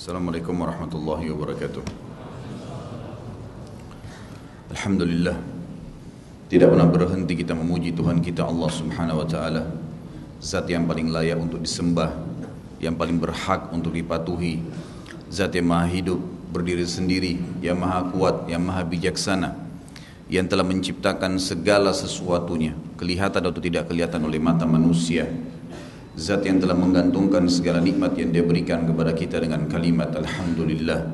Assalamualaikum warahmatullahi wabarakatuh. Alhamdulillah Tidak pernah berhenti kita memuji Tuhan kita Allah subhanahu wa ta'ala. Zat yang paling layak untuk disembah Yang paling berhak untuk dipatuhi Zat yang maha hidup Berdiri sendiri Yang maha kuat Yang maha bijaksana Yang telah menciptakan segala sesuatunya Kelihatan atau tidak kelihatan oleh mata manusia Zat yang telah menggantungkan segala nikmat yang dia berikan kepada kita dengan kalimat Alhamdulillah.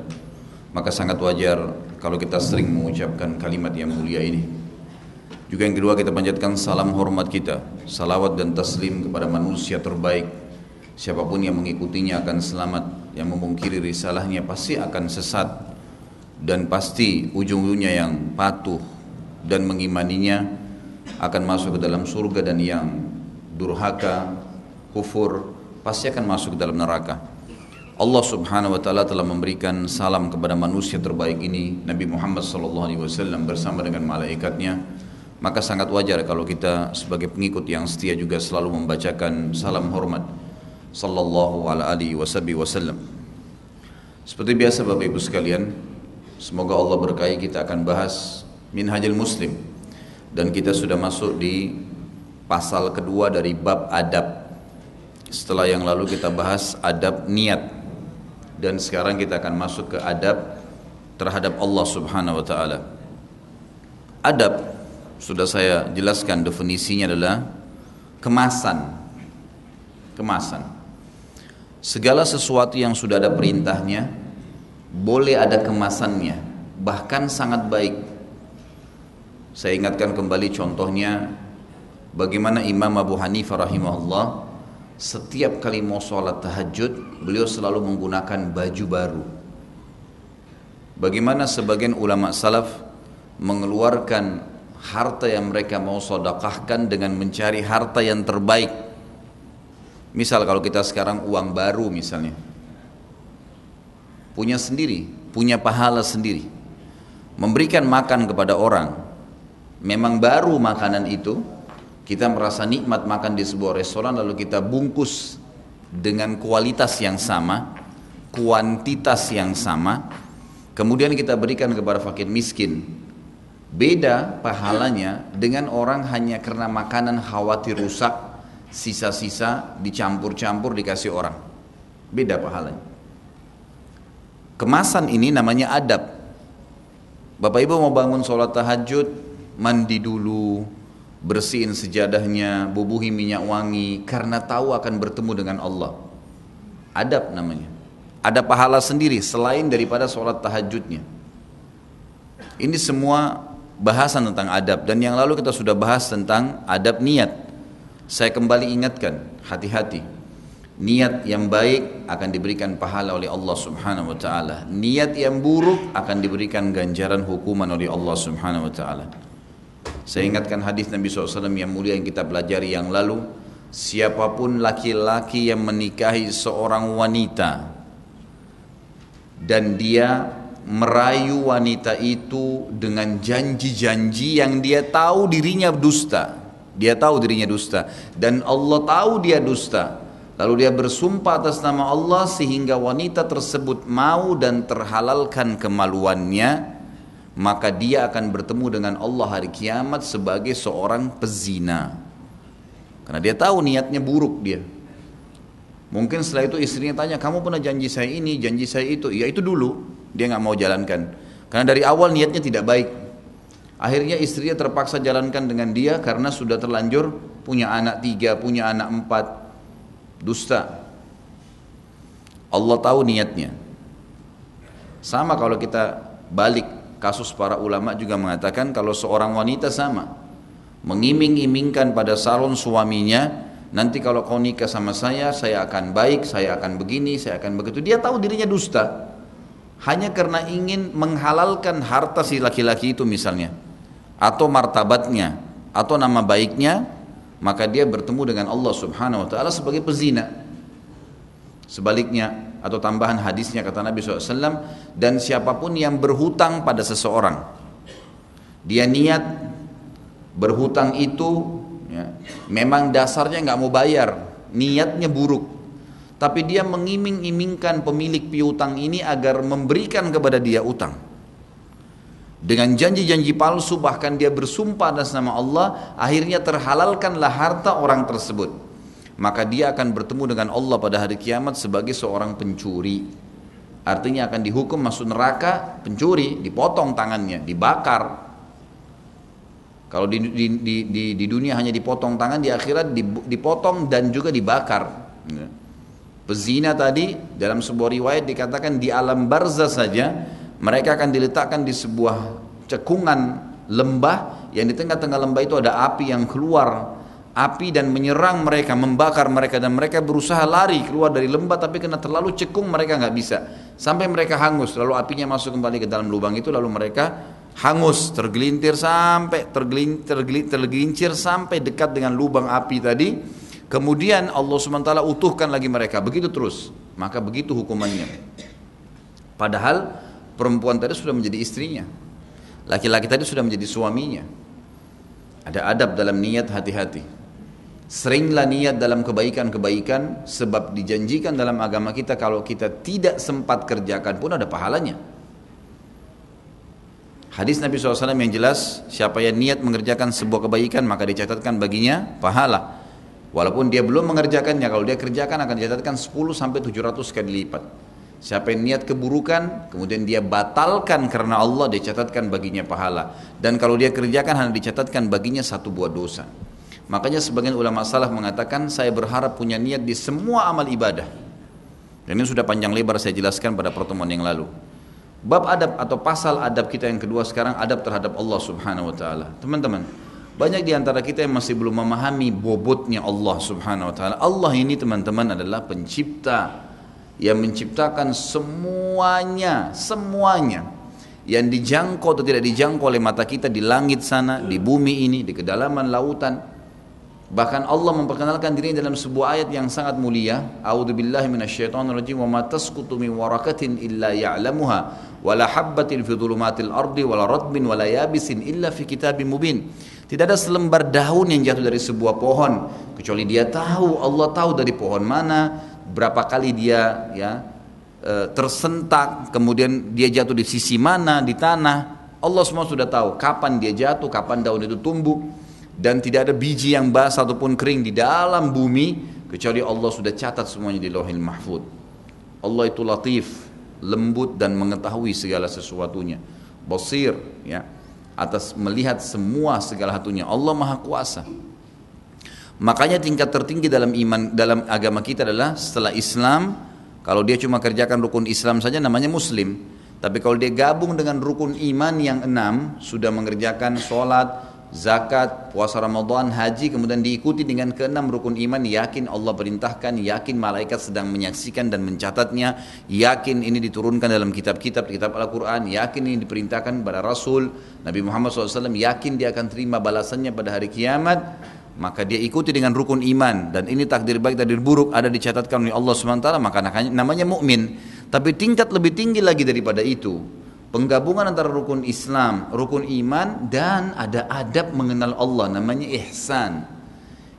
Maka sangat wajar kalau kita sering mengucapkan kalimat yang mulia ini. Juga yang kedua kita panjatkan salam hormat kita Salawat dan taslim kepada manusia terbaik. Siapa pun yang mengikutinya akan selamat Yang memungkiri risalahnya pasti akan sesat. Dan pasti ujung-ujungnya yang patuh dan mengimaninya Akan masuk ke dalam surga dan yang durhaka kufur pasti akan masuk ke dalam neraka. Allah Subhanahu wa taala telah memberikan salam kepada manusia terbaik ini Nabi Muhammad wasallam bersama dengan malaikatnya. Maka sangat wajar kalau kita sebagai pengikut yang setia juga selalu membacakan salam hormat sallallahu alaihi wasallam. Seperti biasa Bapak Ibu sekalian, semoga Allah berkahi kita akan bahas Minhajul Muslim dan kita sudah masuk di pasal kedua dari bab adab setelah yang lalu kita bahas adab niat dan sekarang kita akan masuk ke adab terhadap Allah Subhanahu wa taala. Adab sudah saya jelaskan definisinya adalah kemasan. Kemasan. Segala sesuatu yang sudah ada perintahnya boleh ada kemasannya, bahkan sangat baik. Saya ingatkan kembali contohnya bagaimana Imam Abu Hanifah rahimahullah setiap kali mau sholat tahajud beliau selalu menggunakan baju baru. Bagaimana sebagian ulama salaf mengeluarkan harta yang mereka mau sodakahkan dengan mencari harta yang terbaik? Misal kalau kita sekarang uang baru misalnya. Punya sendiri punya pahala sendiri. Memberikan makan kepada orang. Memang baru makanan itu kita merasa nikmat makan di sebuah restoran lalu kita bungkus dengan kualitas yang sama, kuantitas yang sama, kemudian kita berikan kepada fakir miskin. Beda pahalanya dengan orang hanya karena makanan khawatir rusak, sisa-sisa dicampur-campur dikasih orang. Beda pahalanya. Kemasan ini namanya adab. Bapak Ibu mau bangun sholat tahajud, mandi dulu, bersihin sejadahnya, bubuhi minyak wangi karena tahu akan bertemu dengan Allah. Adab namanya. Ada pahala sendiri selain daripada sholat tahajudnya. Ini semua bahasan tentang adab dan yang lalu kita sudah bahas tentang adab niat. Saya kembali ingatkan, hati-hati. Niat yang baik akan diberikan pahala oleh Allah Subhanahu wa taala. Niat yang buruk akan diberikan ganjaran hukuman oleh Allah Subhanahu wa taala. Saya ingatkan hadis Nabi SAW yang mulia yang kita pelajari yang lalu. Siapa pun laki-laki yang menikahi seorang wanita dan dia merayu wanita itu dengan janji-janji yang dia tahu dirinya dusta. Dia tahu dirinya dusta dan Allah tahu dia dusta. Lalu dia bersumpah atas nama Allah sehingga wanita tersebut mau dan terhalalkan kemaluannya maka dia akan bertemu dengan Allah hari kiamat sebagai seorang pezina. Karena dia tahu niatnya buruk dia. Mungkin setelah itu istrinya tanya, kamu pernah janji saya ini, janji saya itu. Ya itu dulu, dia nggak mau jalankan. Karena dari awal niatnya tidak baik. Akhirnya istrinya terpaksa jalankan dengan dia karena sudah terlanjur punya anak tiga, punya anak empat. Dusta. Allah tahu niatnya. Sama kalau kita balik kasus para ulama juga mengatakan kalau seorang wanita sama mengiming-imingkan pada salon suaminya nanti kalau kau nikah sama saya saya akan baik saya akan begini saya akan begitu. Dia tahu dirinya dusta. Hanya karena ingin menghalalkan harta si laki-laki itu misalnya atau martabatnya atau nama baiknya maka dia bertemu dengan Allah Subhanahu wa taala sebagai pezina. Sebaliknya atau tambahan hadisnya kata Nabi SAW dan siapa pun yang berhutang pada seseorang dia niat berhutang itu ya, memang dasarnya nggak mau bayar niatnya buruk tapi dia mengiming-imingkan pemilik piutang ini agar memberikan kepada dia utang. Dengan janji-janji palsu bahkan dia bersumpah atas nama Allah, akhirnya terhalalkanlah harta orang tersebut. Maka dia akan bertemu dengan Allah pada hari kiamat sebagai seorang pencuri. Artinya akan dihukum masuk neraka pencuri, dipotong tangannya, dibakar, kalau di, di, di, di, dunia hanya dipotong tangan, di akhirat dipotong dan juga dibakar. Ya. Pezina tadi dalam sebuah riwayat dikatakan di alam barzah saja mereka akan diletakkan di sebuah cekungan lembah yang di tengah-tengah lembah itu ada api yang keluar api dan menyerang mereka, membakar mereka dan mereka berusaha lari keluar dari lembah tapi kena terlalu cekung mereka nggak bisa sampai mereka hangus lalu apinya masuk kembali ke dalam lubang itu lalu mereka hangus, tergelintir sampai tergelintir, tergelincir sampai dekat dengan lubang api tadi. Kemudian Allah SWT utuhkan lagi mereka, begitu terus. Maka begitu hukumannya. Padahal perempuan tadi sudah menjadi istrinya. Laki-laki tadi sudah menjadi suaminya. Ada adab dalam niat hati-hati. Seringlah niat dalam kebaikan-kebaikan sebab dijanjikan dalam agama kita kalau kita tidak sempat kerjakan pun ada pahalanya. Hadis Nabi SAW yang jelas, siapa yang niat mengerjakan sebuah kebaikan maka dicatatkan baginya pahala. Walaupun dia belum mengerjakannya, kalau dia kerjakan akan dicatatkan 10 sampai 700 kali lipat. Siapa yang niat keburukan, kemudian dia batalkan karena Allah, dicatatkan baginya pahala. Dan kalau dia kerjakan hanya dicatatkan baginya satu buah dosa. Makanya sebagian ulama salaf mengatakan, saya berharap punya niat di semua amal ibadah. Dan ini sudah panjang lebar saya jelaskan pada pertemuan yang lalu. Bab adab atau pasal adab kita yang kedua sekarang adab terhadap Allah Subhanahu wa taala. Teman-teman, banyak di antara kita yang masih belum memahami bobotnya Allah Subhanahu wa taala. Allah ini teman-teman adalah pencipta yang menciptakan semuanya, semuanya yang dijangkau atau tidak dijangkau oleh mata kita di langit sana, di bumi ini, di kedalaman lautan. Bahkan Allah memperkenalkan dirinya dalam sebuah ayat yang sangat mulia. A'udzubillahi minasyaitonirrajim wa ma tasqutu min warakatin illa ya'lamuha wa la habbatin fi dhulumatil ardi wa la ratbin wa la yabisin illa fi kitabim mubin. Tidak ada selembar daun yang jatuh dari sebuah pohon kecuali dia tahu, Allah tahu dari pohon mana, berapa kali dia ya e, tersentak, kemudian dia jatuh di sisi mana di tanah. Allah semua sudah tahu kapan dia jatuh, kapan daun itu tumbuh dan tidak ada biji yang basah ataupun kering di dalam bumi kecuali Allah sudah catat semuanya di Lauhil Mahfud. Allah itu latif, lembut dan mengetahui segala sesuatunya. Basir ya, atas melihat semua segala satunya. Allah Maha Kuasa. Makanya tingkat tertinggi dalam iman dalam agama kita adalah setelah Islam, kalau dia cuma kerjakan rukun Islam saja namanya muslim. Tapi kalau dia gabung dengan rukun iman yang enam, sudah mengerjakan sholat, zakat, puasa Ramadan, haji kemudian diikuti dengan keenam rukun iman yakin Allah perintahkan, yakin malaikat sedang menyaksikan dan mencatatnya, yakin ini diturunkan dalam kitab-kitab kitab Al-Qur'an, yakin ini diperintahkan pada Rasul Nabi Muhammad SAW, yakin dia akan terima balasannya pada hari kiamat, maka dia ikuti dengan rukun iman dan ini takdir baik takdir buruk ada dicatatkan oleh Allah SWT maka namanya mukmin. Tapi tingkat lebih tinggi lagi daripada itu penggabungan antara rukun Islam, rukun iman dan ada adab mengenal Allah namanya ihsan.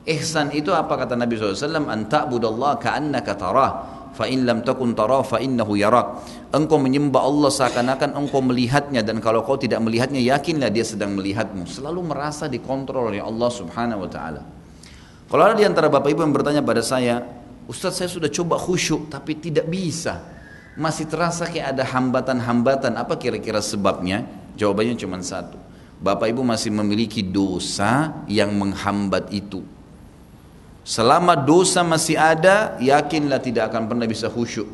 Ihsan itu apa kata Nabi SAW? Anta budallah ka'annaka tarah fa in lam takun tarah fa innahu yarak. Engkau menyembah Allah seakan-akan engkau melihatnya dan kalau kau tidak melihatnya yakinlah dia sedang melihatmu. Selalu merasa dikontrol oleh Allah Subhanahu wa taala. Kalau ada di antara Bapak Ibu yang bertanya pada saya, Ustaz saya sudah coba khusyuk tapi tidak bisa masih terasa kayak ada hambatan-hambatan. Apa kira-kira sebabnya? Jawabannya cuma satu. Bapak Ibu masih memiliki dosa yang menghambat itu. Selama dosa masih ada, yakinlah tidak akan pernah bisa khusyuk.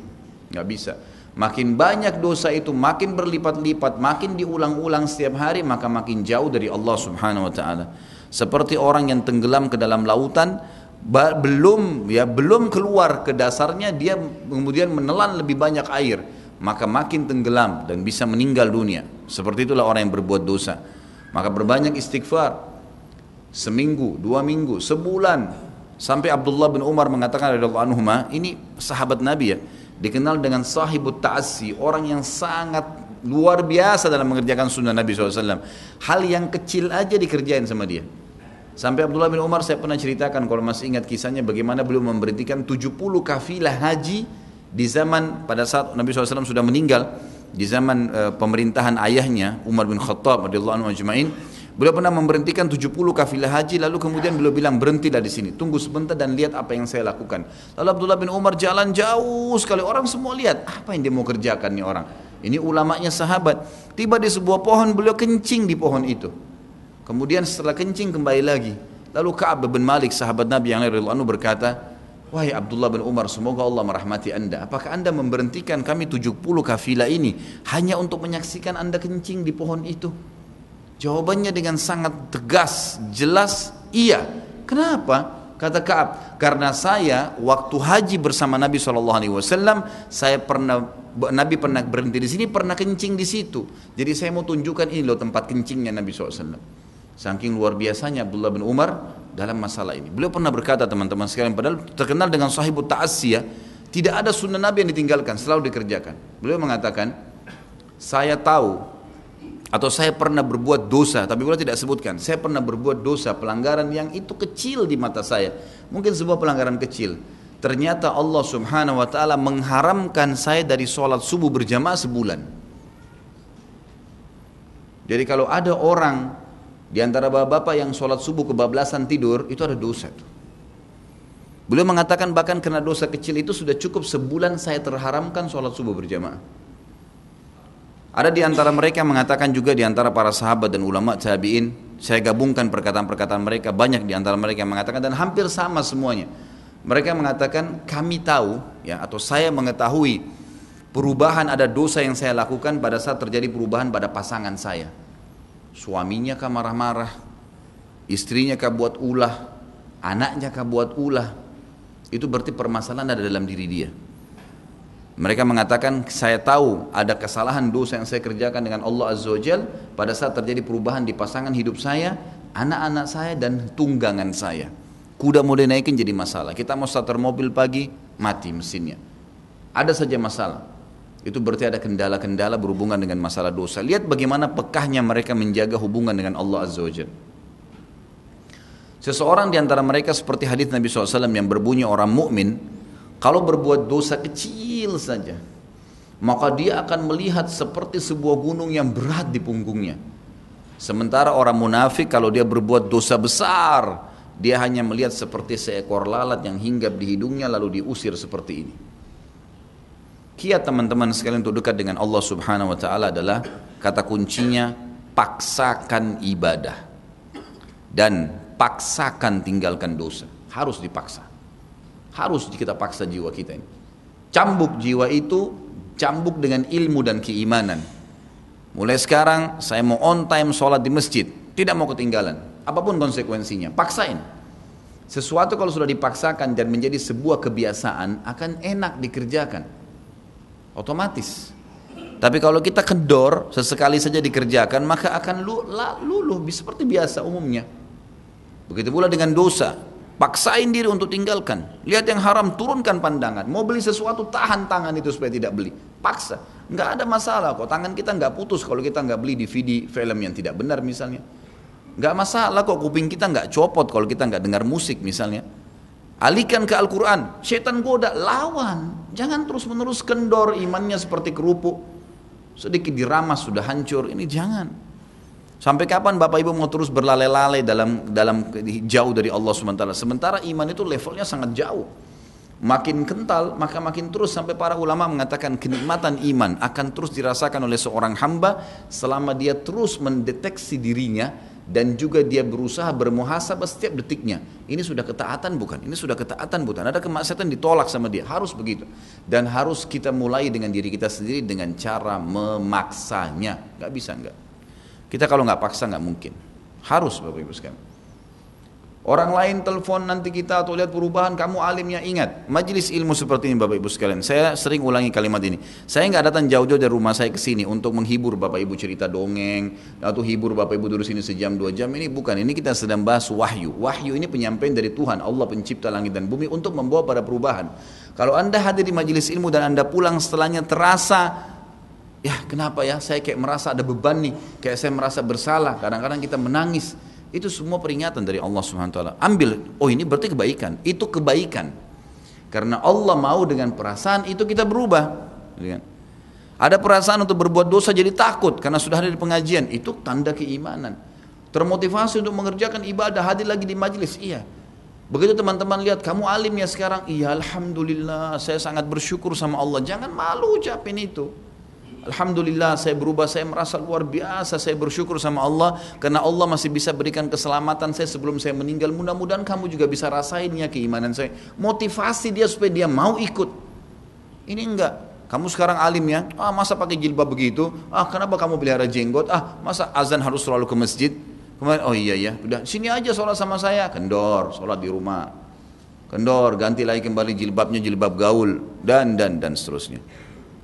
Nggak bisa. Makin banyak dosa itu, makin berlipat-lipat, makin diulang-ulang setiap hari, maka makin jauh dari Allah Subhanahu wa taala. Seperti orang yang tenggelam ke dalam lautan, belum ya belum keluar ke dasarnya dia kemudian menelan lebih banyak air. Maka makin tenggelam dan bisa meninggal dunia. Seperti itulah orang yang berbuat dosa. Maka berbanyak istighfar. Seminggu dua minggu sebulan. Sampai Abdullah bin Umar mengatakan radhiyallahu anhu ini sahabat Nabi ya. Dikenal dengan sahibut ta'assi orang yang sangat luar biasa dalam mengerjakan sunnah Nabi SAW hal yang kecil aja dikerjain sama dia Sampai Abdullah bin Umar saya pernah ceritakan kalau masih ingat kisahnya bagaimana beliau memberhentikan 70 kafilah haji di zaman pada saat Nabi SAW sudah meninggal di zaman uh, pemerintahan ayahnya Umar bin Khattab radhiyallahu anhu ajma'in. Beliau pernah memberhentikan 70 kafilah haji lalu kemudian beliau bilang berhentilah di sini tunggu sebentar dan lihat apa yang saya lakukan. Lalu Abdullah bin Umar jalan jauh sekali orang semua lihat apa yang dia mau kerjakan nih orang? Ini ulamanya sahabat. Tiba di sebuah pohon beliau kencing di pohon itu kemudian setelah kencing kembali lagi lalu Ka'ab bin Malik sahabat Nabi yang lain berkata Wahai Abdullah bin Umar, semoga Allah merahmati anda. Apakah anda memberhentikan kami 70 kafilah ini hanya untuk menyaksikan anda kencing di pohon itu? Jawabannya dengan sangat tegas, jelas, iya. Kenapa? Kata Kaab, karena saya waktu haji bersama Nabi SAW, saya pernah Nabi pernah berhenti di sini, pernah kencing di situ. Jadi saya mau tunjukkan ini loh tempat kencingnya Nabi SAW. Saking luar biasanya Abdullah bin Umar dalam masalah ini. Beliau pernah berkata teman-teman sekalian, padahal terkenal dengan sahibut ta'asiyah, tidak ada sunnah Nabi yang ditinggalkan, selalu dikerjakan. Beliau mengatakan, saya tahu atau saya pernah berbuat dosa, tapi beliau tidak sebutkan. Saya pernah berbuat dosa, pelanggaran yang itu kecil di mata saya. Mungkin sebuah pelanggaran kecil. Ternyata Allah subhanahu wa ta'ala mengharamkan saya dari sholat subuh berjamaah sebulan. Jadi kalau ada orang di antara bapak-bapak yang sholat subuh kebablasan tidur, itu ada dosa. Beliau mengatakan bahkan karena dosa kecil itu sudah cukup sebulan saya terharamkan sholat subuh berjamaah. Ada di antara mereka yang mengatakan juga di antara para sahabat dan ulama tabi'in, saya gabungkan perkataan-perkataan mereka, banyak di antara mereka yang mengatakan dan hampir sama semuanya. Mereka mengatakan kami tahu ya atau saya mengetahui perubahan ada dosa yang saya lakukan pada saat terjadi perubahan pada pasangan saya suaminya kah marah-marah, istrinya kah buat ulah, anaknya kah buat ulah, itu berarti permasalahan ada dalam diri dia. Mereka mengatakan saya tahu ada kesalahan dosa yang saya kerjakan dengan Allah Azza wa Jal pada saat terjadi perubahan di pasangan hidup saya, anak-anak saya dan tunggangan saya. Kuda mau dinaikin jadi masalah. Kita mau starter mobil pagi, mati mesinnya. Ada saja masalah. Itu berarti ada kendala-kendala berhubungan dengan masalah dosa. Lihat bagaimana pekahnya mereka menjaga hubungan dengan Allah Azza wa Jalla. Seseorang di antara mereka seperti hadis Nabi SAW yang berbunyi orang mukmin, kalau berbuat dosa kecil saja, maka dia akan melihat seperti sebuah gunung yang berat di punggungnya. Sementara orang munafik kalau dia berbuat dosa besar, dia hanya melihat seperti seekor lalat yang hinggap di hidungnya lalu diusir seperti ini. Kiat teman-teman sekalian untuk dekat dengan Allah Subhanahu wa taala adalah kata kuncinya paksakan ibadah dan paksakan tinggalkan dosa. Harus dipaksa. Harus kita paksa jiwa kita ini. Cambuk jiwa itu cambuk dengan ilmu dan keimanan. Mulai sekarang saya mau on time sholat di masjid, tidak mau ketinggalan. Apa pun konsekuensinya, paksain. Sesuatu kalau sudah dipaksakan dan menjadi sebuah kebiasaan akan enak dikerjakan otomatis. Tapi kalau kita kendor, sesekali saja dikerjakan, maka akan luluh seperti biasa umumnya. Begitu pula dengan dosa, paksain diri untuk tinggalkan. Lihat yang haram, turunkan pandangan. Mau beli sesuatu, tahan tangan itu supaya tidak beli. Paksa, nggak ada masalah kok. Tangan kita nggak putus kalau kita nggak beli DVD film yang tidak benar misalnya. Nggak masalah kok kuping kita nggak copot kalau kita nggak dengar musik misalnya. Alihkan ke Al-Quran. Setan goda, lawan. Jangan terus menerus kendor imannya seperti kerupuk. Sedikit diramas sudah hancur. Ini jangan. Sampai kapan Bapak Ibu mau terus berlale-lale dalam dalam jauh dari Allah SWT. Sementara iman itu levelnya sangat jauh. Makin kental maka makin terus sampai para ulama mengatakan kenikmatan iman akan terus dirasakan oleh seorang hamba selama dia terus mendeteksi dirinya dan juga dia berusaha bermuhasabah setiap detiknya. Ini sudah ketaatan bukan? Ini sudah ketaatan bukan? Ada kemaksiatan ditolak sama dia, harus begitu. Dan harus kita mulai dengan diri kita sendiri dengan cara memaksanya. Gak bisa enggak. Kita kalau nggak paksa nggak mungkin. Harus Bapak Ibu sekalian. Orang lain telepon nanti kita atau lihat perubahan kamu alimnya ingat majelis ilmu seperti ini Bapak Ibu sekalian. Saya sering ulangi kalimat ini. Saya nggak datang jauh-jauh dari rumah saya ke sini untuk menghibur Bapak Ibu cerita dongeng atau hibur Bapak Ibu duduk sini sejam dua jam ini bukan. Ini kita sedang bahas wahyu. Wahyu ini penyampaian dari Tuhan Allah pencipta langit dan bumi untuk membawa pada perubahan. Kalau anda hadir di majelis ilmu dan anda pulang setelahnya terasa ya kenapa ya saya kayak merasa ada beban nih kayak saya merasa bersalah kadang-kadang kita menangis Itu semua peringatan dari Allah Subhanahu taala. Ambil, oh ini berarti kebaikan. Itu kebaikan. Karena Allah mau dengan perasaan itu kita berubah. Gitu kan? Ada perasaan untuk berbuat dosa jadi takut karena sudah ada di pengajian. Itu tanda keimanan. Termotivasi untuk mengerjakan ibadah, hadir lagi di majelis. Iya. Begitu teman-teman lihat kamu alim ya sekarang, iya alhamdulillah saya sangat bersyukur sama Allah. Jangan malu ucapin itu. Alhamdulillah saya berubah, saya merasa luar biasa, saya bersyukur sama Allah karena Allah masih bisa berikan keselamatan saya sebelum saya meninggal. Mudah-mudahan kamu juga bisa rasain ya keimanan saya. Motivasi dia supaya dia mau ikut. Ini enggak. Kamu sekarang alim ya, ah masa pakai jilbab begitu? Ah kenapa kamu pelihara jenggot? Ah masa azan harus selalu ke masjid? Kemarin, oh iya ya, udah sini aja sholat sama saya, kendor, sholat di rumah, kendor, ganti lagi kembali jilbabnya jilbab gaul dan dan dan seterusnya.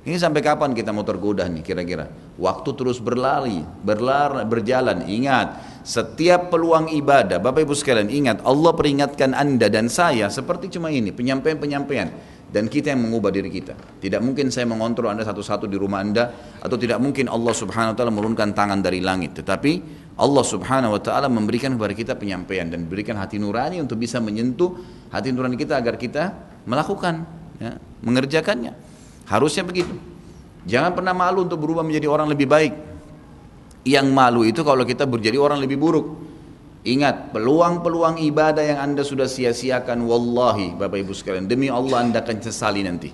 Ini sampai kapan kita mau tergoda nih kira-kira? Waktu terus berlari, berlar, berjalan. Ingat, setiap peluang ibadah, Bapak Ibu sekalian ingat, Allah peringatkan Anda dan saya seperti cuma ini, penyampaian-penyampaian. Dan kita yang mengubah diri kita. Tidak mungkin saya mengontrol Anda satu-satu di rumah Anda, atau tidak mungkin Allah subhanahu wa ta'ala menurunkan tangan dari langit. Tetapi Allah subhanahu wa ta'ala memberikan kepada kita penyampaian dan berikan hati nurani untuk bisa menyentuh hati nurani kita agar kita melakukan, ya, mengerjakannya. Harusnya begitu. Jangan pernah malu untuk berubah menjadi orang lebih baik. Yang malu itu kalau kita menjadi orang lebih buruk. Ingat, peluang-peluang ibadah yang Anda sudah sia-siakan, wallahi, Bapak Ibu sekalian, demi Allah Anda akan sesali nanti.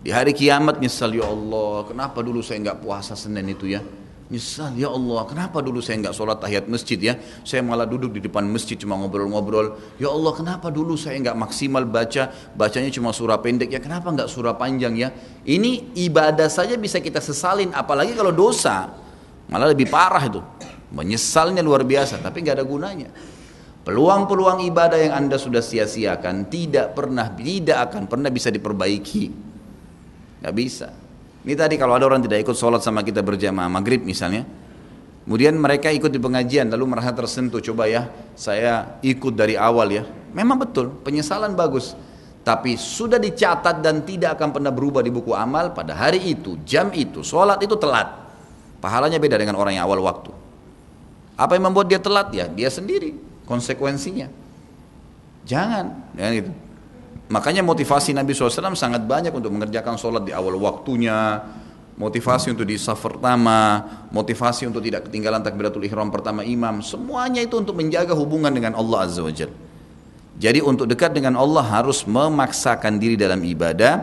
Di hari kiamat nyesal, ya Allah, kenapa dulu saya nggak puasa Senin itu ya? Nyesal, ya Allah, kenapa dulu saya nggak sholat tahiyat masjid ya? Saya malah duduk di depan masjid cuma ngobrol-ngobrol. Ya Allah, kenapa dulu saya nggak maksimal baca, bacanya cuma surah pendek ya? Kenapa nggak surah panjang ya? Ini ibadah saja bisa kita sesalin, apalagi kalau dosa, malah lebih parah itu. Menyesalnya luar biasa, tapi nggak ada gunanya. Peluang-peluang ibadah yang anda sudah sia-siakan tidak pernah, tidak akan pernah bisa diperbaiki. Nggak bisa. Ini tadi kalau ada orang tidak ikut sholat sama kita berjamaah maghrib misalnya, kemudian mereka ikut di pengajian lalu merasa tersentuh, coba ya saya ikut dari awal ya. Memang betul, penyesalan bagus. Tapi sudah dicatat dan tidak akan pernah berubah di buku amal pada hari itu, jam itu, sholat itu telat. Pahalanya beda dengan orang yang awal waktu. Apa yang membuat dia telat ya? Dia sendiri, konsekuensinya. Jangan, ya gitu. Makanya motivasi Nabi SAW sangat banyak untuk mengerjakan sholat di awal waktunya, motivasi untuk di saf pertama, motivasi untuk tidak ketinggalan takbiratul ihram pertama imam, semuanya itu untuk menjaga hubungan dengan Allah Azza wa Jal. Jadi untuk dekat dengan Allah harus memaksakan diri dalam ibadah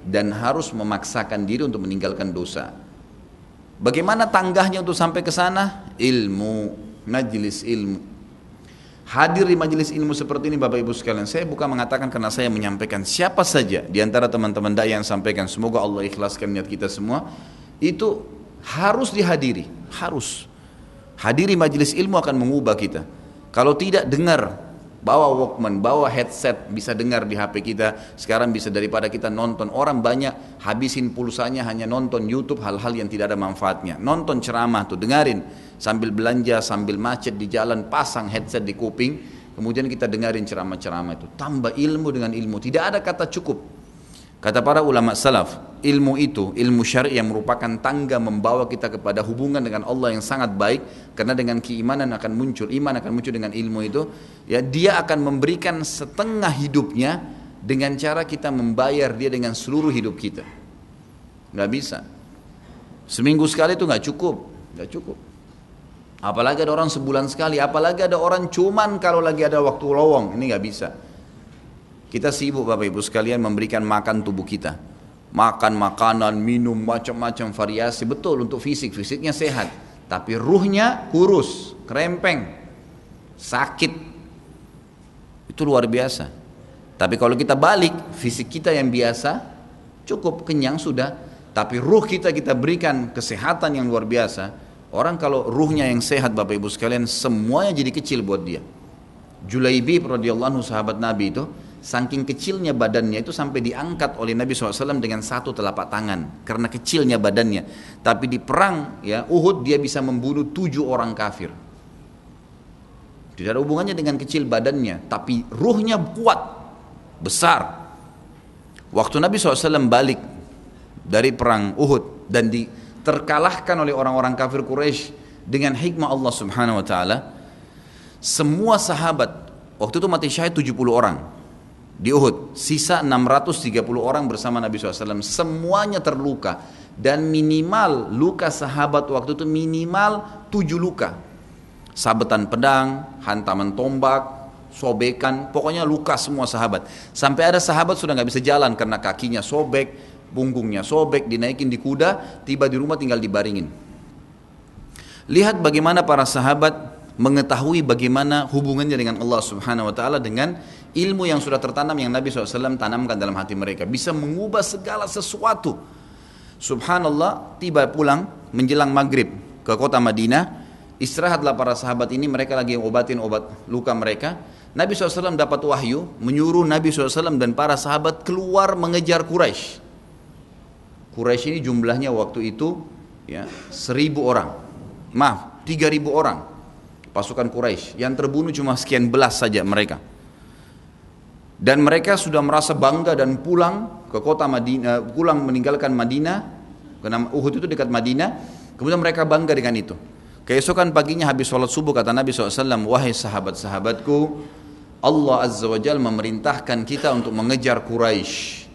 dan harus memaksakan diri untuk meninggalkan dosa. Bagaimana tanggahnya untuk sampai ke sana? Ilmu, majlis ilmu, hadir di majelis ilmu seperti ini Bapak Ibu sekalian saya bukan mengatakan karena saya menyampaikan siapa saja di antara teman-teman dai yang sampaikan semoga Allah ikhlaskan niat kita semua itu harus dihadiri harus. Hadiri majelis ilmu akan mengubah kita. Kalau tidak dengar bawa Walkman, bawa headset, bisa dengar di HP kita. Sekarang bisa daripada kita nonton. Orang banyak habisin pulsanya hanya nonton YouTube hal-hal yang tidak ada manfaatnya. Nonton ceramah tuh, dengarin. Sambil belanja, sambil macet di jalan, pasang headset di kuping. Kemudian kita dengarin ceramah-ceramah itu. Tambah ilmu dengan ilmu. Tidak ada kata cukup. Kata para ulama salaf, ilmu itu, ilmu syar'i yang merupakan tangga membawa kita kepada hubungan dengan Allah yang sangat baik karena dengan keimanan akan muncul, iman akan muncul dengan ilmu itu, ya dia akan memberikan setengah hidupnya dengan cara kita membayar dia dengan seluruh hidup kita. Nggak bisa. Seminggu sekali itu nggak cukup, nggak cukup. Apalagi ada orang sebulan sekali, apalagi ada orang cuman kalau lagi ada waktu lowong, ini nggak bisa. Kita sibuk Bapak Ibu sekalian memberikan makan tubuh kita. Makan makanan, minum macam-macam variasi. Betul untuk fisik, fisiknya sehat. Tapi ruhnya kurus, kerempeng, sakit. Itu luar biasa. Tapi kalau kita balik, fisik kita yang biasa, cukup kenyang sudah. Tapi ruh kita kita berikan kesehatan yang luar biasa. Orang kalau ruhnya yang sehat Bapak Ibu sekalian, semuanya jadi kecil buat dia. Julaibi radhiyallahu sahabat Nabi itu, Saking kecilnya badannya itu sampai diangkat oleh Nabi SAW dengan satu telapak tangan karena kecilnya badannya. Tapi di perang ya Uhud dia bisa membunuh tujuh orang kafir. Tidak ada hubungannya dengan kecil badannya, tapi ruhnya kuat, besar. Waktu Nabi SAW balik dari perang Uhud dan diterkalahkan oleh orang-orang kafir Quraisy dengan hikmah Allah Subhanahu Wa Taala, Semua sahabat, waktu itu mati syahid 70 orang di Uhud. Sisa 630 orang bersama Nabi SAW. Semuanya terluka. Dan minimal luka sahabat waktu itu minimal 7 luka. Sabetan pedang, hantaman tombak, sobekan, pokoknya luka semua sahabat. Sampai ada sahabat sudah nggak bisa jalan karena kakinya sobek, punggungnya sobek, dinaikin di kuda, tiba di rumah tinggal dibaringin. Lihat bagaimana para sahabat mengetahui bagaimana hubungannya dengan Allah Subhanahu wa taala dengan ilmu yang sudah tertanam yang Nabi SAW tanamkan dalam hati mereka bisa mengubah segala sesuatu. Subhanallah tiba pulang menjelang maghrib ke kota Madinah istirahatlah para sahabat ini mereka lagi obatin obat luka mereka Nabi SAW dapat wahyu menyuruh Nabi SAW dan para sahabat keluar mengejar Quraisy Quraisy ini jumlahnya waktu itu ya seribu orang maaf tiga ribu orang pasukan Quraisy. Yang terbunuh cuma sekian belas saja mereka. Dan mereka sudah merasa bangga dan pulang ke kota Madinah, pulang meninggalkan Madinah, karena Uhud itu dekat Madinah. Kemudian mereka bangga dengan itu. Keesokan paginya habis sholat subuh kata Nabi SAW, wahai sahabat-sahabatku, Allah Azza wa Jal memerintahkan kita untuk mengejar Quraisy.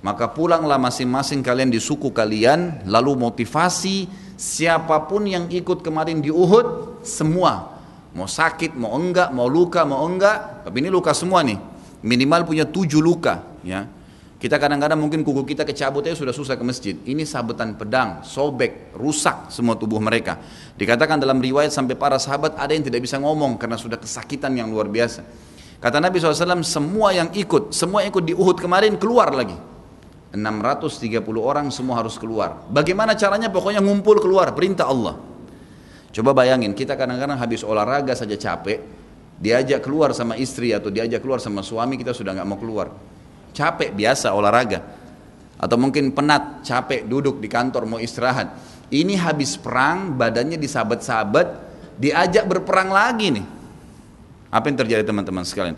Maka pulanglah masing-masing kalian di suku kalian, lalu motivasi siapa pun yang ikut kemarin di Uhud, semua Mau sakit, mau enggak, mau luka, mau enggak. Tapi ini luka semua nih. Minimal punya tujuh luka. Ya. Kita kadang-kadang mungkin kuku kita kecabut aja sudah susah ke masjid. Ini sabetan pedang, sobek, rusak semua tubuh mereka. Dikatakan dalam riwayat sampai para sahabat ada yang tidak bisa ngomong karena sudah kesakitan yang luar biasa. Kata Nabi SAW, semua yang ikut, semua yang ikut di Uhud kemarin keluar lagi. 630 orang semua harus keluar. Bagaimana caranya? Pokoknya ngumpul keluar, perintah Allah. Coba bayangin, kita kadang-kadang habis olahraga saja capek, diajak keluar sama istri atau diajak keluar sama suami, kita sudah nggak mau keluar. Capek biasa olahraga. Atau mungkin penat, capek duduk di kantor mau istirahat. Ini habis perang, badannya disabet-sabet, diajak berperang lagi nih. Apa yang terjadi teman-teman sekalian?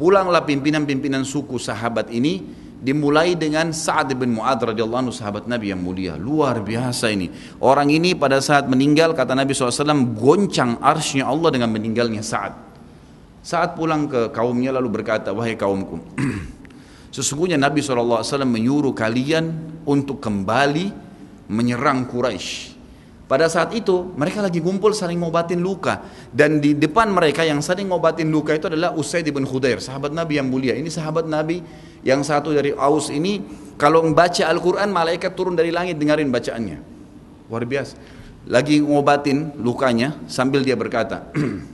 Pulanglah pimpinan-pimpinan suku sahabat ini dimulai dengan Sa'ad bin Mu'ad radhiyallahu anhu sahabat Nabi yang mulia luar biasa ini orang ini pada saat meninggal kata Nabi SAW goncang arsnya Allah dengan meninggalnya Sa'ad saat pulang ke kaumnya lalu berkata wahai kaumku sesungguhnya Nabi SAW menyuruh kalian untuk kembali menyerang Quraisy pada saat itu mereka lagi kumpul saling ngobatin luka dan di depan mereka yang saling ngobatin luka itu adalah Usaid bin Khudair, sahabat Nabi yang mulia. Ini sahabat Nabi yang satu dari Aus ini kalau membaca Al-Qur'an malaikat turun dari langit dengerin bacaannya. Luar biasa. Lagi ngobatin lukanya sambil dia berkata,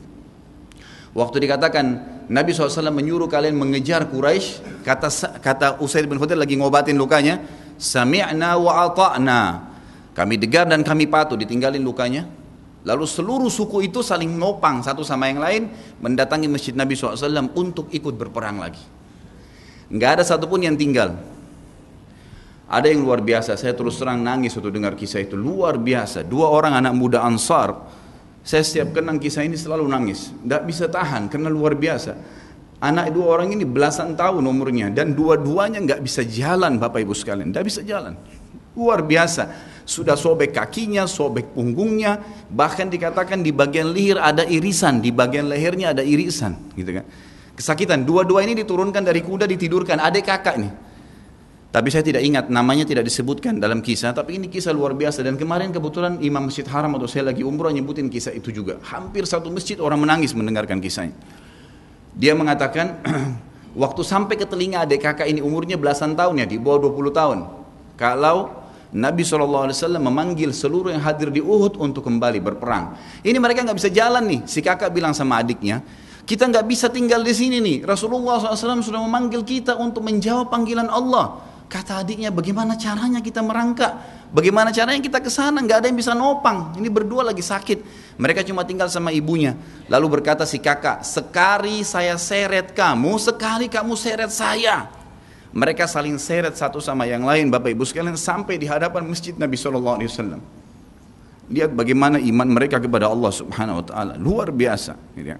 Waktu dikatakan Nabi SAW menyuruh kalian mengejar Quraisy, kata kata Usaid bin Khudair lagi ngobatin lukanya, sami'na wa ata'na kami dengar dan kami patuh ditinggalin lukanya. Lalu seluruh suku itu saling nopang satu sama yang lain mendatangi masjid Nabi SAW untuk ikut berperang lagi. Nggak ada satupun yang tinggal. Ada yang luar biasa, saya terus terang nangis waktu dengar kisah itu. Luar biasa, dua orang anak muda Ansar. Saya setiap kenang kisah ini selalu nangis. Tidak bisa tahan karena luar biasa. Anak dua orang ini belasan tahun umurnya dan dua-duanya nggak bisa jalan Bapak Ibu sekalian. Tidak bisa jalan. Luar biasa sudah sobek kakinya, sobek punggungnya, bahkan dikatakan di bagian leher ada irisan, di bagian lehernya ada irisan, gitu kan. Kesakitan, dua-dua ini diturunkan dari kuda ditidurkan, adik kakak nih. Tapi saya tidak ingat namanya tidak disebutkan dalam kisah, tapi ini kisah luar biasa dan kemarin kebetulan Imam Masjid Haram atau saya lagi umroh nyebutin kisah itu juga. Hampir satu masjid orang menangis mendengarkan kisahnya. Dia mengatakan waktu sampai ke telinga adik kakak ini umurnya belasan tahun ya, di bawah 20 tahun. Kalau Nabi SAW memanggil seluruh yang hadir di Uhud untuk kembali berperang. Ini mereka nggak bisa jalan nih. Si kakak bilang sama adiknya, kita nggak bisa tinggal di sini nih. Rasulullah SAW sudah memanggil kita untuk menjawab panggilan Allah. Kata adiknya, bagaimana caranya kita merangkak? Bagaimana caranya kita ke sana? Nggak ada yang bisa nopang. Ini berdua lagi sakit. Mereka cuma tinggal sama ibunya. Lalu berkata si kakak, sekali saya seret kamu, sekali kamu seret saya. Mereka saling seret satu sama yang lain Bapak Ibu sekalian sampai di hadapan masjid Nabi Shallallahu Alaihi Wasallam. Lihat bagaimana iman mereka kepada Allah Subhanahu Wa Taala luar biasa. Gitu ya.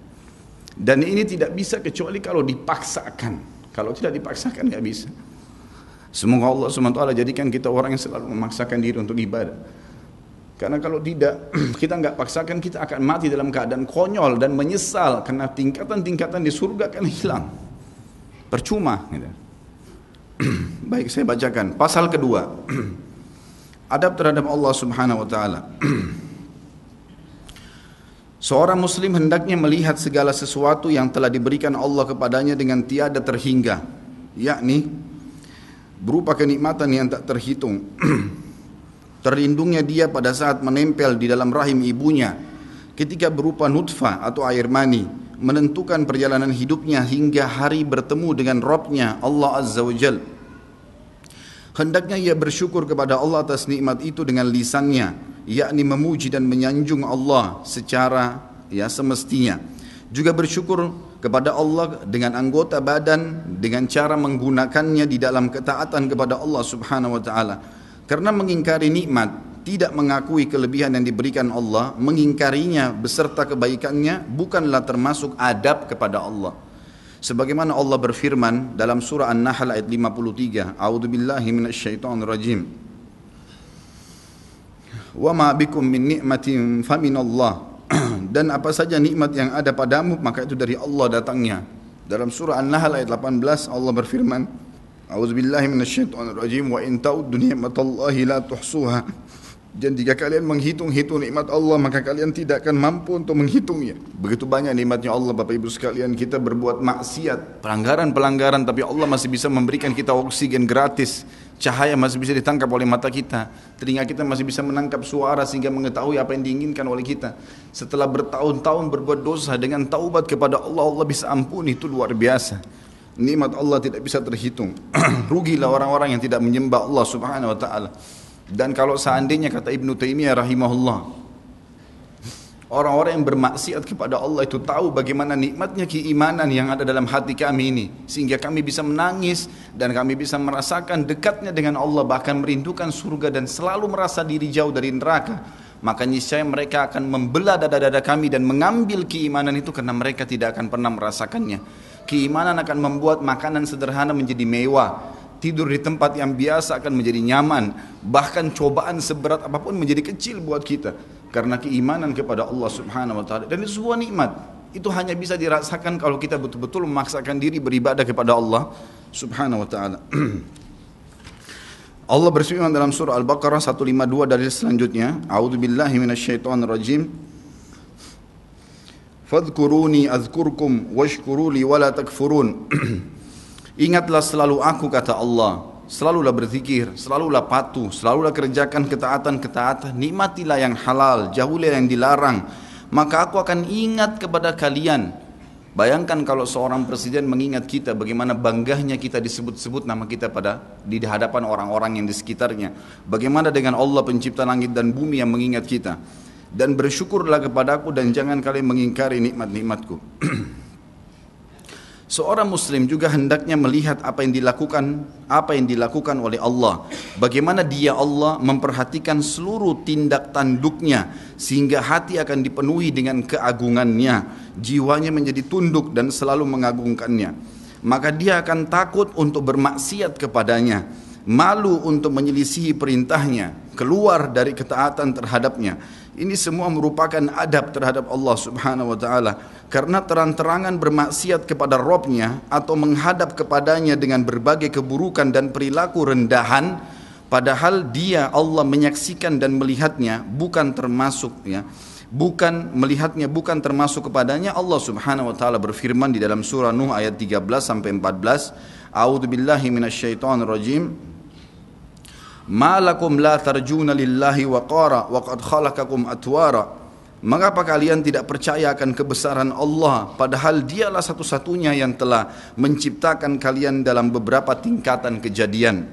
Dan ini tidak bisa kecuali kalau dipaksakan. Kalau tidak dipaksakan nggak bisa. Semoga Allah Taala jadikan kita orang yang selalu memaksakan diri untuk ibadah. Karena kalau tidak, kita nggak paksakan, kita akan mati dalam keadaan konyol dan menyesal karena tingkatan-tingkatan di surga akan hilang. Percuma. Gitu. Baik, saya bacakan. Pasal kedua. Adab terhadap Allah subhanahu wa ta'ala. Seorang muslim hendaknya melihat segala sesuatu yang telah diberikan Allah kepadanya dengan tiada terhingga. Yakni, berupa kenikmatan yang tak terhitung. Terlindungnya dia pada saat menempel di dalam rahim ibunya ketika berupa nutfah atau air mani menentukan perjalanan hidupnya hingga hari bertemu dengan Robnya Allah Azza wa Jal. Hendaknya ia bersyukur kepada Allah atas nikmat itu dengan lisannya, yakni memuji dan menyanjung Allah secara ya semestinya. Juga bersyukur kepada Allah dengan anggota badan dengan cara menggunakannya di dalam ketaatan kepada Allah Subhanahu wa taala karena mengingkari nikmat, tidak mengakui kelebihan yang diberikan Allah, mengingkarinya beserta kebaikannya bukanlah termasuk adab kepada Allah. Sebagaimana Allah berfirman dalam surah An-Nahl ayat 53, A'udzu billahi minasyaitonir rajim. Wa ma bikum min ni'matin faminallah. Dan apa saja nikmat yang ada padamu maka itu dari Allah datangnya. Dalam surah An-Nahl ayat 18 Allah berfirman, A'udzu billahi minasyaitonir rajim wa in ta'uddu ni'matallahi la tuhsuha. Dan jika kalian menghitung-hitung nikmat Allah maka kalian tidak akan mampu untuk menghitungnya. Begitu banyak nikmatnya Allah Bapak Ibu sekalian kita berbuat maksiat, pelanggaran-pelanggaran tapi Allah masih bisa memberikan kita oksigen gratis. Cahaya masih bisa ditangkap oleh mata kita. Telinga kita masih bisa menangkap suara sehingga mengetahui apa yang diinginkan oleh kita. Setelah bertahun-tahun berbuat dosa dengan taubat kepada Allah Allah bisa ampuni itu luar biasa nikmat Allah tidak bisa terhitung. Rugilah orang-orang yang tidak menyembah Allah Subhanahu wa taala. Dan kalau seandainya kata Ibnu Taimiyah rahimahullah, orang-orang yang bermaksiat kepada Allah itu tahu bagaimana nikmatnya keimanan yang ada dalam hati kami ini sehingga kami bisa menangis dan kami bisa merasakan dekatnya dengan Allah bahkan merindukan surga dan selalu merasa diri jauh dari neraka maka niscaya mereka akan membelah dada-dada kami dan mengambil keimanan itu karena mereka tidak akan pernah merasakannya Keimanan akan membuat makanan sederhana menjadi mewah. Tidur di tempat yang biasa akan menjadi nyaman. Bahkan cobaan seberat apa pun menjadi kecil buat kita. Karena keimanan kepada Allah subhanahu wa ta'ala. Dan itu sebuah nikmat. Itu hanya bisa dirasakan kalau kita betul-betul memaksakan diri beribadah kepada Allah subhanahu wa ta'ala. Allah berfirman dalam surah Al-Baqarah 152 dari selanjutnya, A'udzu billahi minasyaitonir rajim. Fadhkuruni azkurkum washkuruli wala takfurun. Ingatlah selalu aku kata Allah. Selalulah berzikir, selalulah patuh, selalulah kerjakan ketaatan-ketaatan. Nikmatilah yang halal, jauhilah yang dilarang. Maka aku akan ingat kepada kalian. Bayangkan kalau seorang presiden mengingat kita bagaimana banggahnya kita disebut-sebut nama kita pada di hadapan orang-orang yang di sekitarnya. Bagaimana dengan Allah pencipta langit dan bumi yang mengingat kita dan bersyukurlah kepadaku dan jangan kalian mengingkari nikmat-nikmatku. Seorang muslim juga hendaknya melihat apa yang dilakukan apa yang dilakukan oleh Allah. Bagaimana dia Allah memperhatikan seluruh tindak tanduknya sehingga hati akan dipenuhi dengan keagungannya, jiwanya menjadi tunduk dan selalu mengagungkannya. Maka dia akan takut untuk bermaksiat kepadanya, malu untuk menyelisihi perintahnya, keluar dari ketaatan terhadapnya ini semua merupakan adab terhadap Allah Subhanahu wa taala. Karena terang-terangan bermaksiat kepada Robnya atau menghadap kepadanya dengan berbagai keburukan dan perilaku rendahan padahal dia Allah menyaksikan dan melihatnya bukan termasuk ya. Bukan melihatnya bukan termasuk kepadanya Allah Subhanahu wa taala berfirman di dalam surah Nuh ayat 13 sampai 14 A'udzu rajim Malakum la tarjuna lillahi waqara wa qad khalaqakum atwara. Mengapa kalian tidak percaya akan kebesaran Allah padahal dialah satu-satunya yang telah menciptakan kalian dalam beberapa tingkatan kejadian.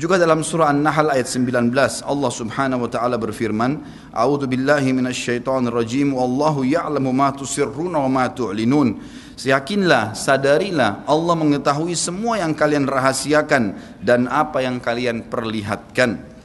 Juga dalam surah An-Nahl ayat 19 Allah Subhanahu wa taala berfirman, "A'udzu billahi minasyaitonir rajim. Wallahu ya'lamu ma tusirruna wa ma tu'linun." Yakinlah, sadarilah Allah mengetahui semua yang kalian rahasiakan dan apa yang kalian perlihatkan.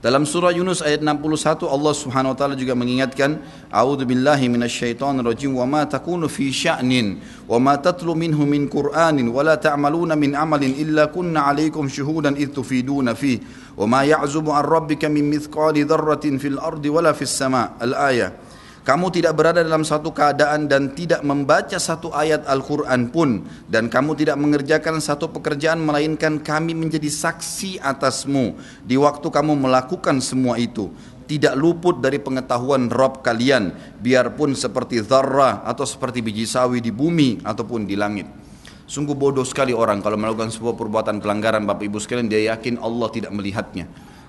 Dalam surah Yunus ayat 61 Allah Subhanahu wa taala juga mengingatkan A'udzu billahi minasyaitonir rajim wa ma takunu fi sya'nin wa ma tatlu minhu min Qur'anin wa la ta'maluna min amalin illa kunna 'alaikum syuhudan id tufiduna fi wa ma ya'zubu 'an rabbika min mithqali dzarratin fil ardi wala fis sama' al-ayah kamu tidak berada dalam satu keadaan dan tidak membaca satu ayat Al-Quran pun. Dan kamu tidak mengerjakan satu pekerjaan melainkan kami menjadi saksi atasmu di waktu kamu melakukan semua itu. Tidak luput dari pengetahuan Rob kalian biarpun seperti zarrah atau seperti biji sawi di bumi ataupun di langit. Sungguh bodoh sekali orang kalau melakukan sebuah perbuatan pelanggaran Bapak Ibu sekalian dia yakin Allah tidak melihatnya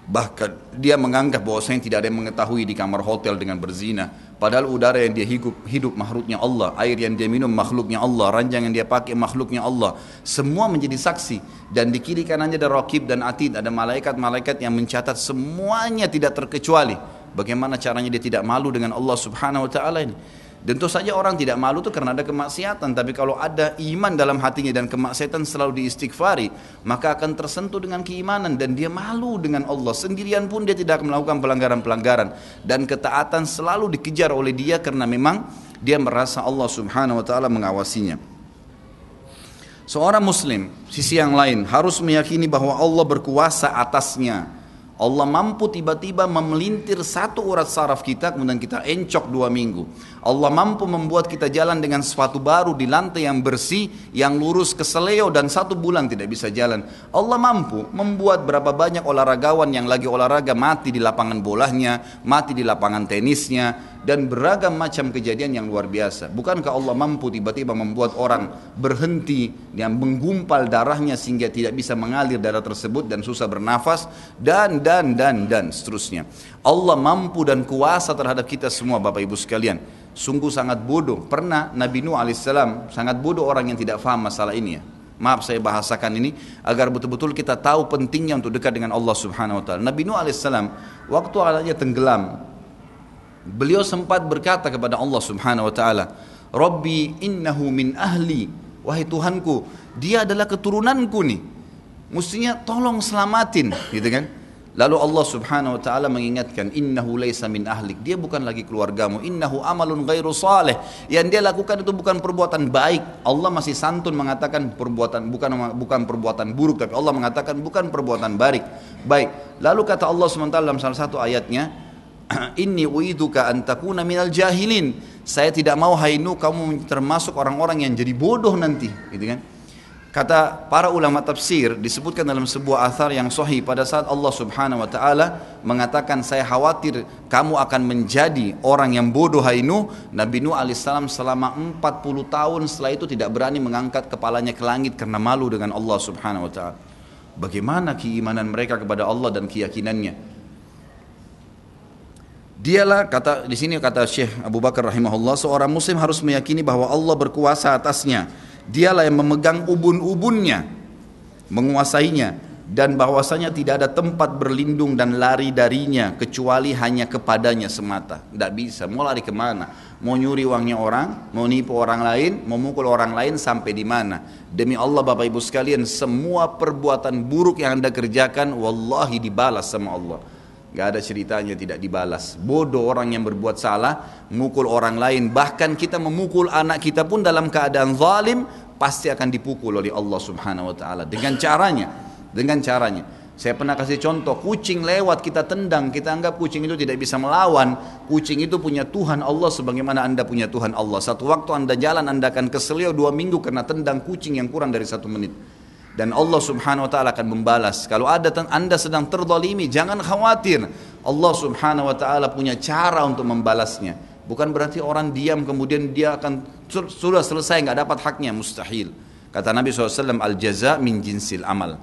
bahkan dia menganggap bahwasanya tidak ada yang mengetahui di kamar hotel dengan berzina. Padahal udara yang dia hidup hidup makhluknya Allah air yang dia minum makhluknya Allah ranjang yang dia pakai makhluknya Allah. Semua menjadi saksi. Dan di kiri kanannya ada rakib dan atid. Ada malaikat-malaikat yang mencatat semuanya tidak terkecuali. Bagaimana caranya dia tidak malu dengan Allah Subhanahu wa taala ini Tentu saja orang tidak malu itu karena ada kemaksiatan, tapi kalau ada iman dalam hatinya dan kemaksiatan selalu diistighfari, maka akan tersentuh dengan keimanan dan dia malu dengan Allah. Sendirian pun dia tidak melakukan pelanggaran-pelanggaran dan ketaatan selalu dikejar oleh dia karena memang dia merasa Allah Subhanahu wa taala mengawasinya. Seorang muslim sisi yang lain harus meyakini bahwa Allah berkuasa atasnya Allah mampu tiba-tiba memelintir satu urat saraf kita kemudian kita encok dua minggu. Allah mampu membuat kita jalan dengan sepatu baru di lantai yang bersih, yang lurus ke seleo dan satu bulan tidak bisa jalan. Allah mampu membuat berapa banyak olahragawan yang lagi olahraga mati di lapangan bolanya, mati di lapangan tenisnya, dan beragam macam kejadian yang luar biasa. Bukankah Allah mampu tiba-tiba membuat orang berhenti yang menggumpal darahnya sehingga tidak bisa mengalir darah tersebut dan susah bernafas dan dan dan dan seterusnya. Allah mampu dan kuasa terhadap kita semua Bapak Ibu sekalian. Sungguh sangat bodoh. Pernah Nabi Nuh alaihissalam sangat bodoh orang yang tidak faham masalah ini ya. Maaf saya bahasakan ini agar betul-betul kita tahu pentingnya untuk dekat dengan Allah Subhanahu wa taala. Nabi Nuh alaihissalam waktu alatnya tenggelam Beliau sempat berkata kepada Allah Subhanahu wa taala, "Rabbi innahu min ahli." Wahai Tuhanku, dia adalah keturunanku nih. Mestinya tolong selamatin, gitu kan? Lalu Allah Subhanahu wa taala mengingatkan, "Innahu laisa min ahlik." Dia bukan lagi keluargamu. Innahu amalun ghairu saleh. Yang dia lakukan itu bukan perbuatan baik. Allah masih santun mengatakan perbuatan bukan bukan perbuatan buruk, tapi Allah mengatakan bukan perbuatan baik. Baik. Lalu kata Allah SWT dalam salah satu ayatnya, inni uiduka antakuna minal jahilin saya tidak mau hainu kamu termasuk orang-orang yang jadi bodoh nanti gitu kan kata para ulama tafsir disebutkan dalam sebuah athar yang sahih pada saat Allah Subhanahu wa taala mengatakan saya khawatir kamu akan menjadi orang yang bodoh hainu Nabi Nuh alaihissalam selama 40 tahun setelah itu tidak berani mengangkat kepalanya ke langit karena malu dengan Allah Subhanahu wa taala. Bagaimana keimanan mereka kepada Allah dan keyakinannya? Dialah kata di sini kata Syekh Abu Bakar rahimahullah seorang muslim harus meyakini bahwa Allah berkuasa atasnya. Dialah yang memegang ubun-ubunnya, menguasainya dan bahwasanya tidak ada tempat berlindung dan lari darinya kecuali hanya kepadanya semata. Tidak bisa, mau lari ke mana? Mau nyuri uangnya orang, mau nipu orang lain, mau mukul orang lain sampai di mana? Demi Allah Bapak Ibu sekalian, semua perbuatan buruk yang Anda kerjakan wallahi dibalas sama Allah. Gak ada ceritanya tidak dibalas. Bodoh orang yang berbuat salah, mukul orang lain. Bahkan kita memukul anak kita pun dalam keadaan zalim, pasti akan dipukul oleh Allah subhanahu wa ta'ala. Dengan caranya. Dengan caranya. Saya pernah kasih contoh, kucing lewat kita tendang, kita anggap kucing itu tidak bisa melawan. Kucing itu punya Tuhan Allah sebagaimana anda punya Tuhan Allah. Satu waktu anda jalan, anda akan keselio dua minggu karena tendang kucing yang kurang dari satu menit dan Allah Subhanahu wa taala akan membalas. Kalau ada Anda sedang terzalimi, jangan khawatir. Allah Subhanahu wa taala punya cara untuk membalasnya. Bukan berarti orang diam kemudian dia akan sudah selesai nggak dapat haknya mustahil. Kata Nabi SAW al jaza min jinsil amal.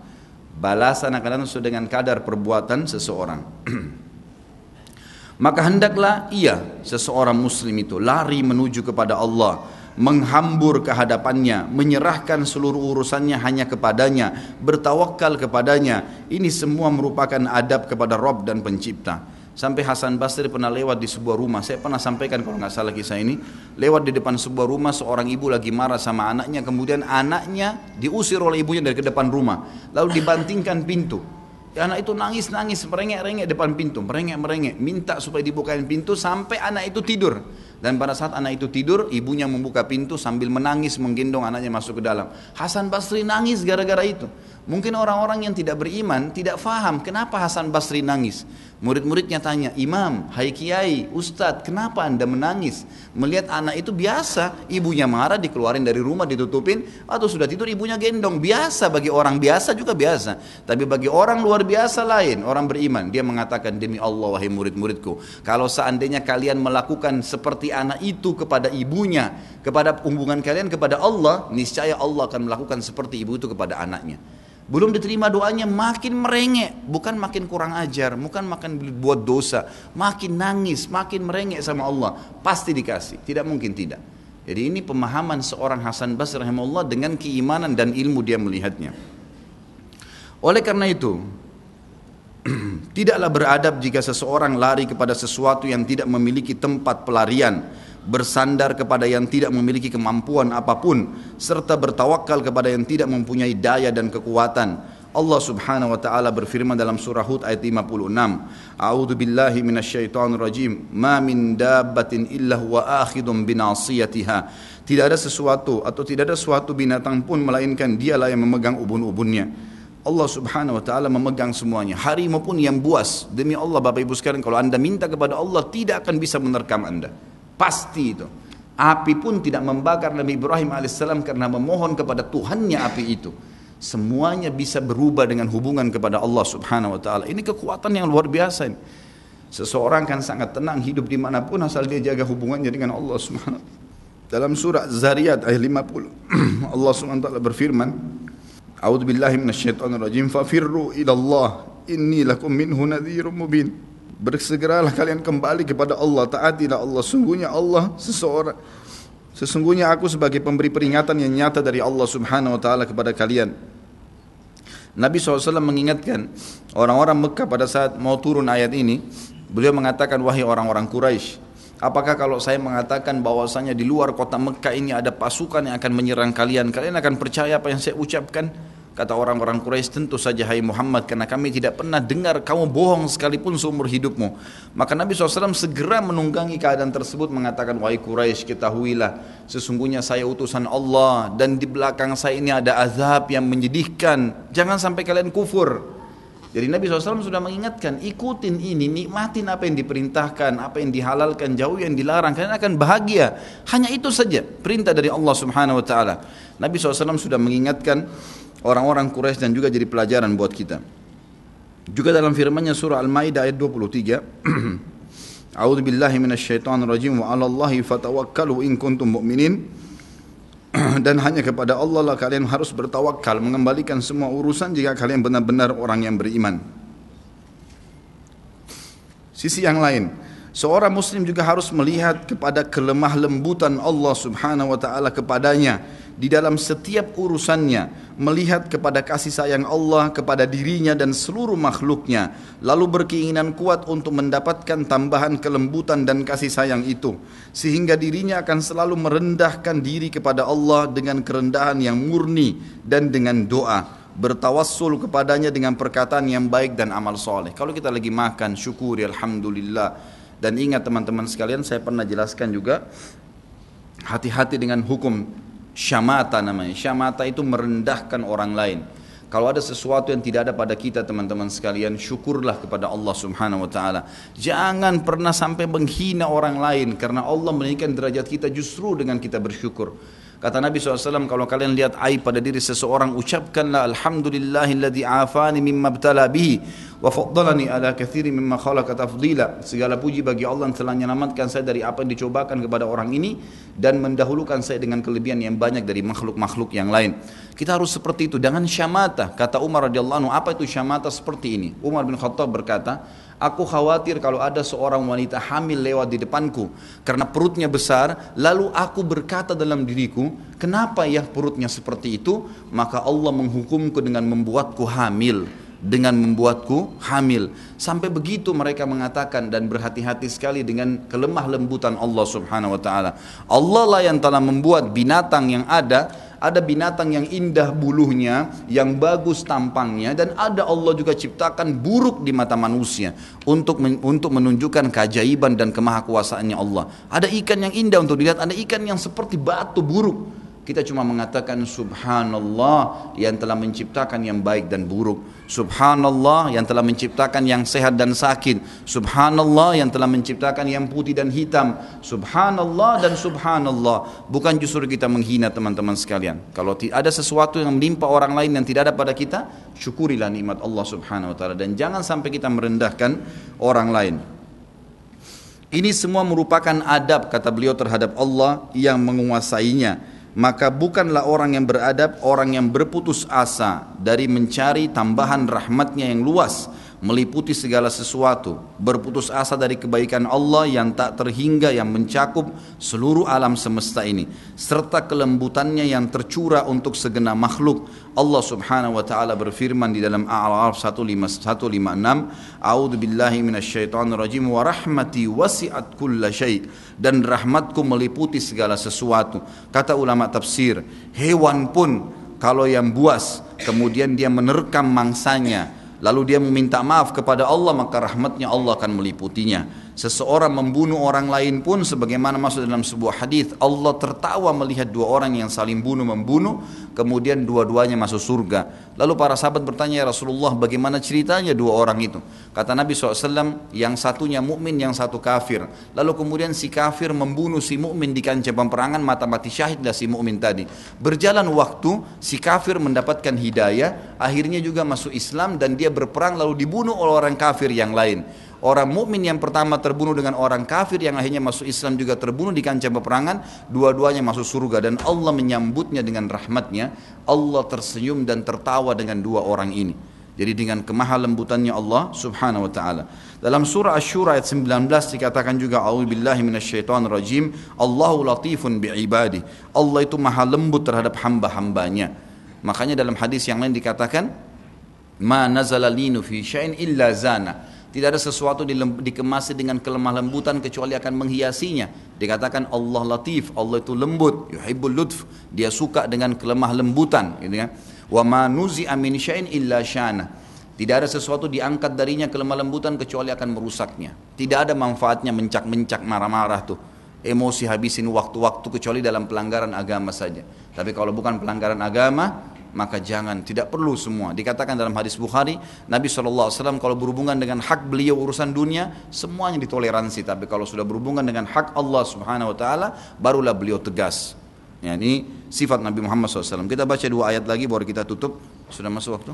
Balasan akan sesuai dengan kadar perbuatan seseorang. Maka hendaklah ia seseorang muslim itu lari menuju kepada Allah menghambur kehadapannya, menyerahkan seluruh urusannya hanya kepadanya, bertawakal kepadanya. Ini semua merupakan adab kepada Rob dan Pencipta. Sampai Hasan Basri pernah lewat di sebuah rumah. Saya pernah sampaikan kalau nggak salah kisah ini. Lewat di depan sebuah rumah, seorang ibu lagi marah sama anaknya. Kemudian anaknya diusir oleh ibunya dari ke depan rumah. Lalu dibantingkan pintu. Anak itu nangis-nangis, merengek-rengek depan pintu, merengek-merengek, minta supaya dibukain pintu sampai anak itu tidur. Dan pada saat anak itu tidur, ibunya membuka pintu sambil menangis menggendong anaknya masuk ke dalam. Hasan Basri nangis gara-gara itu. Mungkin orang-orang yang tidak beriman tidak faham kenapa Hasan Basri nangis. Murid-muridnya tanya, Imam, hai kiai, ustadz, kenapa anda menangis? Melihat anak itu biasa, ibunya marah, dikeluarin dari rumah, ditutupin, atau sudah tidur ibunya gendong. Biasa bagi orang biasa juga biasa. Tapi bagi orang luar biasa lain, orang beriman. Dia mengatakan, demi Allah wahai murid-muridku, kalau seandainya kalian melakukan seperti anak itu kepada ibunya, kepada hubungan kalian kepada Allah, niscaya Allah akan melakukan seperti ibu itu kepada anaknya. Belum diterima doanya makin merengek, bukan makin kurang ajar, bukan makin buat dosa, makin nangis, makin merengek sama Allah, pasti dikasih, tidak mungkin tidak. Jadi ini pemahaman seorang Hasan Basri rahimahullah dengan keimanan dan ilmu dia melihatnya. Oleh karena itu, tidaklah beradab jika seseorang lari kepada sesuatu yang tidak memiliki tempat pelarian bersandar kepada yang tidak memiliki kemampuan apa pun serta bertawakal kepada yang tidak mempunyai daya dan kekuatan. Allah Subhanahu wa taala berfirman dalam surah Hud ayat 56. A'udzu billahi minasyaitonir rajim. Ma min dabbatin illa huwa akhidun binasiyatiha. Tidak ada sesuatu atau tidak ada suatu binatang pun melainkan dialah yang memegang ubun-ubunnya. Allah subhanahu wa ta'ala memegang semuanya Harimau pun yang buas Demi Allah Bapak Ibu sekalian Kalau anda minta kepada Allah Tidak akan bisa menerkam anda Pasti itu. Api pun tidak membakar Nabi Ibrahim alaihissalam karena memohon kepada Tuhannya api itu. Semuanya bisa berubah dengan hubungan kepada Allah subhanahu wa ta'ala. Ini kekuatan yang luar biasa ini. Seseorang kan sangat tenang hidup di mana pun asal dia jaga hubungannya dengan Allah subhanahu wa ta'ala. Dalam surah Zariyat ayat 50 Allah subhanahu wa ta'ala berfirman A'udhu billahi minasyaitanir rajim fafirru ila Allah inni lakum minhu nadhirun mubin. Bersegeralah kalian kembali kepada Allah. Taatilah Allah. Sungguhnya Allah seseorang sesungguhnya aku sebagai pemberi peringatan yang nyata dari Allah subhanahu wa ta'ala kepada kalian. Nabi SAW mengingatkan orang-orang Mekah pada saat mau turun ayat ini beliau mengatakan wahai orang-orang Quraisy Apakah kalau saya mengatakan bahwasanya di luar kota Mekah ini ada pasukan yang akan menyerang kalian, kalian akan percaya apa yang saya ucapkan? Kata orang-orang Quraisy tentu saja hai Muhammad karena kami tidak pernah dengar kamu bohong sekalipun seumur hidupmu. Maka Nabi SAW segera menunggangi keadaan tersebut mengatakan wahai Quraisy ketahuilah sesungguhnya saya utusan Allah dan di belakang saya ini ada azab yang menyedihkan. Jangan sampai kalian kufur. Jadi Nabi SAW sudah mengingatkan, ikutin ini, nikmatin apa yang diperintahkan, apa yang dihalalkan, jauh yang dilarang, kalian akan bahagia. Hanya itu saja perintah dari Allah Subhanahu Wa Taala. Nabi SAW sudah mengingatkan orang-orang Quraisy dan juga jadi pelajaran buat kita. Juga dalam firman-Nya surah Al-Maidah ayat 23, A'udzu wa 'alallahi fatawakkalu in kuntum mu'minin. dan hanya kepada Allah lah kalian harus bertawakal mengembalikan semua urusan jika kalian benar-benar orang yang beriman. Sisi yang lain, seorang muslim juga harus melihat kepada kelemah lembutan Allah Subhanahu wa taala kepadanya di dalam setiap urusannya melihat kepada kasih sayang Allah kepada dirinya dan seluruh makhluknya lalu berkeinginan kuat untuk mendapatkan tambahan kelembutan dan kasih sayang itu sehingga dirinya akan selalu merendahkan diri kepada Allah dengan kerendahan yang murni dan dengan doa bertawassul kepadanya dengan perkataan yang baik dan amal soleh. Kalau kita lagi makan syukuri alhamdulillah dan ingat teman-teman sekalian saya pernah jelaskan juga hati-hati dengan hukum syamata namanya. Syamata itu merendahkan orang lain. Kalau ada sesuatu yang tidak ada pada kita teman-teman sekalian, syukurlah kepada Allah Subhanahu wa taala. Jangan pernah sampai menghina orang lain karena Allah meninggikan derajat kita justru dengan kita bersyukur. Kata Nabi SAW, kalau kalian lihat aib pada diri seseorang, ucapkanlah Alhamdulillahilladzi afani mimma btala bihi wa faddalani ala kathiri mimma khalaqa tafdila. Segala puji bagi Allah yang telah menyelamatkan saya dari apa yang dicobakan kepada orang ini dan mendahulukan saya dengan kelebihan yang banyak dari makhluk-makhluk yang lain. Kita harus seperti itu, dengan syamata. Kata Umar radhiyallahu anhu, apa itu syamata seperti ini? Umar bin Khattab berkata, Aku khawatir kalau ada seorang wanita hamil lewat di depanku karena perutnya besar, lalu aku berkata dalam diriku, kenapa ya perutnya seperti itu? Maka Allah menghukumku dengan membuatku hamil dengan membuatku hamil. Sampai begitu mereka mengatakan dan berhati-hati sekali dengan kelemah lembutan Allah Subhanahu wa taala. Allah lah yang telah membuat binatang yang ada ada binatang yang indah bulunya, yang bagus tampangnya dan ada Allah juga ciptakan buruk di mata manusia untuk untuk menunjukkan keajaiban dan kemahakuasaannya Allah. Ada ikan yang indah untuk dilihat, ada ikan yang seperti batu buruk. Kita cuma mengatakan subhanallah yang telah menciptakan yang baik dan buruk. Subhanallah yang telah menciptakan yang sehat dan sakit. Subhanallah yang telah menciptakan yang putih dan hitam. Subhanallah dan subhanallah. Bukan justru kita menghina teman-teman sekalian. Kalau ada sesuatu yang menimpa orang lain yang tidak ada pada kita, syukurilah nikmat Allah Subhanahu wa taala dan jangan sampai kita merendahkan orang lain. Ini semua merupakan adab kata beliau terhadap Allah yang menguasainya maka bukanlah orang yang beradab orang yang berputus asa dari mencari tambahan rahmatnya yang luas meliputi segala sesuatu, berputus asa dari kebaikan Allah yang tak terhingga yang mencakup seluruh alam semesta ini, serta kelembutannya yang tercurah untuk segenap makhluk. Allah Subhanahu wa taala berfirman di dalam Al-A'raf 156, "A'udzu billahi minasyaitonir rajim wa rahmati wasi'at kulla syai' dan rahmatku meliputi segala sesuatu." Kata ulama tafsir, hewan pun kalau yang buas kemudian dia menerkam mangsanya lalu dia meminta maaf kepada Allah maka rahmatnya Allah akan meliputinya Seseorang membunuh orang lain pun sebagaimana masuk dalam sebuah hadis Allah tertawa melihat dua orang yang saling bunuh membunuh kemudian dua-duanya masuk surga. Lalu para sahabat bertanya ya Rasulullah bagaimana ceritanya dua orang itu? Kata Nabi SAW yang satunya mukmin yang satu kafir. Lalu kemudian si kafir membunuh si mukmin di kancah peperangan mata mati syahidlah si mukmin tadi. Berjalan waktu si kafir mendapatkan hidayah akhirnya juga masuk Islam dan dia berperang lalu dibunuh oleh orang kafir yang lain. Orang mukmin yang pertama terbunuh dengan orang kafir yang akhirnya masuk Islam juga terbunuh di kancah peperangan, dua-duanya masuk surga dan Allah menyambutnya dengan rahmatnya. Allah tersenyum dan tertawa dengan dua orang ini. Jadi dengan kemaha lembutannya Allah Subhanahu wa taala. Dalam surah Asy-Syura ayat 19 dikatakan juga rajim, Allahu latifun bi'ibadi. Allah itu maha lembut terhadap hamba-hambanya. Makanya dalam hadis yang lain dikatakan, "Ma nazala linu fi syai'in illa zana." Tidak ada sesuatu dikemasi dengan kelemah lembutan kecuali akan menghiasinya. Dikatakan Allah latif, Allah itu lembut, yuhibbul lutf. Dia suka dengan kelemah lembutan, gitu kan. Wa ma nuzi'a min syai'in illa syana. Tidak ada sesuatu diangkat darinya kelemah lembutan kecuali akan merusaknya. Tidak ada manfaatnya mencak-mencak marah-marah tuh. Emosi habisin waktu-waktu kecuali dalam pelanggaran agama saja. Tapi kalau bukan pelanggaran agama, maka jangan tidak perlu semua. Dikatakan dalam hadis Bukhari Nabi SAW kalau berhubungan dengan hak beliau urusan dunia semuanya ditoleransi. Tapi kalau sudah berhubungan dengan hak Allah Subhanahu Wa Taala barulah beliau tegas. Ya, ini sifat Nabi Muhammad SAW kita baca dua ayat lagi baru kita tutup. Sudah masuk waktu?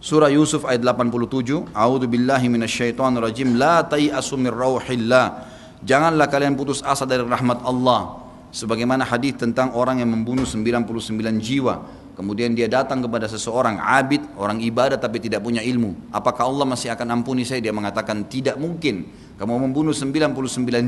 Surah Yusuf ayat 87 A'udzu billahi minasyaitonir rajim la tayasu min rauhillah. Janganlah kalian putus asa dari rahmat Allah sebagaimana hadis tentang orang yang membunuh 99 jiwa kemudian dia datang kepada seseorang abid orang ibadah tapi tidak punya ilmu apakah Allah masih akan ampuni saya? Dia mengatakan tidak mungkin. Kamu membunuh 99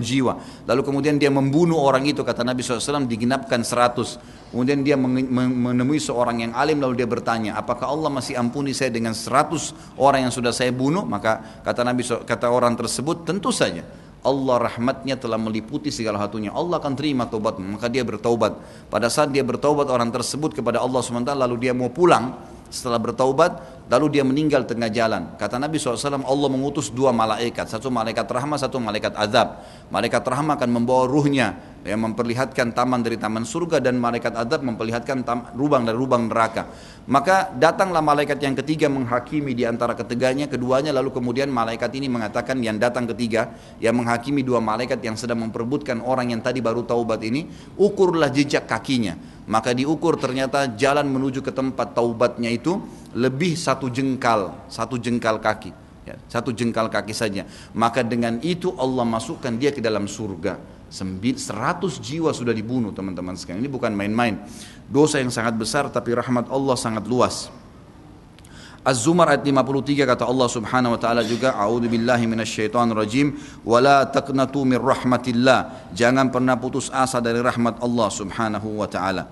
jiwa. Lalu kemudian dia membunuh orang itu kata Nabi SAW digenapkan 100 kemudian dia menemui seorang yang alim lalu dia bertanya apakah Allah masih ampuni saya dengan 100 orang yang sudah saya bunuh? Maka kata Nabi kata orang tersebut tentu saja Allah rahmatnya telah meliputi segala satunya. Allah akan terima taubat, maka dia bertaubat. Pada saat dia bertaubat orang tersebut kepada Allah SWT lalu dia mau pulang setelah bertaubat lalu dia meninggal tengah jalan. Kata Nabi SAW Allah mengutus dua malaikat, satu malaikat rahmat, satu malaikat azab. Malaikat rahmat akan membawa ruhnya yang memperlihatkan taman dari taman surga dan malaikat adab memperlihatkan tam, lubang dari lubang neraka. Maka datanglah malaikat yang ketiga menghakimi di antara ketiganya, keduanya lalu kemudian malaikat ini mengatakan yang datang ketiga yang menghakimi dua malaikat yang sedang memperebutkan orang yang tadi baru taubat ini, ukurlah jejak kakinya. Maka diukur ternyata jalan menuju ke tempat taubatnya itu lebih satu jengkal, satu jengkal kaki. Ya, satu jengkal kaki saja. Maka dengan itu Allah masukkan dia ke dalam surga. 100 jiwa sudah dibunuh teman-teman sekalian. Ini bukan main-main. Dosa yang sangat besar tapi rahmat Allah sangat luas. Az-Zumar ayat 53 kata Allah Subhanahu wa taala juga a'udzu billahi minasyaitonir rajim wala taqnatu mir rahmatillah. Jangan pernah putus asa dari rahmat Allah Subhanahu wa taala.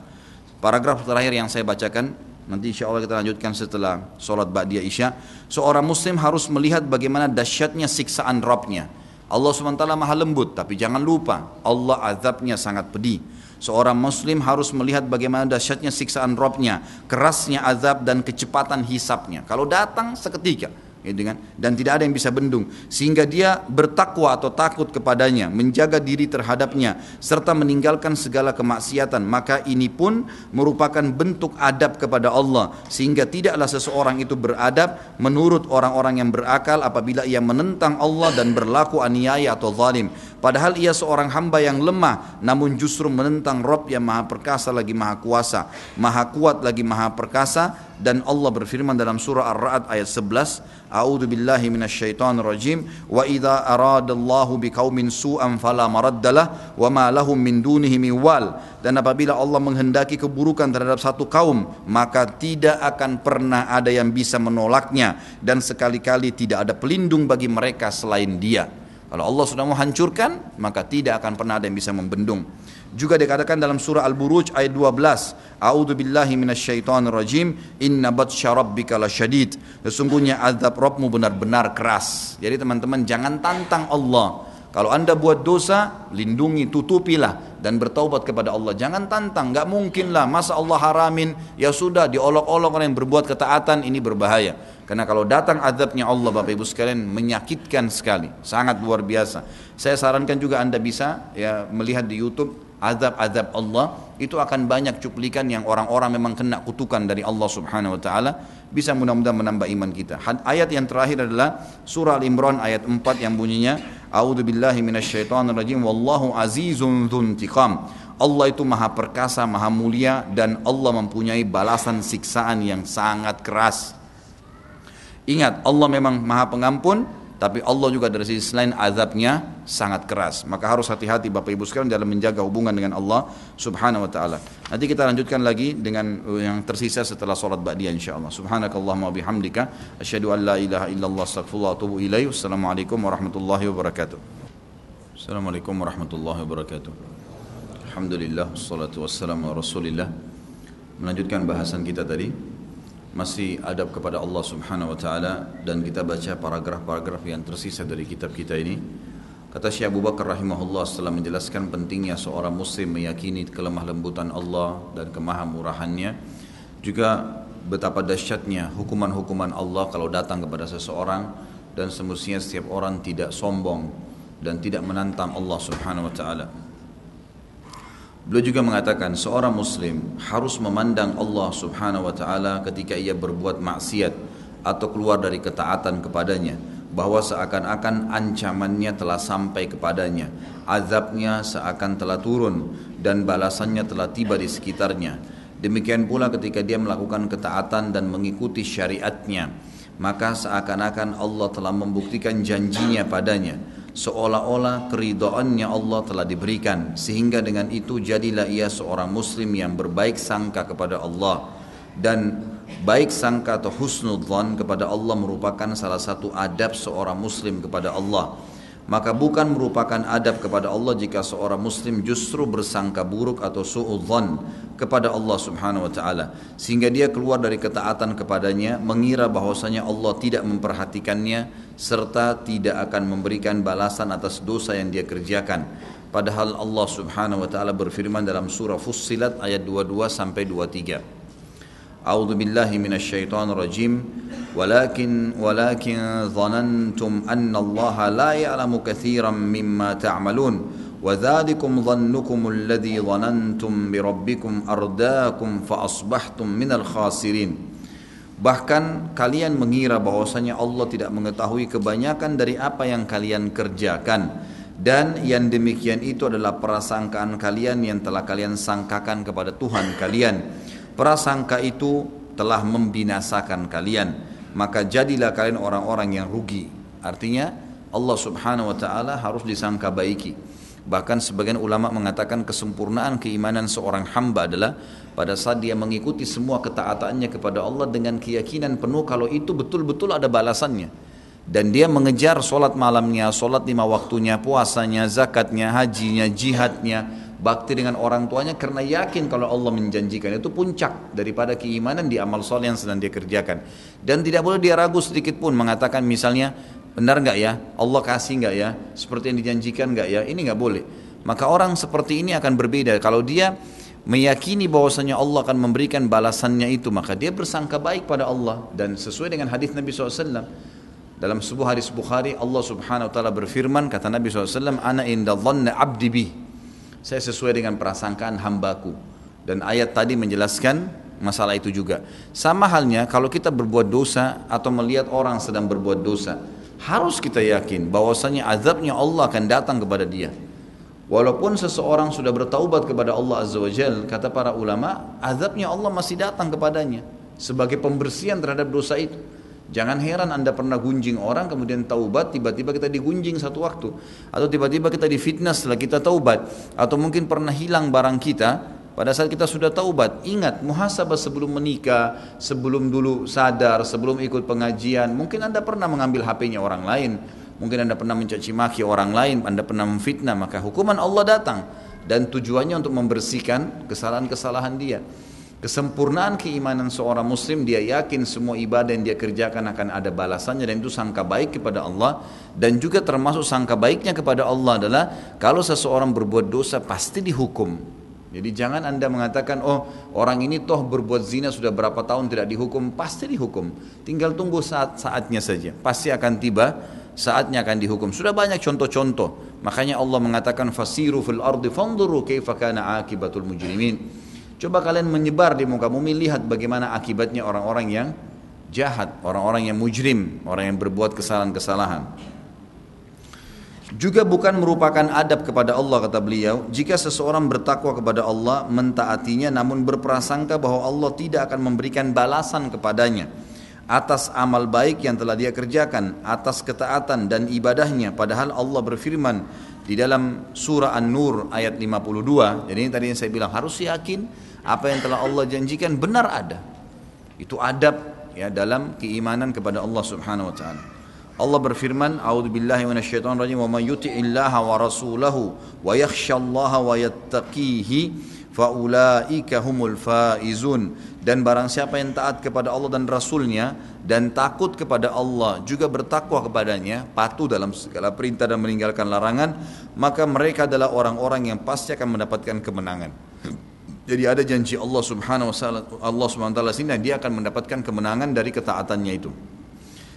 Paragraf terakhir yang saya bacakan nanti insya Allah kita lanjutkan setelah sholat Ba'diyah Isya. Seorang muslim harus melihat bagaimana dahsyatnya siksaan Rabbnya Allah SWT maha lembut tapi jangan lupa Allah azabnya sangat pedih Seorang muslim harus melihat bagaimana dahsyatnya siksaan Robnya, kerasnya azab dan kecepatan hisapnya. Kalau datang seketika, gitu kan? dan tidak ada yang bisa bendung sehingga dia bertakwa atau takut kepadanya menjaga diri terhadapnya serta meninggalkan segala kemaksiatan maka ini pun merupakan bentuk adab kepada Allah sehingga tidaklah seseorang itu beradab menurut orang-orang yang berakal apabila ia menentang Allah dan berlaku aniaya atau zalim padahal ia seorang hamba yang lemah namun justru menentang Rob yang maha perkasa lagi maha kuasa maha kuat lagi maha perkasa dan Allah berfirman dalam surah Ar-Ra'd ayat 11 A'udzu billahi minasyaitonir rajim wa idza aradallahu biqaumin su'an fala maraddalah wa ma lahum min dunihi min wal. Dan apabila Allah menghendaki keburukan terhadap satu kaum maka tidak akan pernah ada yang bisa menolaknya dan sekali-kali tidak ada pelindung bagi mereka selain dia kalau Allah sudah menghancurkan maka tidak akan pernah ada yang bisa membendung juga dikatakan dalam surah Al-Buruj ayat 12, A'udzu billahi minasyaitonir rajim, inna batsya rabbika lasyadid. Sesungguhnya azab Rabbmu benar-benar keras. Jadi teman-teman jangan tantang Allah. Kalau anda buat dosa, lindungi, tutupilah dan bertaubat kepada Allah. Jangan tantang, nggak mungkin lah. Masa Allah haramin, ya sudah diolok-olok orang yang berbuat ketaatan ini berbahaya. Karena kalau datang azabnya Allah Bapak Ibu sekalian menyakitkan sekali, sangat luar biasa. Saya sarankan juga anda bisa ya melihat di YouTube azab-azab Allah itu akan banyak cuplikan yang orang-orang memang kena kutukan dari Allah Subhanahu wa taala bisa mudah-mudahan menambah iman kita. Ayat yang terakhir adalah surah Al-Imran ayat 4 yang bunyinya A'udzu billahi minasyaitonir rajim wallahu azizun dzuntiqam. Allah itu maha perkasa, maha mulia dan Allah mempunyai balasan siksaan yang sangat keras. Ingat, Allah memang maha pengampun, tapi Allah juga dari sisi lain azabnya sangat keras. Maka harus hati-hati Bapak Ibu sekalian dalam menjaga hubungan dengan Allah Subhanahu wa taala. Nanti kita lanjutkan lagi dengan yang tersisa setelah salat ba'diyah insyaallah. Subhanakallahumma wa bihamdika asyhadu an la ilaha illallah astaghfirullah wa atubu ilaih. Wassalamualaikum warahmatullahi wabarakatuh. Assalamualaikum warahmatullahi wabarakatuh. Alhamdulillah wassalatu wassalamu ala Rasulillah. Melanjutkan bahasan kita tadi masih adab kepada Allah Subhanahu wa taala dan kita baca paragraf-paragraf yang tersisa dari kitab kita ini. Kata Syekh Abu Bakar rahimahullah setelah menjelaskan pentingnya seorang muslim meyakini kelemah lembutan Allah dan kemahamurahannya juga betapa dahsyatnya hukuman-hukuman Allah kalau datang kepada seseorang dan semestinya setiap orang tidak sombong dan tidak menantang Allah Subhanahu wa taala. Beliau juga mengatakan seorang muslim harus memandang Allah Subhanahu wa taala ketika ia berbuat maksiat atau keluar dari ketaatan kepadanya bahwa seakan-akan ancamannya telah sampai kepadanya, azabnya seakan telah turun dan balasannya telah tiba di sekitarnya. Demikian pula ketika dia melakukan ketaatan dan mengikuti syariatnya, maka seakan-akan Allah telah membuktikan janjinya padanya seolah-olah keridoannya Allah telah diberikan. Sehingga dengan itu jadilah ia seorang muslim yang berbaik sangka kepada Allah. Dan baik sangka atau husnudzon kepada Allah merupakan salah satu adab seorang muslim kepada Allah maka bukan merupakan adab kepada Allah jika seorang muslim justru bersangka buruk atau suudzon kepada Allah Subhanahu wa taala. Sehingga dia keluar dari ketaatan kepadanya mengira bahwasanya Allah tidak memperhatikannya serta tidak akan memberikan balasan atas dosa yang dia kerjakan. Padahal Allah Subhanahu wa taala berfirman dalam surah Fussilat ayat 22 sampai 23 أعوذ بالله من الشيطان الرجيم ولكن ولكن ظننتم أن الله لا يعلم كثيرا مما تعملون وذلكم ظنكم الذي ظننتم بربكم أرداكم فأصبحتم من الخاسرين Bahkan kalian mengira bahwasanya Allah tidak mengetahui kebanyakan dari apa yang kalian kerjakan dan yang demikian itu adalah prasangkaan kalian yang telah kalian sangkakan kepada Tuhan kalian prasangka itu telah membinasakan kalian. Maka jadilah kalian orang-orang yang rugi. Artinya Allah subhanahu wa ta'ala harus disangka baiki. Bahkan sebagian ulama mengatakan kesempurnaan keimanan seorang hamba adalah pada saat dia mengikuti semua ketaatannya kepada Allah dengan keyakinan penuh kalau itu betul-betul ada balasannya. Dan dia mengejar solat malamnya, solat lima waktunya, puasanya, zakatnya, hajinya, jihadnya, bakti dengan orang tuanya karena yakin kalau Allah menjanjikan itu puncak daripada keimanan di amal soleh yang sedang dia kerjakan dan tidak boleh dia ragu sedikit pun mengatakan misalnya benar nggak ya Allah kasih nggak ya seperti yang dijanjikan nggak ya ini nggak boleh maka orang seperti ini akan berbeda. Kalau dia meyakini bahwasanya Allah akan memberikan balasannya itu, maka dia bersangka baik pada Allah dan sesuai dengan hadis Nabi SAW. Dalam sebuah hadis Bukhari, Allah Subhanahu wa taala berfirman, kata Nabi SAW, "Ana inda abdi bi." Saya sesuai dengan prasangkaan hambaku. Dan ayat tadi menjelaskan masalah itu juga. Sama halnya kalau kita berbuat dosa atau melihat orang sedang berbuat dosa, harus kita yakin bahwasanya azabnya Allah akan datang kepada dia. Walaupun seseorang sudah bertaubat kepada Allah Azza wa Jal, kata para ulama, azabnya Allah masih datang kepadanya sebagai pembersihan terhadap dosa itu. Jangan heran Anda pernah gunjing orang kemudian taubat tiba-tiba kita digunjing satu waktu atau tiba-tiba kita difitnah setelah kita taubat atau mungkin pernah hilang barang kita pada saat kita sudah taubat, ingat muhasabah sebelum menikah, sebelum dulu sadar, sebelum ikut pengajian. Mungkin Anda pernah mengambil HP-nya orang lain, mungkin Anda pernah mencaci maki orang lain, Anda pernah memfitnah, maka hukuman Allah datang dan tujuannya untuk membersihkan kesalahan-kesalahan dia. Kesempurnaan keimanan seorang muslim dia yakin semua ibadah yang dia kerjakan akan ada balasannya dan itu sangka baik kepada Allah dan juga termasuk sangka baiknya kepada Allah adalah kalau seseorang berbuat dosa pasti dihukum jadi jangan anda mengatakan oh orang ini toh berbuat zina sudah berapa tahun tidak dihukum pasti dihukum. Tinggal tunggu saat saatnya saja. Pasti akan tiba saatnya akan dihukum. Sudah banyak contoh-contoh. Makanya Allah mengatakan fasiru fil ardi fanzuru kaifa kana akibatul mujrimin. Coba kalian menyebar di muka bumi lihat bagaimana akibatnya orang-orang yang jahat, orang-orang yang mujrim, orang yang berbuat kesalahan-kesalahan. Juga bukan merupakan adab kepada Allah kata beliau Jika seseorang bertakwa kepada Allah Mentaatinya namun berprasangka bahwa Allah tidak akan memberikan balasan kepadanya Atas amal baik yang telah dia kerjakan Atas ketaatan dan ibadahnya Padahal Allah berfirman Di dalam surah An-Nur ayat 52 Jadi ini tadi yang saya bilang harus yakin Apa yang telah Allah janjikan benar ada Itu adab ya dalam keimanan kepada Allah subhanahu wa ta'ala Allah berfirman, "A'udzubillahi minasyaitonir rajim, wa may yuti'illaha wa rasulahu wa yakhshallaha wa yattaqihi faulaika humul faizun." Dan barang siapa yang taat kepada Allah dan Rasulnya dan takut kepada Allah juga bertakwa kepadanya, patuh dalam segala perintah dan meninggalkan larangan, maka mereka adalah orang-orang yang pasti akan mendapatkan kemenangan. Jadi ada janji Allah Subhanahu wa taala Allah Subhanahu wa taala sini dia akan mendapatkan kemenangan dari ketaatannya itu.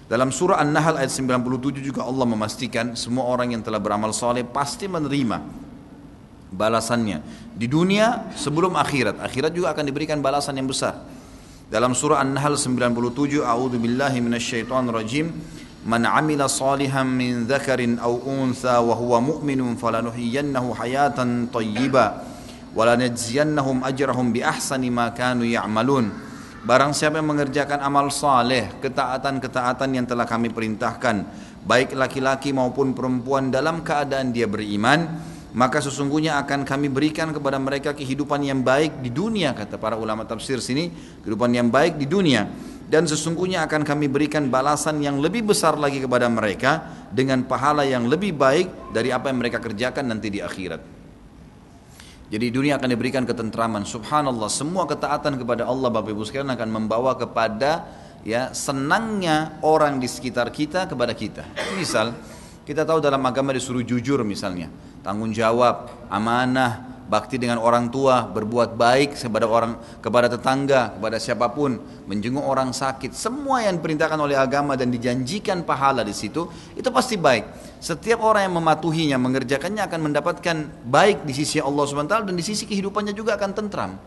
Dalam surah An-Nahl ayat 97 juga Allah memastikan semua orang yang telah beramal soleh pasti menerima balasannya di dunia sebelum akhirat. Akhirat juga akan diberikan balasan yang besar. Dalam surah An-Nahl 97, A'udzu billahi minasyaitonir rajim. Man 'amila salihan min dzakarin aw untha wa huwa mu'minun falanuhyiyannahu hayatan thayyibah wa lanajziyannahum ajrahum bi ahsani ma kanu ya'malun. Barang siapa yang mengerjakan amal saleh, ketaatan-ketaatan yang telah kami perintahkan, baik laki-laki maupun perempuan dalam keadaan dia beriman, maka sesungguhnya akan kami berikan kepada mereka kehidupan yang baik di dunia kata para ulama tafsir sini, kehidupan yang baik di dunia dan sesungguhnya akan kami berikan balasan yang lebih besar lagi kepada mereka dengan pahala yang lebih baik dari apa yang mereka kerjakan nanti di akhirat. Jadi dunia akan diberikan ketentraman. Subhanallah, semua ketaatan kepada Allah Bapak Ibu sekalian akan membawa kepada ya senangnya orang di sekitar kita kepada kita. Misal, kita tahu dalam agama disuruh jujur misalnya, tanggung jawab, amanah, bakti dengan orang tua, berbuat baik kepada orang kepada tetangga, kepada siapa pun, menjenguk orang sakit, semua yang diperintahkan oleh agama dan dijanjikan pahala di situ, itu pasti baik. Setiap orang yang mematuhinya, mengerjakannya akan mendapatkan baik di sisi Allah SWT dan di sisi kehidupannya juga akan tentram.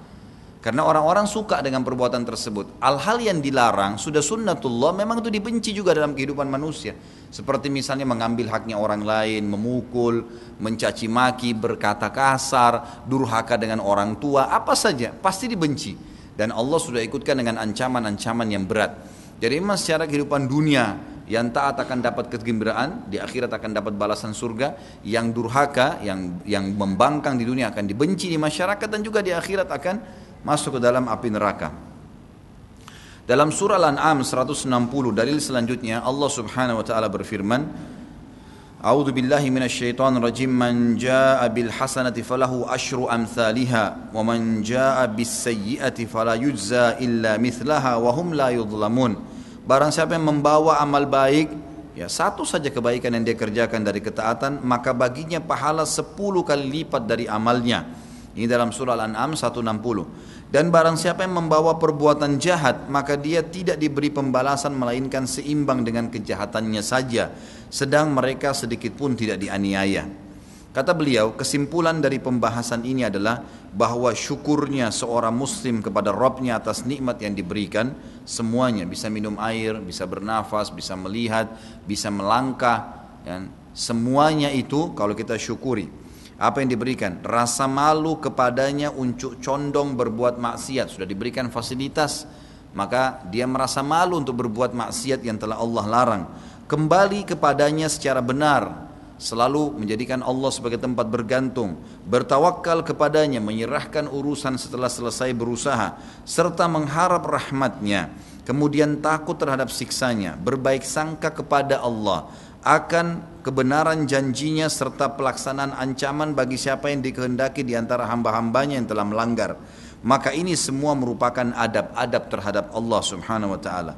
Karena orang-orang suka dengan perbuatan tersebut. Hal-hal yang dilarang sudah sunnatullah memang itu dibenci juga dalam kehidupan manusia. Seperti misalnya mengambil haknya orang lain, memukul, mencaci maki, berkata kasar, durhaka dengan orang tua, apa saja pasti dibenci. Dan Allah sudah ikutkan dengan ancaman-ancaman yang berat. Jadi memang secara kehidupan dunia yang taat akan dapat kegembiraan, di akhirat akan dapat balasan surga, yang durhaka, yang yang membangkang di dunia akan dibenci di masyarakat dan juga di akhirat akan masuk ke dalam api neraka. Dalam surah Al-An'am 160 dalil selanjutnya Allah Subhanahu wa taala berfirman A'udzu billahi minasyaitonir rajim. Man jaa'a bil hasanati falahu asyru amsalha wa man jaa'a bis sayyi'ati fala yujza illa mithlaha wa hum la Barang siapa yang membawa amal baik ya satu saja kebaikan yang dia kerjakan dari ketaatan maka baginya pahala 10 kali lipat dari amalnya. Ini dalam surah Al-An'am 160 dan barang siapa yang membawa perbuatan jahat maka dia tidak diberi pembalasan melainkan seimbang dengan kejahatannya saja. Sedang mereka sedikit pun tidak dianiaya. Kata beliau, kesimpulan dari pembahasan ini adalah bahwa syukurnya seorang muslim kepada Robnya atas nikmat yang diberikan, semuanya bisa minum air, bisa bernafas, bisa melihat, bisa melangkah, dan semuanya itu kalau kita syukuri. Apa yang diberikan? Rasa malu kepadanya untuk condong berbuat maksiat, sudah diberikan fasilitas, maka dia merasa malu untuk berbuat maksiat yang telah Allah larang. Kembali kepadanya secara benar, selalu menjadikan Allah sebagai tempat bergantung, bertawakal kepadanya, menyerahkan urusan setelah selesai berusaha, serta mengharap rahmatnya, kemudian takut terhadap siksanya, berbaik sangka kepada Allah, akan kebenaran janjinya serta pelaksanaan ancaman bagi siapa yang dikehendaki di antara hamba-hambanya yang telah melanggar. Maka ini semua merupakan adab-adab terhadap Allah subhanahu wa ta'ala.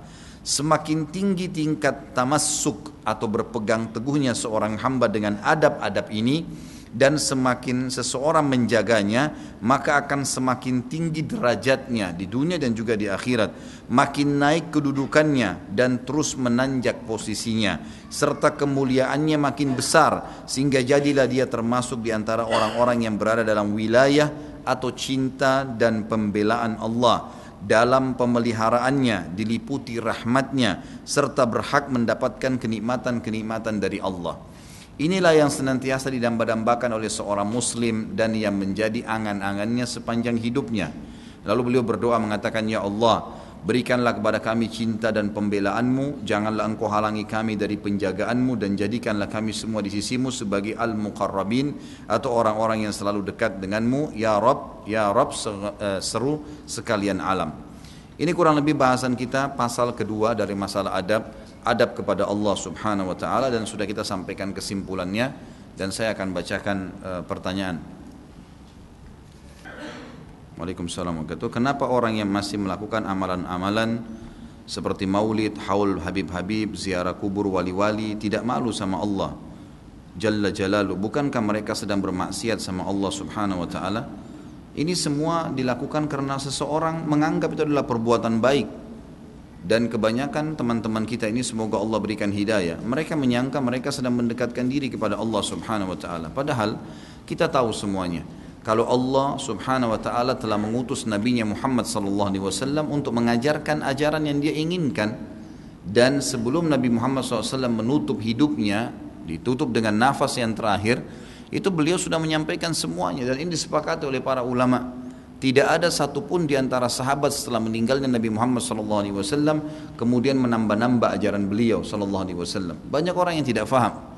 Semakin tinggi tingkat tamassuk atau berpegang teguhnya seorang hamba dengan adab-adab ini dan semakin seseorang menjaganya maka akan semakin tinggi derajatnya di dunia dan juga di akhirat. Makin naik kedudukannya dan terus menanjak posisinya serta kemuliaannya makin besar sehingga jadilah dia termasuk di antara orang-orang yang berada dalam wilayah atau cinta dan pembelaan Allah dalam pemeliharaannya, diliputi rahmatnya, serta berhak mendapatkan kenikmatan-kenikmatan dari Allah. Inilah yang senantiasa didamba-dambakan oleh seorang muslim dan yang menjadi angan-angannya sepanjang hidupnya. Lalu beliau berdoa mengatakan, Ya Allah, Berikanlah kepada kami cinta dan pembelaanmu. Janganlah engkau halangi kami dari penjagaanmu Dan jadikanlah kami semua di sisimu sebagai al-muqarrabin Atau orang-orang yang selalu dekat denganmu. Ya Rob, Ya Rob eh, seru sekalian alam. Ini kurang lebih bahasan kita pasal kedua dari masalah adab Adab kepada Allah subhanahu wa ta'ala Dan sudah kita sampaikan kesimpulannya Dan saya akan bacakan uh, pertanyaan Waalaikumsalam. Warahmatullahi Kenapa orang yang masih melakukan amalan-amalan seperti maulid, haul habib-habib, ziarah kubur wali-wali tidak malu sama Allah Jalla Jalalu? Bukankah mereka sedang bermaksiat sama Allah subhanahu wa ta'ala? Ini semua dilakukan karena seseorang menganggap itu adalah perbuatan baik. Dan kebanyakan teman-teman kita ini semoga Allah berikan hidayah. Mereka menyangka mereka sedang mendekatkan diri kepada Allah subhanahu wa ta'ala. Padahal kita tahu semuanya kalau Allah Subhanahu wa taala telah mengutus nabinya Muhammad wasallam untuk mengajarkan ajaran yang dia inginkan dan sebelum Nabi Muhammad SAW menutup hidupnya ditutup dengan nafas yang terakhir itu beliau sudah menyampaikan semuanya dan ini disepakati oleh para ulama tidak ada satupun di antara sahabat setelah meninggalnya Nabi Muhammad SAW kemudian menambah-nambah ajaran beliau SAW. Banyak orang yang tidak faham.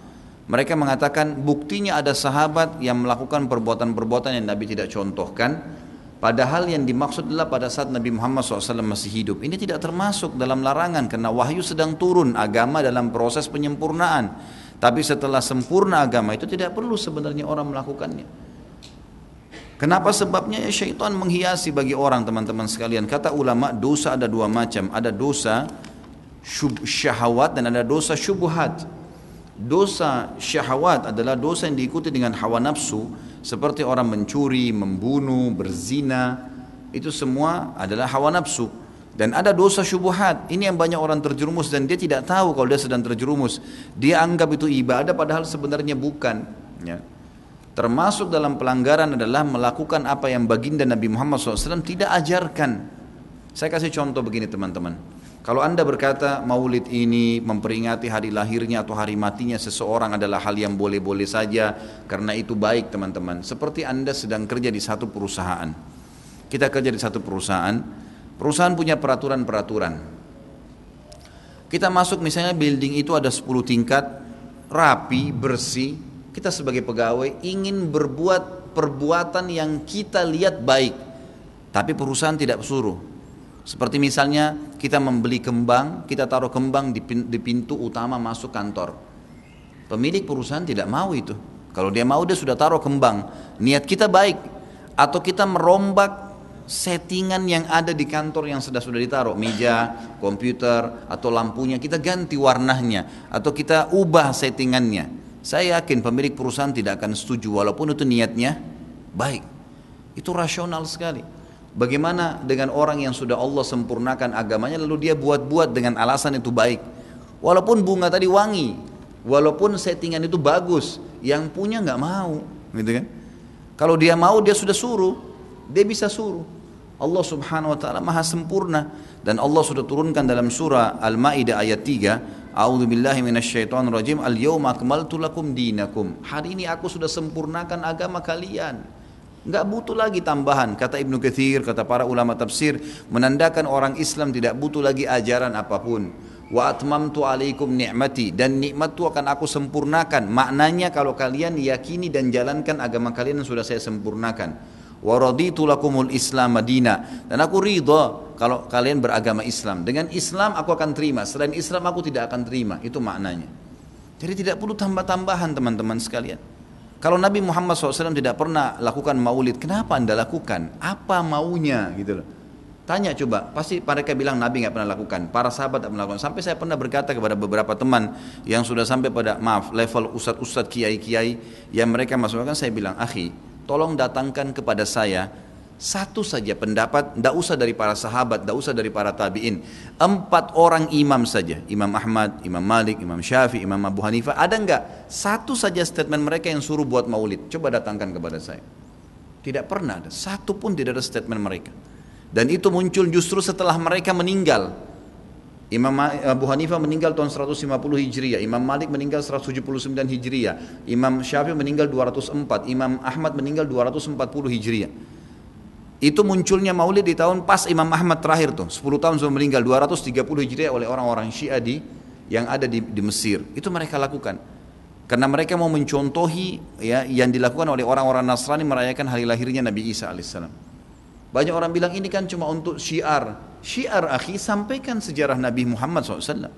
Mereka mengatakan buktinya ada sahabat yang melakukan perbuatan-perbuatan yang Nabi tidak contohkan. Padahal yang dimaksud adalah pada saat Nabi Muhammad SAW masih hidup. Ini tidak termasuk dalam larangan karena wahyu sedang turun agama dalam proses penyempurnaan. Tapi setelah sempurna agama itu tidak perlu sebenarnya orang melakukannya. Kenapa sebabnya ya syaitan menghiasi bagi orang teman-teman sekalian. Kata ulama dosa ada dua macam. Ada dosa syahwat dan ada dosa syubhat. Dosa syahwat adalah dosa yang diikuti dengan hawa nafsu seperti orang mencuri, membunuh, berzina. Itu semua adalah hawa nafsu. Dan ada dosa syubhat. Ini yang banyak orang terjerumus dan dia tidak tahu kalau dia sedang terjerumus. Dia anggap itu ibadah padahal sebenarnya bukan. Ya. Termasuk dalam pelanggaran adalah melakukan apa yang baginda Nabi Muhammad SAW tidak ajarkan. Saya kasih contoh begini teman-teman. Kalau anda berkata maulid ini memperingati hari lahirnya atau hari matinya seseorang adalah hal yang boleh-boleh saja karena itu baik teman-teman. Seperti anda sedang kerja di satu perusahaan. Kita kerja di satu perusahaan, perusahaan punya peraturan-peraturan. Kita masuk misalnya building itu ada 10 tingkat, rapi, bersih. Kita sebagai pegawai ingin berbuat perbuatan yang kita lihat baik. Tapi perusahaan tidak suruh seperti misalnya kita membeli kembang, kita taruh kembang di pintu utama masuk kantor. Pemilik perusahaan tidak mau itu. Kalau dia mau dia sudah taruh kembang. Niat kita baik. Atau kita merombak settingan yang ada di kantor yang sudah sudah ditaruh meja, komputer atau lampunya kita ganti warnanya atau kita ubah settingannya. Saya yakin pemilik perusahaan tidak akan setuju walaupun itu niatnya baik. Itu rasional sekali. Bagaimana dengan orang yang sudah Allah sempurnakan agamanya lalu dia buat-buat dengan alasan itu baik. Walaupun bunga tadi wangi, walaupun settingan itu bagus, yang punya nggak mau, gitu kan? Kalau dia mau dia sudah suruh, dia bisa suruh. Allah Subhanahu wa taala Maha sempurna dan Allah sudah turunkan dalam surah Al-Maidah ayat 3, A'udzu billahi minasyaitonir rajim, al-yauma akmaltu lakum dinakum. Hari ini aku sudah sempurnakan agama kalian. Enggak butuh lagi tambahan, kata Ibnu Katsir, kata para ulama tafsir, menandakan orang Islam tidak butuh lagi ajaran apa pun. Wa atmamtu alaikum ni'mati dan nikmat itu akan aku sempurnakan. Maknanya kalau kalian yakini dan jalankan agama kalian yang sudah saya sempurnakan. Wa raditu lakumul islam madina dan aku ridha kalau kalian beragama Islam. Dengan Islam aku akan terima selain Islam aku tidak akan terima. Itu maknanya. Jadi tidak perlu tambah-tambahan teman-teman sekalian kalau Nabi Muhammad SAW tidak pernah lakukan maulid kenapa anda lakukan? Apa maunya? Gitu loh. Tanya coba, pasti mereka bilang Nabi nggak pernah lakukan, para sahabat tidak pernah lakukan. Sampai saya pernah berkata kepada beberapa teman yang sudah sampai pada maaf level ustadz-ustadz kiai-kiai yang mereka masukkan, saya bilang, akhi, tolong datangkan kepada saya satu saja pendapat, tidak usah dari para sahabat, tidak usah dari para tabiin. Empat orang imam saja, Imam Ahmad, Imam Malik, Imam Syafi'i, Imam Abu Hanifah. Ada enggak satu saja statement mereka yang suruh buat maulid? Coba datangkan kepada saya. Tidak pernah ada, satu pun tidak ada statement mereka. Dan itu muncul justru setelah mereka meninggal. Imam Abu Hanifah meninggal tahun 150 Hijriah, Imam Malik meninggal 179 Hijriah, Imam Syafi'i meninggal 204, Imam Ahmad meninggal 240 Hijriah. Itu munculnya maulid di tahun pas Imam Ahmad terakhir tuh, 10 tahun sebelum meninggal 230 Hijriah oleh orang-orang Syiah di yang ada di, di Mesir. Itu mereka lakukan. Karena mereka mau mencontohi ya yang dilakukan oleh orang-orang Nasrani merayakan hari lahirnya Nabi Isa alaihissalam. Banyak orang bilang ini kan cuma untuk syiar. Syiar akhi sampaikan sejarah Nabi Muhammad SAW.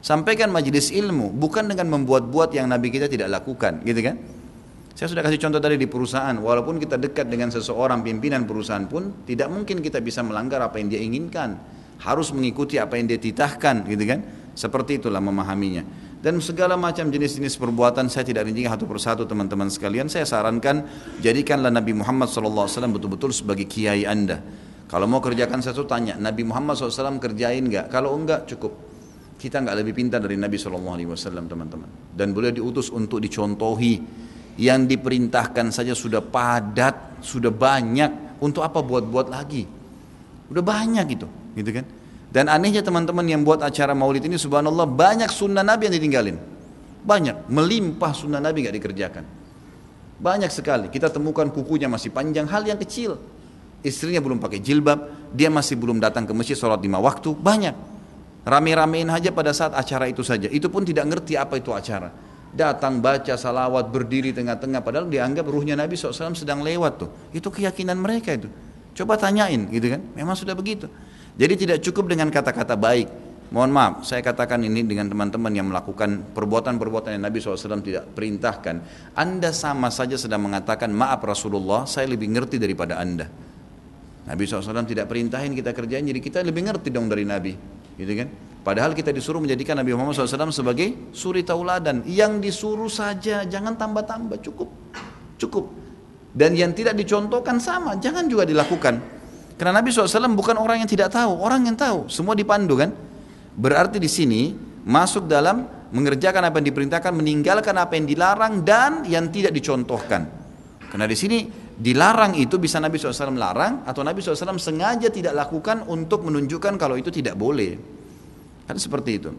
Sampaikan majelis ilmu, bukan dengan membuat-buat yang Nabi kita tidak lakukan, gitu kan? Saya sudah kasih contoh tadi di perusahaan, walaupun kita dekat dengan seseorang pimpinan perusahaan pun, tidak mungkin kita bisa melanggar apa yang dia inginkan. Harus mengikuti apa yang dia titahkan, gitu kan? Seperti itulah memahaminya. Dan segala macam jenis-jenis perbuatan saya tidak rinci satu persatu teman-teman sekalian. Saya sarankan jadikanlah Nabi Muhammad SAW betul-betul sebagai kiai anda. Kalau mau kerjakan sesuatu tanya Nabi Muhammad SAW kerjain nggak? Kalau enggak cukup. Kita nggak lebih pintar dari Nabi SAW teman-teman. Dan boleh diutus untuk dicontohi yang diperintahkan saja sudah padat sudah banyak untuk apa buat-buat lagi udah banyak gitu gitu kan dan anehnya teman-teman yang buat acara maulid ini subhanallah banyak sunnah Nabi yang ditinggalin. Banyak, melimpah sunnah Nabi nggak dikerjakan. Banyak sekali, kita temukan kukunya masih panjang, hal yang kecil. Istrinya belum pakai jilbab, dia masih belum datang ke masjid sholat lima waktu, banyak. Rame-ramein aja pada saat acara itu saja, itu pun tidak ngerti apa itu acara. Datang baca salawat berdiri tengah-tengah, padahal dianggap ruhnya Nabi SAW sedang lewat tuh. Itu keyakinan mereka itu. Coba tanyain gitu kan, memang sudah begitu. Jadi tidak cukup dengan kata-kata baik. Mohon maaf, saya katakan ini dengan teman-teman yang melakukan perbuatan-perbuatan yang Nabi SAW tidak perintahkan. Anda sama saja sedang mengatakan, maaf Rasulullah, saya lebih ngerti daripada Anda. Nabi SAW tidak perintahin kita kerjain, jadi kita lebih ngerti dong dari Nabi. Gitu kan? Padahal kita disuruh menjadikan Nabi Muhammad SAW sebagai suri tauladan. Yang disuruh saja, jangan tambah-tambah, cukup. Cukup. Dan yang tidak dicontohkan sama, jangan juga dilakukan. Karena Nabi SAW bukan orang yang tidak tahu, orang yang tahu. Semua dipandu kan? Berarti di sini masuk dalam mengerjakan apa yang diperintahkan, meninggalkan apa yang dilarang dan yang tidak dicontohkan. Karena di sini dilarang itu bisa Nabi SAW larang atau Nabi SAW sengaja tidak lakukan untuk menunjukkan kalau itu tidak boleh. Kan seperti itu.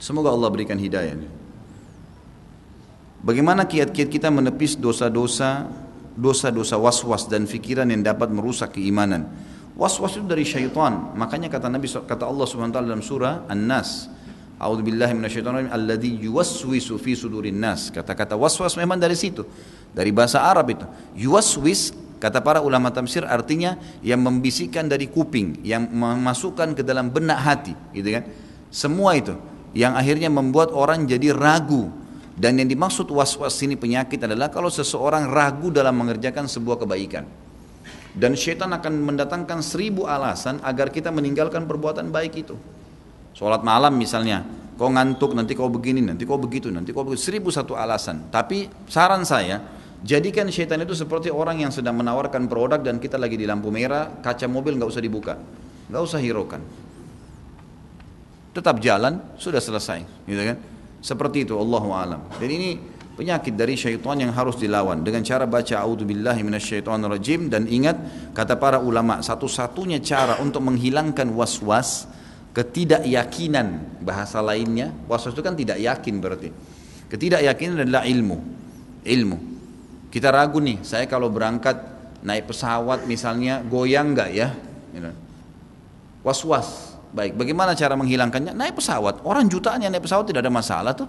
Semoga Allah berikan hidayah. Bagaimana kiat-kiat kita menepis dosa-dosa dosa-dosa was-was dan fikiran yang dapat merusak keimanan. Was-was itu dari syaitan. Makanya kata Nabi kata Allah Subhanahu wa taala dalam surah An-Nas, A'udzu billahi minasyaitonir rajim yuwaswisu fi sudurin nas. Kata-kata waswas memang dari situ. Dari bahasa Arab itu. Yuwaswis kata para ulama tafsir artinya yang membisikkan dari kuping, yang memasukkan ke dalam benak hati, gitu kan? Semua itu yang akhirnya membuat orang jadi ragu dan yang dimaksud was-was ini penyakit adalah kalau seseorang ragu dalam mengerjakan sebuah kebaikan. Dan syaitan akan mendatangkan seribu alasan agar kita meninggalkan perbuatan baik itu. Sholat malam misalnya, kau ngantuk, nanti kau begini, nanti kau begitu, nanti kau begitu. Seribu satu alasan. Tapi saran saya, jadikan syaitan itu seperti orang yang sedang menawarkan produk dan kita lagi di lampu merah, kaca mobil nggak usah dibuka, nggak usah hiraukan. Tetap jalan, sudah selesai, gitu kan? Seperti itu, Allah alam. Dan ini penyakit dari syaitan yang harus dilawan dengan cara baca a'udzubillahi minasyaitonirrajim dan ingat kata para ulama satu-satunya cara untuk menghilangkan was-was ketidakyakinan bahasa lainnya was-was itu kan tidak yakin berarti ketidakyakinan adalah ilmu ilmu kita ragu nih saya kalau berangkat naik pesawat misalnya goyang nggak ya? Was-was. Baik bagaimana cara menghilangkannya? Naik pesawat. Orang jutaan yang naik pesawat tidak ada masalah tuh.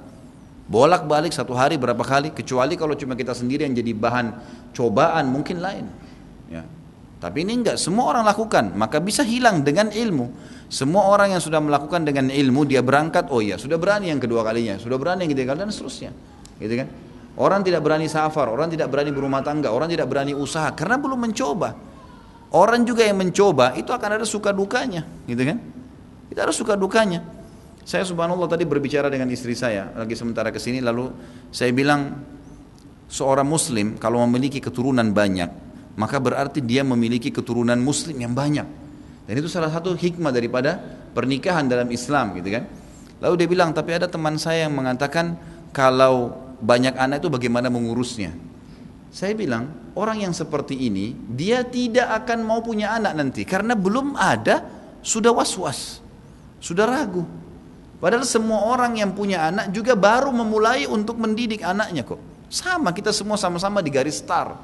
Bolak-balik satu hari berapa kali kecuali kalau cuma kita sendiri yang jadi bahan cobaan mungkin lain. Ya. Tapi ini enggak semua orang lakukan. Maka bisa hilang dengan ilmu. Semua orang yang sudah melakukan dengan ilmu dia berangkat oh iya sudah berani yang kedua kalinya sudah berani yang ketiga kali dan seterusnya. Gitu kan orang tidak berani safar orang tidak berani berumah tangga orang tidak berani usaha karena belum mencoba orang juga yang mencoba itu akan ada suka dukanya gitu kan kita harus suka dukanya saya subhanallah tadi berbicara dengan istri saya lagi sementara ke sini lalu saya bilang seorang muslim kalau memiliki keturunan banyak maka berarti dia memiliki keturunan muslim yang banyak. Dan itu salah satu hikmah daripada pernikahan dalam Islam gitu kan. Lalu dia bilang tapi ada teman saya yang mengatakan kalau banyak anak itu bagaimana mengurusnya. Saya bilang orang yang seperti ini dia tidak akan mau punya anak nanti karena belum ada sudah was-was, sudah ragu. Padahal semua orang yang punya anak juga baru memulai untuk mendidik anaknya kok. Sama, kita semua sama-sama di garis star.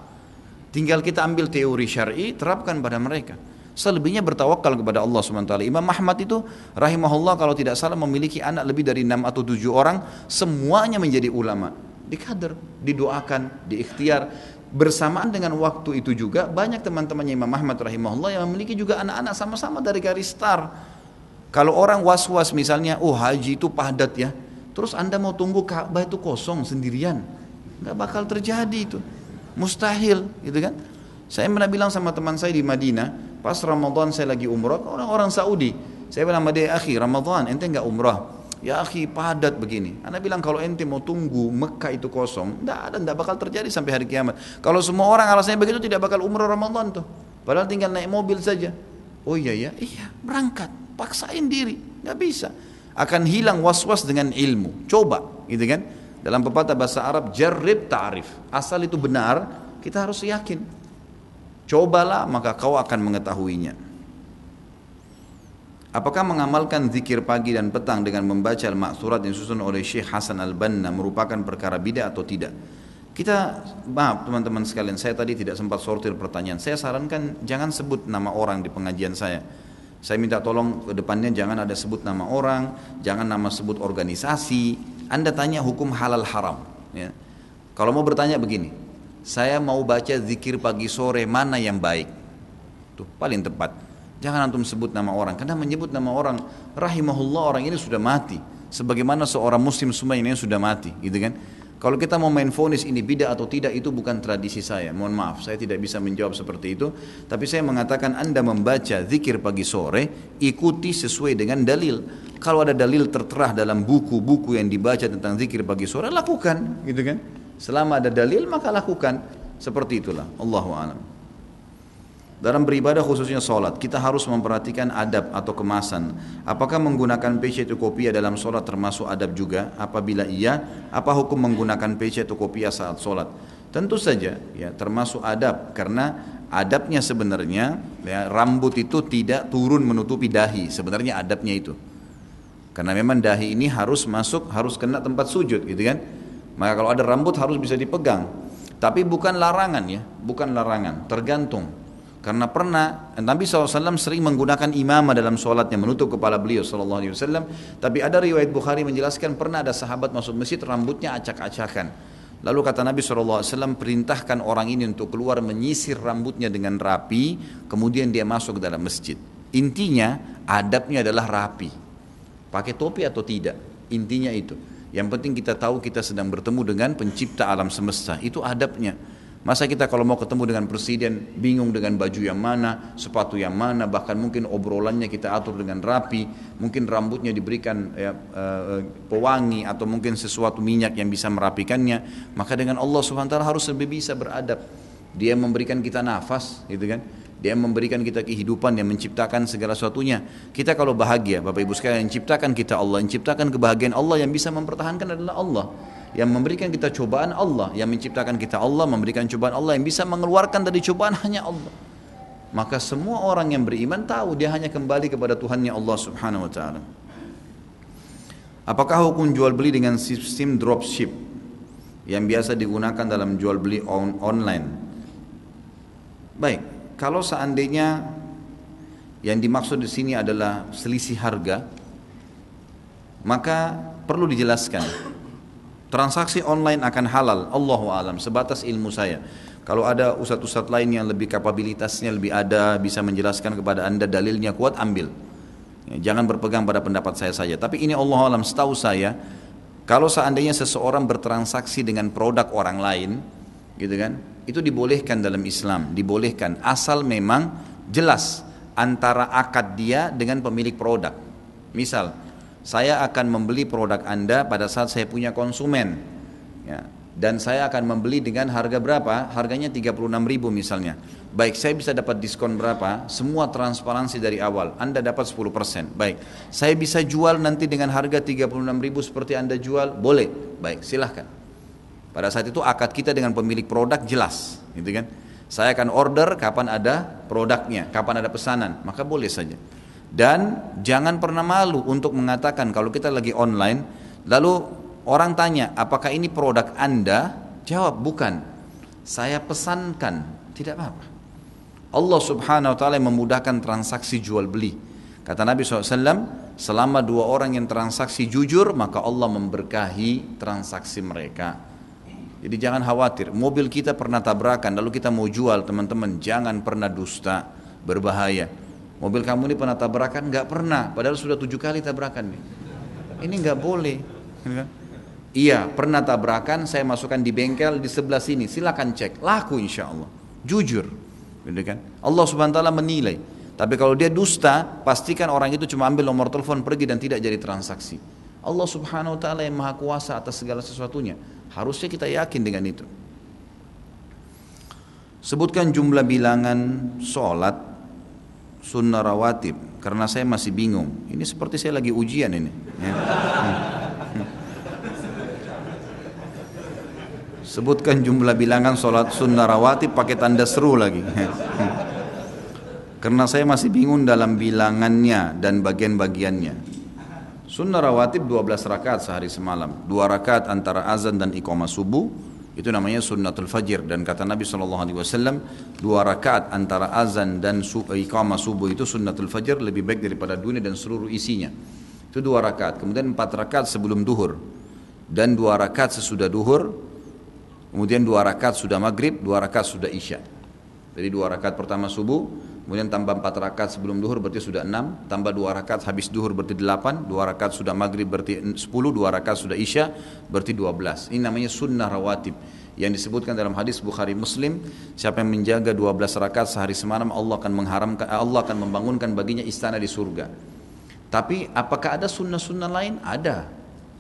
Tinggal kita ambil teori syar'i, terapkan pada mereka. Selebihnya bertawakal kepada Allah SWT. Imam Ahmad itu rahimahullah kalau tidak salah memiliki anak lebih dari enam atau tujuh orang, semuanya menjadi ulama. Dikader, didoakan, diikhtiar. Bersamaan dengan waktu itu juga banyak teman-temannya Imam Ahmad rahimahullah yang memiliki juga anak-anak sama-sama dari garis star. Kalau orang was-was misalnya, oh haji itu padat ya, terus anda mau tunggu Ka'bah itu kosong sendirian, nggak bakal terjadi itu, mustahil, gitu kan? Saya pernah bilang sama teman saya di Madinah, pas Ramadan saya lagi umrah, orang-orang Saudi, saya bilang sama dia, akhi Ramadan ente nggak umrah, ya akhi padat begini. Anda bilang kalau ente mau tunggu Mekah itu kosong, nggak ada, nggak bakal terjadi sampai hari kiamat. Kalau semua orang alasannya begitu tidak bakal umrah Ramadan tuh, padahal tinggal naik mobil saja. Oh iya ya, iya berangkat paksain diri, nggak bisa. Akan hilang was-was dengan ilmu. Coba, gitu kan? Dalam pepatah bahasa Arab, jarib ta'rif. Asal itu benar, kita harus yakin. Cobalah, maka kau akan mengetahuinya. Apakah mengamalkan zikir pagi dan petang dengan membaca al-maksurat yang disusun oleh Syekh Hasan al-Banna merupakan perkara bid'ah atau tidak? Kita, maaf teman-teman sekalian, saya tadi tidak sempat sortir pertanyaan. Saya sarankan jangan sebut nama orang di pengajian saya saya minta tolong ke depannya jangan ada sebut nama orang, jangan nama sebut organisasi. Anda tanya hukum halal haram. Ya. Kalau mau bertanya begini, saya mau baca zikir pagi sore mana yang baik? Tuh paling tepat. Jangan antum sebut nama orang, karena menyebut nama orang, rahimahullah orang ini sudah mati. Sebagaimana seorang muslim semua ini sudah mati, gitu kan? Kalau kita mau main fonis ini beda atau tidak itu bukan tradisi saya. Mohon maaf, saya tidak bisa menjawab seperti itu. Tapi saya mengatakan Anda membaca zikir pagi sore, ikuti sesuai dengan dalil. Kalau ada dalil tertera dalam buku-buku yang dibaca tentang zikir pagi sore, lakukan, gitu kan? Selama ada dalil maka lakukan. Seperti itulah. Allahu. Dalam beribadah khususnya sholat, kita harus memperhatikan adab atau kemasan. Apakah menggunakan PC atau kopiah dalam sholat termasuk adab juga? Apabila iya, apa hukum menggunakan PC atau kopiah saat sholat? Tentu saja, ya termasuk adab karena adabnya sebenarnya ya, rambut itu tidak turun menutupi dahi. Sebenarnya adabnya itu. Karena memang dahi ini harus masuk, harus kena tempat sujud, gitu kan? Maka kalau ada rambut harus bisa dipegang. Tapi bukan larangan ya, bukan larangan, tergantung karena pernah Nabi SAW sering menggunakan imamah dalam sholatnya menutup kepala beliau SAW. Tapi ada riwayat Bukhari menjelaskan pernah ada sahabat masuk masjid rambutnya acak-acakan. Lalu kata Nabi SAW perintahkan orang ini untuk keluar menyisir rambutnya dengan rapi. Kemudian dia masuk ke dalam masjid. Intinya adabnya adalah rapi. Pakai topi atau tidak. Intinya itu. Yang penting kita tahu kita sedang bertemu dengan pencipta alam semesta. Itu adabnya. Masa kita kalau mau ketemu dengan presiden bingung dengan baju yang mana, sepatu yang mana, bahkan mungkin obrolannya kita atur dengan rapi, mungkin rambutnya diberikan ya, uh, pewangi atau mungkin sesuatu minyak yang bisa merapikannya, maka dengan Allah Subhanahu harus lebih bisa beradab. Dia memberikan kita nafas, gitu kan? Dia memberikan kita kehidupan yang menciptakan segala sesuatunya. Kita kalau bahagia, Bapak Ibu sekalian, ciptakan kita Allah, ciptakan kebahagiaan Allah yang bisa mempertahankan adalah Allah yang memberikan kita cobaan Allah, yang menciptakan kita Allah, memberikan cobaan Allah, yang bisa mengeluarkan dari cobaan hanya Allah. Maka semua orang yang beriman tahu dia hanya kembali kepada Tuhannya Allah Subhanahu wa taala. Apakah hukum jual beli dengan sistem dropship yang biasa digunakan dalam jual beli on online? Baik, kalau seandainya yang dimaksud di sini adalah selisih harga, maka perlu dijelaskan Transaksi online akan halal, Allahu alam, sebatas ilmu saya. Kalau ada ustadz-ustadz lain yang lebih kapabilitasnya lebih ada, bisa menjelaskan kepada anda dalilnya kuat, ambil. Ya, jangan berpegang pada pendapat saya saja. Tapi ini Allah alam, setahu saya, kalau seandainya seseorang bertransaksi dengan produk orang lain, gitu kan, itu dibolehkan dalam Islam, dibolehkan asal memang jelas antara akad dia dengan pemilik produk. Misal, saya akan membeli produk Anda pada saat saya punya konsumen. Ya. Dan saya akan membeli dengan harga berapa? Harganya 36 ribu misalnya. Baik, saya bisa dapat diskon berapa? Semua transparansi dari awal. Anda dapat 10%. Baik, saya bisa jual nanti dengan harga 36 ribu seperti Anda jual? Boleh. Baik, silahkan. Pada saat itu akad kita dengan pemilik produk jelas. Gitu kan? Saya akan order kapan ada produknya, kapan ada pesanan. Maka boleh saja. Dan jangan pernah malu untuk mengatakan kalau kita lagi online, lalu orang tanya, apakah ini produk Anda? Jawab, bukan. Saya pesankan, tidak apa-apa. Allah subhanahu wa ta'ala memudahkan transaksi jual beli. Kata Nabi SAW, selama dua orang yang transaksi jujur, maka Allah memberkahi transaksi mereka. Jadi jangan khawatir, mobil kita pernah tabrakan, lalu kita mau jual teman-teman, jangan pernah dusta, berbahaya. Mobil kamu ini pernah tabrakan? Enggak pernah, padahal sudah tujuh kali tabrakan nih. Ini enggak boleh. Iya, pernah tabrakan, saya masukkan di bengkel di sebelah sini, silakan cek, laku insya Allah. Jujur, gitu kan? Allah subhanahu wa ta'ala menilai. Tapi kalau dia dusta, pastikan orang itu cuma ambil nomor telepon pergi dan tidak jadi transaksi. Allah subhanahu wa ta'ala yang maha kuasa atas segala sesuatunya. Harusnya kita yakin dengan itu. Sebutkan jumlah bilangan sholat sunnah rawatib karena saya masih bingung. Ini seperti saya lagi ujian ini. Ya. Sebutkan jumlah bilangan sholat sunnah rawatib pakai tanda seru lagi. Karena saya masih bingung dalam bilangannya dan bagian-bagiannya. Sunnah rawatib 12 rakaat sehari semalam. Dua rakaat antara azan dan iqamah subuh itu namanya sunnatul fajr dan kata Nabi SAW dua rakaat antara azan dan iqamah subuh itu sunnatul fajr lebih baik daripada dunia dan seluruh isinya. Itu dua rakaat. Kemudian empat rakaat sebelum duhur dan dua rakaat sesudah duhur. Kemudian dua rakaat sudah maghrib, dua rakaat sudah isya. Jadi dua rakaat pertama subuh, kemudian tambah empat rakaat sebelum duhur berarti sudah enam, tambah dua rakaat habis duhur berarti delapan, dua rakaat sudah maghrib berarti sepuluh, dua rakaat sudah isya berarti dua belas. Ini namanya sunnah rawatib yang disebutkan dalam hadis Bukhari Muslim. Siapa yang menjaga dua belas rakaat sehari semalam Allah akan mengharamkan Allah akan membangunkan baginya istana di surga. Tapi apakah ada sunnah-sunnah lain? Ada.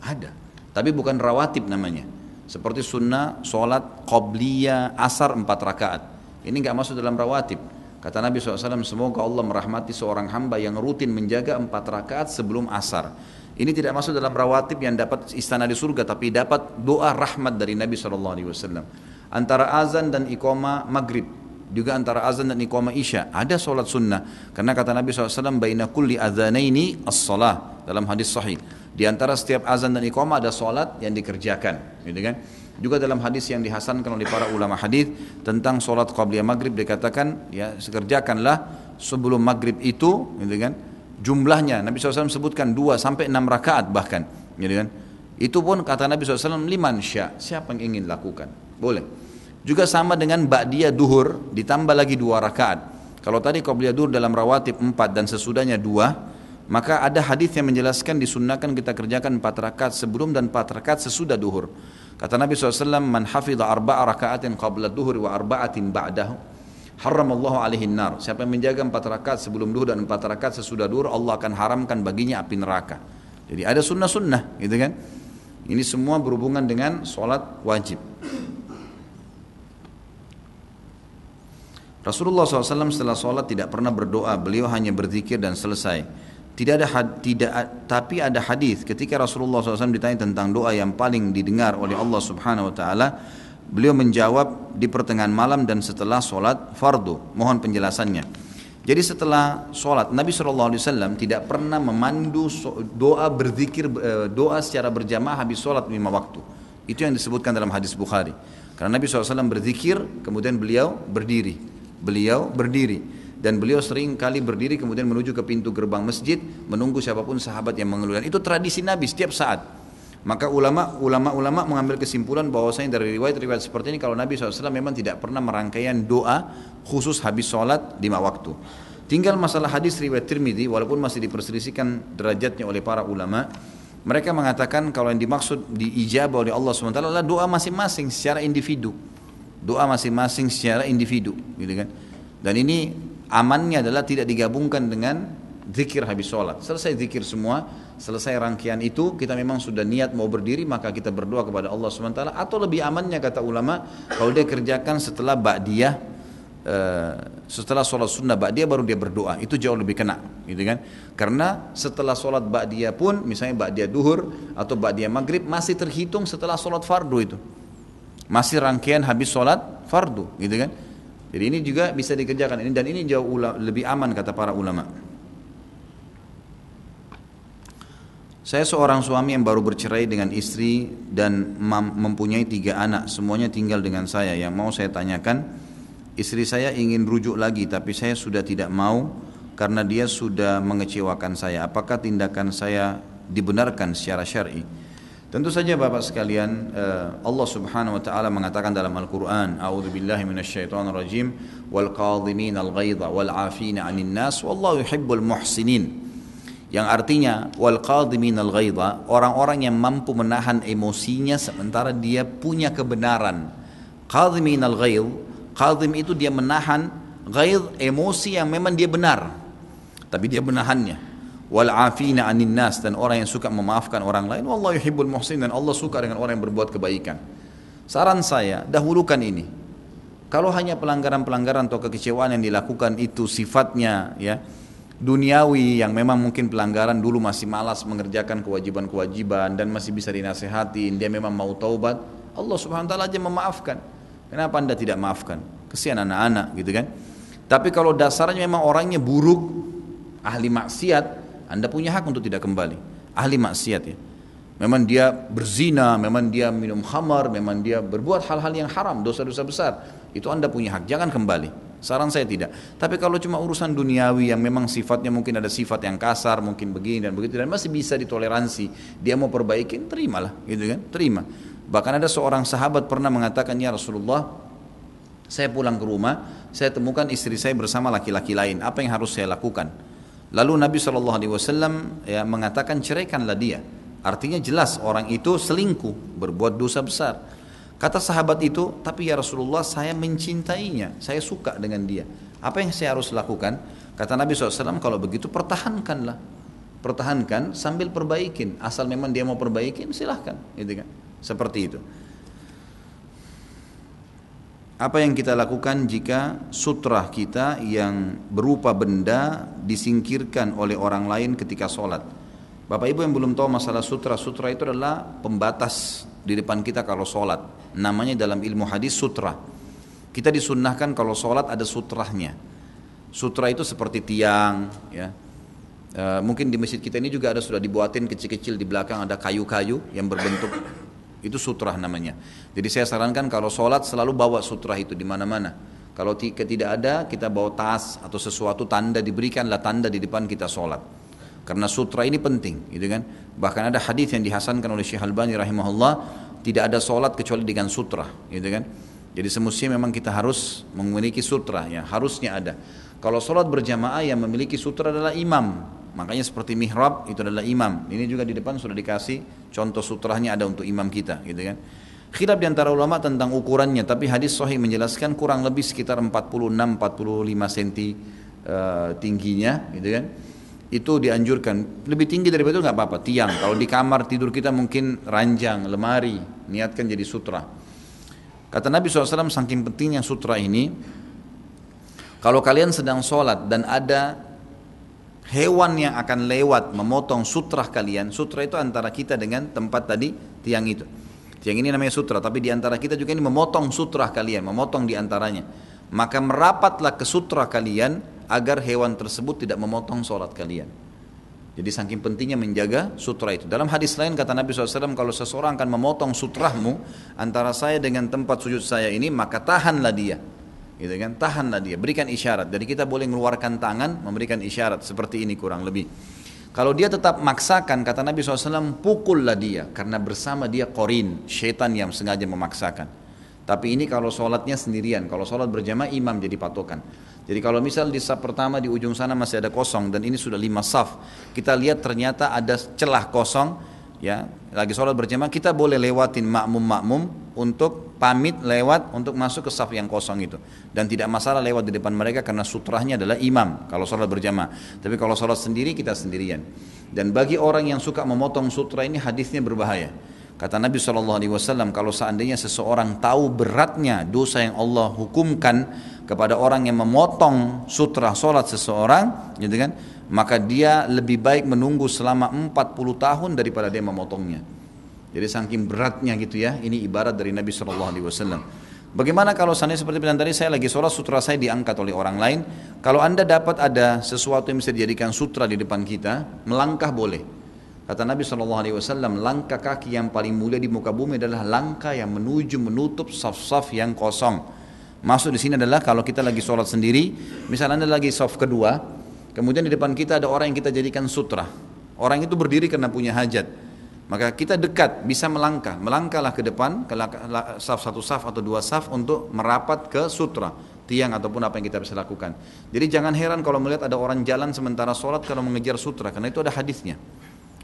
Ada. Tapi bukan rawatib namanya. Seperti sunnah sholat qobliyah asar empat rakaat. Ini nggak masuk dalam rawatib. Kata Nabi SAW, semoga Allah merahmati seorang hamba yang rutin menjaga empat rakaat sebelum asar. Ini tidak masuk dalam rawatib yang dapat istana di surga, tapi dapat doa rahmat dari Nabi SAW. Antara azan dan iqamah maghrib, juga antara azan dan iqamah isya ada solat sunnah karena kata Nabi SAW baina kulli adzanaini as-salah dalam hadis sahih di antara setiap azan dan iqamah ada solat yang dikerjakan gitu kan juga dalam hadis yang dihasankan oleh para ulama hadis tentang sholat qabliyah maghrib dikatakan ya sekerjakanlah sebelum maghrib itu gitu kan. Jumlahnya Nabi SAW sebutkan 2 sampai 6 rakaat bahkan gitu kan. Itu pun kata Nabi SAW liman syah siapa yang ingin lakukan? Boleh. Juga sama dengan ba'diyah duhur ditambah lagi dua rakaat. Kalau tadi qabliyah duhur dalam rawatib 4 dan sesudahnya dua maka ada hadis yang menjelaskan disunnahkan kita kerjakan 4 rakaat sebelum dan 4 rakaat sesudah duhur Kata Nabi SAW, Man hafidha arba'a raka'atin qabla duhur wa arba'atin ba'dahu, haramallahu alaihi nar. Siapa yang menjaga empat rakaat sebelum duhur dan empat rakaat sesudah duhur, Allah akan haramkan baginya api neraka. Jadi ada sunnah-sunnah, gitu kan? Ini semua berhubungan dengan sholat wajib. Rasulullah SAW setelah sholat tidak pernah berdoa, beliau hanya berzikir dan selesai. Tidak ada had, tidak tapi ada hadis ketika Rasulullah SAW ditanya tentang doa yang paling didengar oleh Allah Subhanahu Wa Taala, beliau menjawab di pertengahan malam dan setelah sholat fardu. Mohon penjelasannya. Jadi setelah sholat Nabi SAW tidak pernah memandu doa berzikir eh, doa secara berjamaah habis sholat lima waktu. Itu yang disebutkan dalam hadis Bukhari. Karena Nabi SAW berzikir kemudian beliau berdiri. Beliau berdiri dan beliau sering kali berdiri kemudian menuju ke pintu gerbang masjid menunggu siapa pun sahabat yang mengeluarkan itu tradisi Nabi setiap saat. Maka ulama ulama ulama mengambil kesimpulan bahwasanya dari riwayat-riwayat seperti ini kalau Nabi SAW memang tidak pernah merangkaian doa khusus habis sholat lima waktu. Tinggal masalah hadis riwayat Tirmidzi walaupun masih diperselisihkan derajatnya oleh para ulama mereka mengatakan kalau yang dimaksud diijabah oleh Allah SWT adalah doa masing-masing secara individu. Doa masing-masing secara individu gitu kan. Dan ini amannya adalah tidak digabungkan dengan zikir habis sholat. Selesai zikir semua, selesai rangkaian itu, kita memang sudah niat mau berdiri, maka kita berdoa kepada Allah SWT. Atau lebih amannya kata ulama, kalau dia kerjakan setelah ba'diyah, uh, setelah sholat sunnah ba'diyah baru dia berdoa. Itu jauh lebih kena, gitu kan? Karena setelah sholat ba'diyah pun, misalnya ba'diyah duhur atau ba'diyah maghrib, masih terhitung setelah sholat fardu itu. Masih rangkaian habis sholat fardu, gitu kan? Jadi ini juga bisa dikerjakan ini dan ini jauh lebih aman kata para ulama. Saya seorang suami yang baru bercerai dengan istri dan mempunyai tiga anak, semuanya tinggal dengan saya. Yang mau saya tanyakan, istri saya ingin rujuk lagi, tapi saya sudah tidak mau karena dia sudah mengecewakan saya. Apakah tindakan saya dibenarkan secara syar'i? Tentu saja Bapak sekalian eh, Allah Subhanahu wa taala mengatakan dalam Al-Qur'an, "A'udzubillahi minasyaitonirrajim wal qadhimin al-ghaidha wal 'afina 'anil nas wallahu yuhibbul muhsinin." Yang artinya wal qadhimin al-ghaidha, orang-orang yang mampu menahan emosinya sementara dia punya kebenaran. Qadhimin al-ghaidh, qadhim itu dia menahan ghaidh emosi yang memang dia benar. Tapi dia menahannya wal afina anin nas dan orang yang suka memaafkan orang lain. Wallahu yuhibbul muhsin dan Allah suka dengan orang yang berbuat kebaikan. Saran saya dahulukan ini. Kalau hanya pelanggaran-pelanggaran atau kekecewaan yang dilakukan itu sifatnya ya duniawi yang memang mungkin pelanggaran dulu masih malas mengerjakan kewajiban-kewajiban dan masih bisa dinasehati dia memang mau taubat Allah subhanahu wa ta'ala aja memaafkan. Kenapa anda tidak maafkan? Kesian anak-anak gitu kan? Tapi kalau dasarnya memang orangnya buruk ahli maksiat anda punya hak untuk tidak kembali. Ahli maksiat ya. Memang dia berzina, memang dia minum khamar, memang dia berbuat hal-hal yang haram, dosa-dosa besar. Itu Anda punya hak, jangan kembali. Saran saya tidak. Tapi kalau cuma urusan duniawi yang memang sifatnya mungkin ada sifat yang kasar, mungkin begini dan begitu dan masih bisa ditoleransi, dia mau perbaikin, terimalah, gitu kan? Terima. Bahkan ada seorang sahabat pernah mengatakan, "Ya Rasulullah, saya pulang ke rumah, saya temukan istri saya bersama laki-laki lain. Apa yang harus saya lakukan?" Lalu Nabi SAW ya, mengatakan ceraikanlah dia. Artinya jelas orang itu selingkuh, berbuat dosa besar. Kata sahabat itu, tapi ya Rasulullah saya mencintainya, saya suka dengan dia. Apa yang saya harus lakukan? Kata Nabi SAW, kalau begitu pertahankanlah. Pertahankan sambil perbaikin. Asal memang dia mau perbaikin, silahkan. Gitu kan? Seperti itu. Apa yang kita lakukan jika sutra kita yang berupa benda disingkirkan oleh orang lain ketika sholat? Bapak Ibu yang belum tahu masalah sutra, sutra itu adalah pembatas di depan kita kalau sholat. Namanya dalam ilmu hadis sutra. Kita disunnahkan kalau sholat ada sutrahnya. Sutra itu seperti tiang, ya. E, mungkin di masjid kita ini juga ada sudah dibuatin kecil-kecil di belakang ada kayu-kayu yang berbentuk itu sutrah namanya. Jadi saya sarankan kalau sholat selalu bawa sutrah itu di mana-mana. Kalau tidak ada, kita bawa tas atau sesuatu tanda diberikanlah tanda di depan kita sholat. Karena sutra ini penting, gitu kan? Bahkan ada hadis yang dihasankan oleh Syekh Albani rahimahullah, tidak ada sholat kecuali dengan sutra, gitu kan? Jadi semestinya memang kita harus memiliki sutra, ya harusnya ada. Kalau sholat berjamaah yang memiliki sutra adalah imam, Makanya seperti mihrab itu adalah imam. Ini juga di depan sudah dikasih contoh sutrahnya ada untuk imam kita, gitu kan. Khilaf di antara ulama tentang ukurannya, tapi hadis sahih menjelaskan kurang lebih sekitar 46-45 cm uh, tingginya, gitu kan. Itu dianjurkan. Lebih tinggi dari itu nggak apa-apa, tiang. Kalau di kamar tidur kita mungkin ranjang, lemari, niatkan jadi sutra. Kata Nabi SAW saking pentingnya sutra ini, kalau kalian sedang sholat dan ada hewan yang akan lewat memotong sutra kalian, sutra itu antara kita dengan tempat tadi tiang itu. Tiang ini namanya sutra, tapi di antara kita juga ini memotong sutra kalian, memotong di antaranya. Maka merapatlah ke sutra kalian agar hewan tersebut tidak memotong sholat kalian. Jadi saking pentingnya menjaga sutra itu. Dalam hadis lain kata Nabi SAW, kalau seseorang akan memotong sutrahmu antara saya dengan tempat sujud saya ini, maka tahanlah dia gitu kan? Tahanlah dia. Berikan isyarat. Jadi kita boleh mengeluarkan tangan memberikan isyarat. Seperti ini kurang lebih. Kalau dia tetap maksakan kata Nabi SAW pukullah dia. Karena bersama dia korin syaitan yang sengaja memaksakan. Tapi ini kalau sholatnya sendirian. Kalau sholat berjamaah imam jadi patokan. Jadi kalau misal di saf pertama di ujung sana masih ada kosong dan ini sudah lima saf. Kita lihat ternyata ada celah kosong ya lagi sholat berjamaah kita boleh lewatin makmum-makmum untuk pamit lewat untuk masuk ke saf yang kosong itu. Dan tidak masalah lewat di depan mereka karena sutrahnya adalah imam kalau sholat berjamaah. Tapi kalau sholat sendiri kita sendirian. Dan bagi orang yang suka memotong sutra ini hadisnya berbahaya. Kata Nabi SAW kalau seandainya seseorang tahu beratnya dosa yang Allah hukumkan kepada orang yang memotong sutra sholat seseorang gitu kan maka dia lebih baik menunggu selama 40 tahun daripada dia memotongnya. Jadi saking beratnya gitu ya, ini ibarat dari Nabi Shallallahu Alaihi Wasallam. Bagaimana kalau seandainya seperti bilang tadi saya lagi sholat sutra saya diangkat oleh orang lain. Kalau anda dapat ada sesuatu yang bisa dijadikan sutra di depan kita, melangkah boleh. Kata Nabi Shallallahu Alaihi Wasallam, langkah kaki yang paling mulia di muka bumi adalah langkah yang menuju menutup saf-saf yang kosong. Masuk di sini adalah kalau kita lagi sholat sendiri, misalnya anda lagi saf kedua, Kemudian di depan kita ada orang yang kita jadikan sutra. Orang itu berdiri karena punya hajat. Maka kita dekat, bisa melangkah. Melangkahlah ke depan, ke saf satu saf atau dua saf untuk merapat ke sutra. Tiang ataupun apa yang kita bisa lakukan. Jadi jangan heran kalau melihat ada orang jalan sementara sholat kalau mengejar sutra. Karena itu ada hadisnya.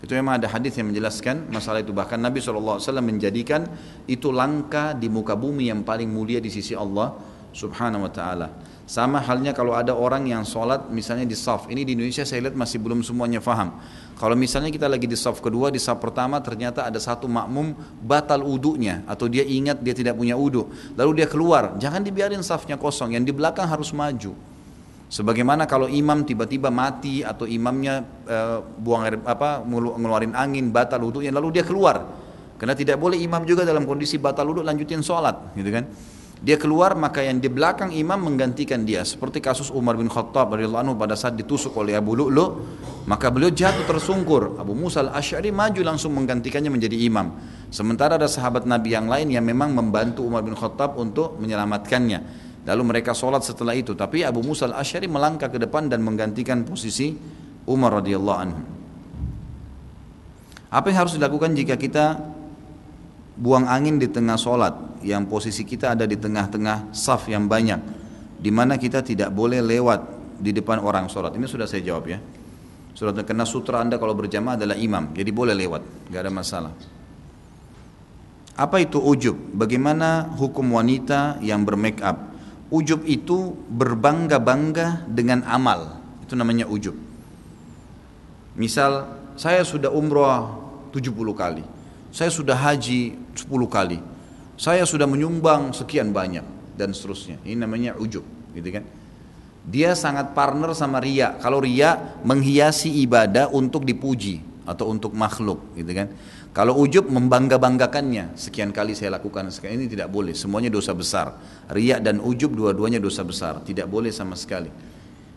Itu memang ada hadis yang menjelaskan masalah itu. Bahkan Nabi SAW menjadikan itu langkah di muka bumi yang paling mulia di sisi Allah subhanahu wa ta'ala. Sama halnya kalau ada orang yang sholat misalnya di saf. Ini di Indonesia saya lihat masih belum semuanya faham. Kalau misalnya kita lagi di saf kedua, di saf pertama ternyata ada satu makmum batal udunya atau dia ingat dia tidak punya udu. Lalu dia keluar, jangan dibiarin safnya kosong. Yang di belakang harus maju. Sebagaimana kalau imam tiba-tiba mati atau imamnya e, buang air apa ngeluarin angin batal udunya lalu dia keluar. Karena tidak boleh imam juga dalam kondisi batal udu lanjutin sholat, gitu kan? Dia keluar maka yang di belakang imam menggantikan dia. Seperti kasus Umar bin Khattab radhiyallahu anhu pada saat ditusuk oleh Abu Lu'lu, maka beliau jatuh tersungkur. Abu Musa al-Asy'ari maju langsung menggantikannya menjadi imam. Sementara ada sahabat Nabi yang lain yang memang membantu Umar bin Khattab untuk menyelamatkannya. Lalu mereka sholat setelah itu. Tapi Abu Musa al-Asy'ari melangkah ke depan dan menggantikan posisi Umar radhiyallahu anhu. Apa yang harus dilakukan jika kita buang angin di tengah solat yang posisi kita ada di tengah-tengah saf yang banyak di mana kita tidak boleh lewat di depan orang solat ini sudah saya jawab ya. Surat kena sutra anda kalau berjamaah adalah imam jadi boleh lewat nggak ada masalah. Apa itu ujub? Bagaimana hukum wanita yang bermake up? Ujub itu berbangga-bangga dengan amal itu namanya ujub. Misal saya sudah umroh 70 kali saya sudah haji 10 kali, saya sudah menyumbang sekian banyak dan seterusnya. Ini namanya ujub, gitu kan? Dia sangat partner sama ria. Kalau ria menghiasi ibadah untuk dipuji atau untuk makhluk, gitu kan? Kalau ujub membangga-banggakannya, sekian kali saya lakukan, sekian ini tidak boleh. Semuanya dosa besar. Ria dan ujub dua-duanya dosa besar, tidak boleh sama sekali.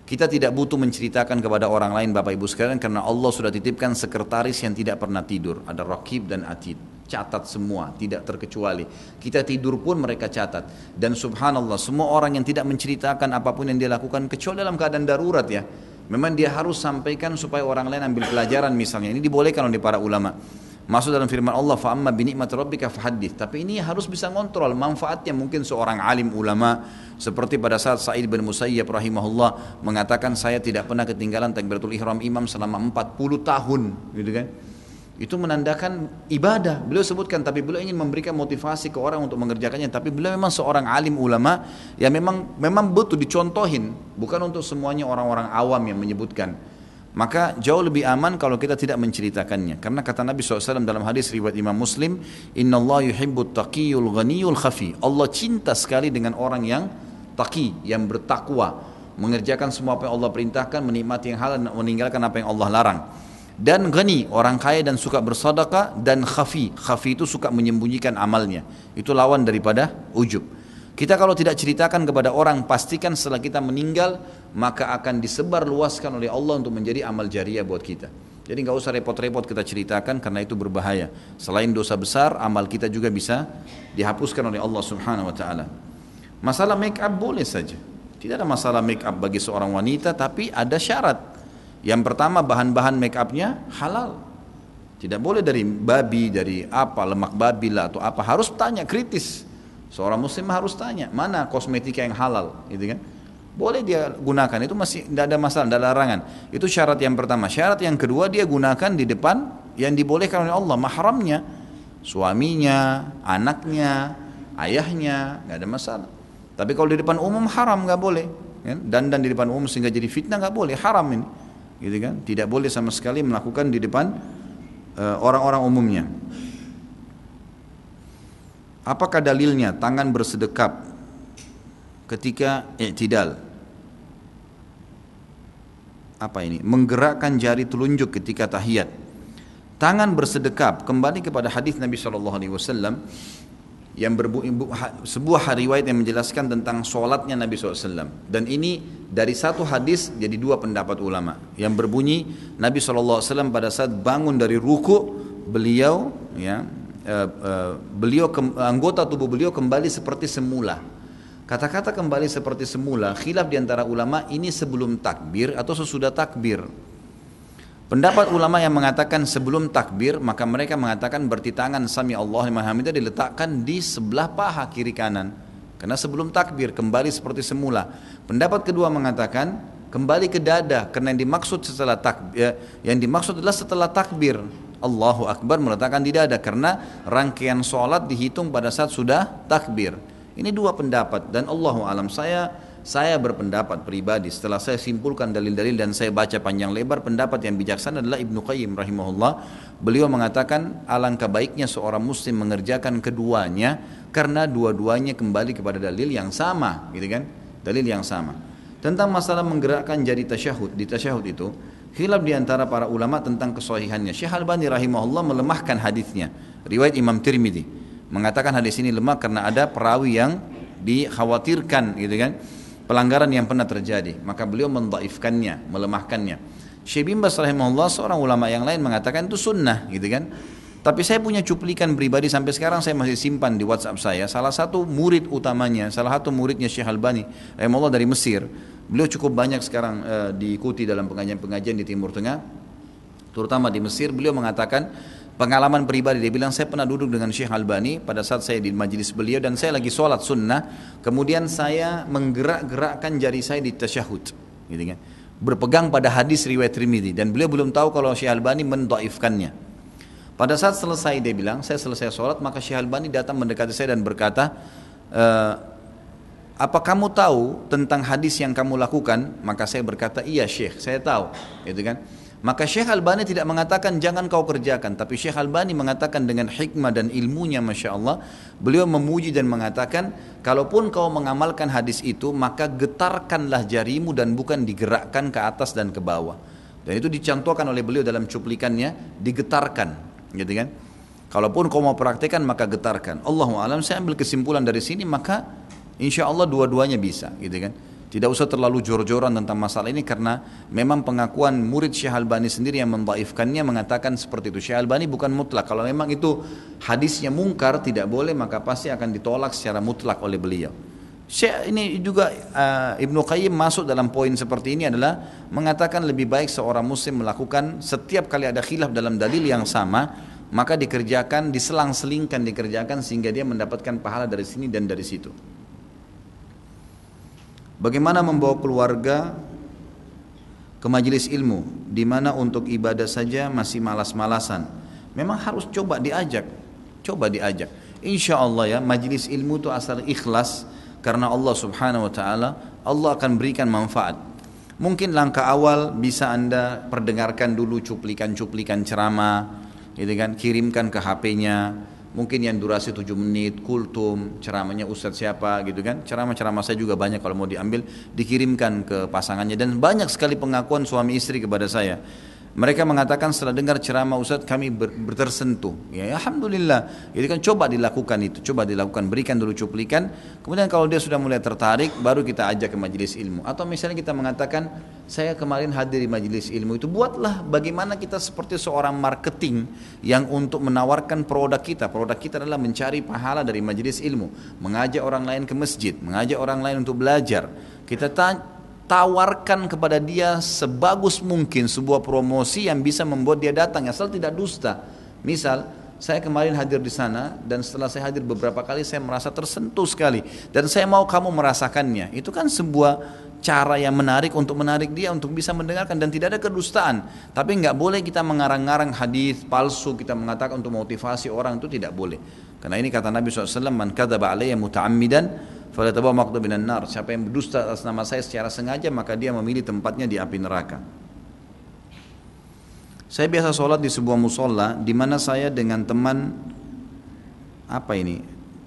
Kita tidak butuh menceritakan kepada orang lain Bapak Ibu sekalian karena Allah sudah titipkan sekretaris yang tidak pernah tidur. Ada Rakib dan Atid. Catat semua, tidak terkecuali. Kita tidur pun mereka catat. Dan subhanallah, semua orang yang tidak menceritakan apa pun yang dia lakukan kecuali dalam keadaan darurat ya. Memang dia harus sampaikan supaya orang lain ambil pelajaran misalnya. Ini dibolehkan oleh para ulama. Masuk dalam firman Allah fa'amma binikmat rabbika fahaddith. Tapi ini harus bisa ngontrol manfaatnya mungkin seorang alim ulama seperti pada saat Sa'id bin Musayyab rahimahullah mengatakan saya tidak pernah ketinggalan takbiratul ihram imam selama 40 tahun gitu kan. Itu menandakan ibadah. Beliau sebutkan, tapi beliau ingin memberikan motivasi ke orang untuk mengerjakannya. Tapi beliau memang seorang alim ulama yang memang memang betul dicontohin, bukan untuk semuanya orang-orang awam yang menyebutkan. Maka jauh lebih aman kalau kita tidak menceritakannya. Karena kata Nabi SAW dalam hadis riwayat Imam Muslim, Inna Allah yuhibbut taqiyul ghaniyul khafi. Allah cinta sekali dengan orang yang taqi, yang bertakwa. Mengerjakan semua apa yang Allah perintahkan, menikmati yang halal, meninggalkan apa yang Allah larang dan ghani orang kaya dan suka bersedekah dan khafi. Khafi itu suka menyembunyikan amalnya. Itu lawan daripada ujub. Kita kalau tidak ceritakan kepada orang pastikan setelah kita meninggal maka akan disebar luaskan oleh Allah untuk menjadi amal jariah buat kita. Jadi nggak usah repot-repot kita ceritakan karena itu berbahaya. Selain dosa besar amal kita juga bisa dihapuskan oleh Allah subhanahu wa ta'ala. Masalah make up boleh saja. Tidak ada masalah make up bagi seorang wanita tapi ada syarat yang pertama bahan-bahan make upnya halal. Tidak boleh dari babi, dari apa, lemak babi lah atau apa. Harus tanya kritis. Seorang muslim harus tanya, mana kosmetika yang halal, gitu kan? Boleh dia gunakan, itu masih tidak ada masalah, tidak ada larangan. Itu syarat yang pertama. Syarat yang kedua dia gunakan di depan yang dibolehkan oleh Allah, mahramnya, suaminya, anaknya, ayahnya, nggak ada masalah. Tapi kalau di depan umum haram nggak boleh. Dan ya. dan di depan umum sehingga jadi fitnah nggak boleh, haram ini gitu kan? Tidak boleh sama sekali melakukan di depan eh, orang-orang uh, umumnya. Apakah dalilnya? Tangan bersedekap ketika i'tidal. Apa ini? Menggerakkan jari telunjuk ketika tahiyat. Tangan bersedekap kembali kepada hadis Nabi Shallallahu Alaihi Wasallam yang berbu, sebuah riwayat yang menjelaskan tentang sholatnya Nabi SAW dan ini dari satu hadis jadi dua pendapat ulama. Yang berbunyi Nabi SAW pada saat bangun dari ruku beliau ya uh, uh, beliau anggota tubuh beliau kembali seperti semula. Kata-kata kembali seperti semula khilaf di antara ulama ini sebelum takbir atau sesudah takbir Pendapat ulama yang mengatakan sebelum takbir maka mereka mengatakan berarti tangan sami Allah liman hamidah diletakkan di sebelah paha kiri kanan. Karena sebelum takbir kembali seperti semula. Pendapat kedua mengatakan kembali ke dada karena yang dimaksud setelah takbir ya, yang dimaksud adalah setelah takbir. Allahu Akbar meletakkan di dada karena rangkaian sholat dihitung pada saat sudah takbir. Ini dua pendapat dan Allahu alam saya saya berpendapat pribadi setelah saya simpulkan dalil-dalil dan saya baca panjang lebar pendapat yang bijaksana adalah Ibnu Qayyim rahimahullah. Beliau mengatakan alangkah baiknya seorang muslim mengerjakan keduanya karena dua-duanya kembali kepada dalil yang sama, gitu kan? Dalil yang sama. Tentang masalah menggerakkan jari tasyahud, di tasyahud itu khilaf di antara para ulama tentang kesahihannya. Syekh Al-Bani rahimahullah melemahkan hadisnya. Riwayat Imam Tirmidzi mengatakan hadis ini lemah karena ada perawi yang dikhawatirkan gitu kan pelanggaran yang pernah terjadi. Maka beliau mendaifkannya melemahkannya. Syekh bin rahimahullah seorang ulama yang lain mengatakan itu sunnah gitu kan? Tapi saya punya cuplikan pribadi sampai sekarang saya masih simpan di WhatsApp saya. Salah satu murid utamanya salah satu muridnya Syekh Albani rahimahullah dari Mesir. Beliau cukup banyak sekarang uh, diikuti dalam pengajian-pengajian di Timur Tengah. Terutama di Mesir beliau mengatakan pengalaman pribadi dia bilang saya pernah duduk dengan Syekh Albani pada saat saya di majelis beliau dan saya lagi sholat sunnah. Kemudian saya menggerak-gerakkan jari saya di tasyahud. Gitu kan. Berpegang pada hadis riwayat Trimidi dan beliau belum tahu kalau Syekh Albani mendaifkannya pada saat selesai dia bilang saya selesai sholat maka Syekh Albani datang mendekati saya dan berkata e, apa kamu tahu tentang hadis yang kamu lakukan? Maka saya berkata iya Syekh saya tahu. Gitu kan maka Syekh Albani tidak mengatakan jangan kau kerjakan, tapi Syekh Albani mengatakan dengan hikmah dan ilmunya Masya Allah, beliau memuji dan mengatakan, kalaupun kau mengamalkan hadis itu, maka getarkanlah jarimu dan bukan digerakkan ke atas dan ke bawah. Dan itu dicontohkan oleh beliau dalam cuplikannya, digetarkan, gitu kan? Kalaupun kau mau praktekkan maka getarkan. Allahu alam saya ambil kesimpulan dari sini maka insya Allah dua-duanya bisa, gitu kan? Tidak usah terlalu jor-joran tentang masalah ini karena memang pengakuan murid Syekh Albani sendiri yang membaifkannya mengatakan seperti itu. Syekh Albani bukan mutlak. Kalau memang itu hadisnya mungkar tidak boleh maka pasti akan ditolak secara mutlak oleh beliau. Syekh ini juga uh, Ibnu Qayyim masuk dalam poin seperti ini adalah mengatakan lebih baik seorang muslim melakukan setiap kali ada khilaf dalam dalil yang sama maka dikerjakan diselang-selingkan dikerjakan sehingga dia mendapatkan pahala dari sini dan dari situ. Bagaimana membawa keluarga ke majelis ilmu di mana untuk ibadah saja masih malas-malasan. Memang harus coba diajak, coba diajak. Insya Allah ya majelis ilmu itu asal ikhlas karena Allah subhanahu wa ta'ala Allah akan berikan manfaat. Mungkin langkah awal bisa anda perdengarkan dulu cuplikan-cuplikan ceramah, gitu kan, kirimkan ke HP-nya, mungkin yang durasi 7 menit, kultum, ceramahnya Ustadz siapa gitu kan. Ceramah-ceramah saya juga banyak kalau mau diambil, dikirimkan ke pasangannya. Dan banyak sekali pengakuan suami istri kepada saya. Mereka mengatakan setelah dengar ceramah Ustaz kami ber, tersentuh. Ya, ya Alhamdulillah. Jadi kan coba dilakukan itu, coba dilakukan. Berikan dulu cuplikan. Kemudian kalau dia sudah mulai tertarik, baru kita ajak ke majelis ilmu. Atau misalnya kita mengatakan, saya kemarin hadir di majelis ilmu itu. Buatlah bagaimana kita seperti seorang marketing yang untuk menawarkan produk kita. Produk kita adalah mencari pahala dari majelis ilmu. Mengajak orang lain ke masjid, mengajak orang lain untuk belajar. Kita tanya, tawarkan kepada dia sebagus mungkin sebuah promosi yang bisa membuat dia datang asal tidak dusta. Misal, saya kemarin hadir di sana dan setelah saya hadir beberapa kali saya merasa tersentuh sekali dan saya mau kamu merasakannya. Itu kan sebuah cara yang menarik untuk menarik dia untuk bisa mendengarkan dan tidak ada kedustaan. Tapi nggak boleh kita mengarang-arang hadis palsu kita mengatakan untuk motivasi orang itu tidak boleh. Karena ini kata Nabi SAW, man kadzaba alayya muta'ammidan Nar. Siapa yang berdusta atas nama saya secara sengaja maka dia memilih tempatnya di api neraka. Saya biasa sholat di sebuah musola di mana saya dengan teman apa ini?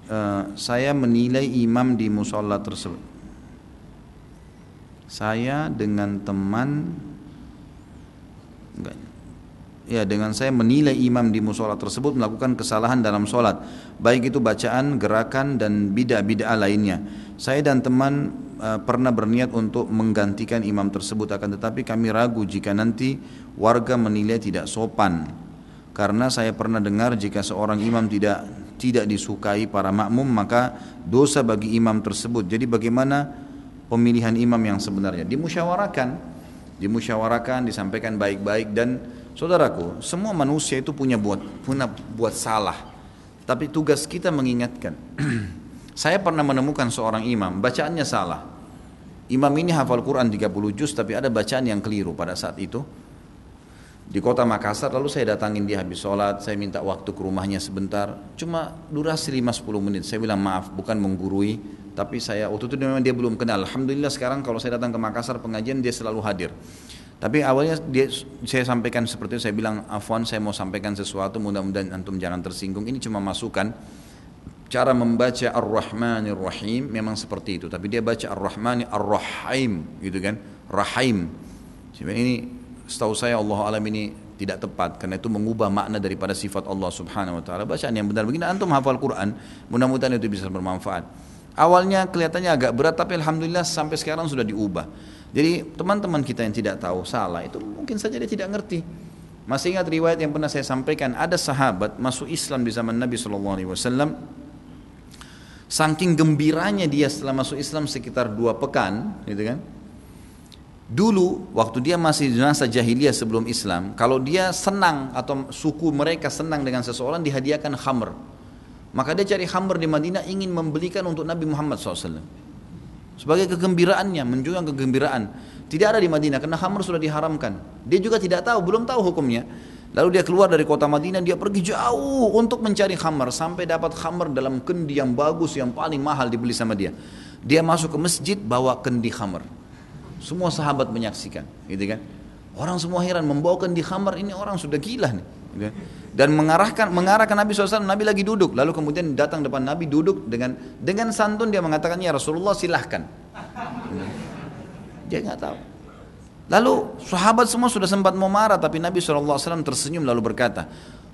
Uh, saya menilai imam di musola tersebut. Saya dengan teman enggak, ya dengan saya menilai imam di musola tersebut melakukan kesalahan dalam sholat. Baik itu bacaan, gerakan dan bid'ah-bid'ah lainnya. Saya dan teman uh, pernah berniat untuk menggantikan imam tersebut. Akan tetapi kami ragu jika nanti warga menilai tidak sopan. Karena saya pernah dengar jika seorang imam tidak tidak disukai para makmum maka dosa bagi imam tersebut. Jadi bagaimana pemilihan imam yang sebenarnya? Dimusyawarakan. Dimusyawarakan disampaikan baik-baik dan Saudaraku, semua manusia itu punya buat punya buat salah. Tapi tugas kita mengingatkan. Saya pernah menemukan seorang imam, bacaannya salah. Imam ini hafal Quran 30 juz tapi ada bacaan yang keliru pada saat itu. Di kota Makassar lalu saya datangin dia habis sholat, saya minta waktu ke rumahnya sebentar. Cuma durasi 5-10 menit. Saya bilang maaf bukan menggurui, tapi saya waktu itu memang dia belum kenal. Alhamdulillah sekarang kalau saya datang ke Makassar pengajian dia selalu hadir. Tapi awalnya dia, saya sampaikan seperti itu, saya bilang, Afwan saya mau sampaikan sesuatu, mudah-mudahan antum jangan tersinggung. Ini cuma masukan. Cara membaca Ar-Rahmanir Rahim memang seperti itu. Tapi dia baca Ar-Rahmani Ar-Rahim, gitu kan. Rahim. Jadi ini setahu saya Allah alam ini tidak tepat karena itu mengubah makna daripada sifat Allah Subhanahu wa taala. Bacaan yang benar begini antum hafal Quran, mudah-mudahan itu bisa bermanfaat. Awalnya kelihatannya agak berat tapi alhamdulillah sampai sekarang sudah diubah. Jadi teman-teman kita yang tidak tahu salah itu mungkin saja dia tidak ngerti. Masih ingat riwayat yang pernah saya sampaikan ada sahabat masuk Islam di zaman Nabi Shallallahu Alaihi Wasallam. Saking gembiranya dia setelah masuk Islam sekitar dua pekan, gitu kan? Dulu waktu dia masih masa jahiliyah sebelum Islam, kalau dia senang atau suku mereka senang dengan seseorang dihadiahkan khamr. Maka dia cari khamr di Madinah ingin membelikan untuk Nabi Muhammad SAW sebagai kegembiraannya, menunjukkan kegembiraan. Tidak ada di Madinah karena khamr sudah diharamkan. Dia juga tidak tahu, belum tahu hukumnya. Lalu dia keluar dari kota Madinah, dia pergi jauh untuk mencari khamr sampai dapat khamr dalam kendi yang bagus, yang paling mahal dibeli sama dia. Dia masuk ke masjid bawa kendi khamr. Semua sahabat menyaksikan, gitu kan? Orang semua heran membawa kendi khamr ini orang sudah gila nih. Dan mengarahkan mengarahkan Nabi SAW Nabi lagi duduk. Lalu kemudian datang depan Nabi duduk dengan dengan santun dia mengatakan ya Rasulullah silahkan. Dia nggak tahu. Lalu sahabat semua sudah sempat mau marah tapi Nabi SAW tersenyum lalu berkata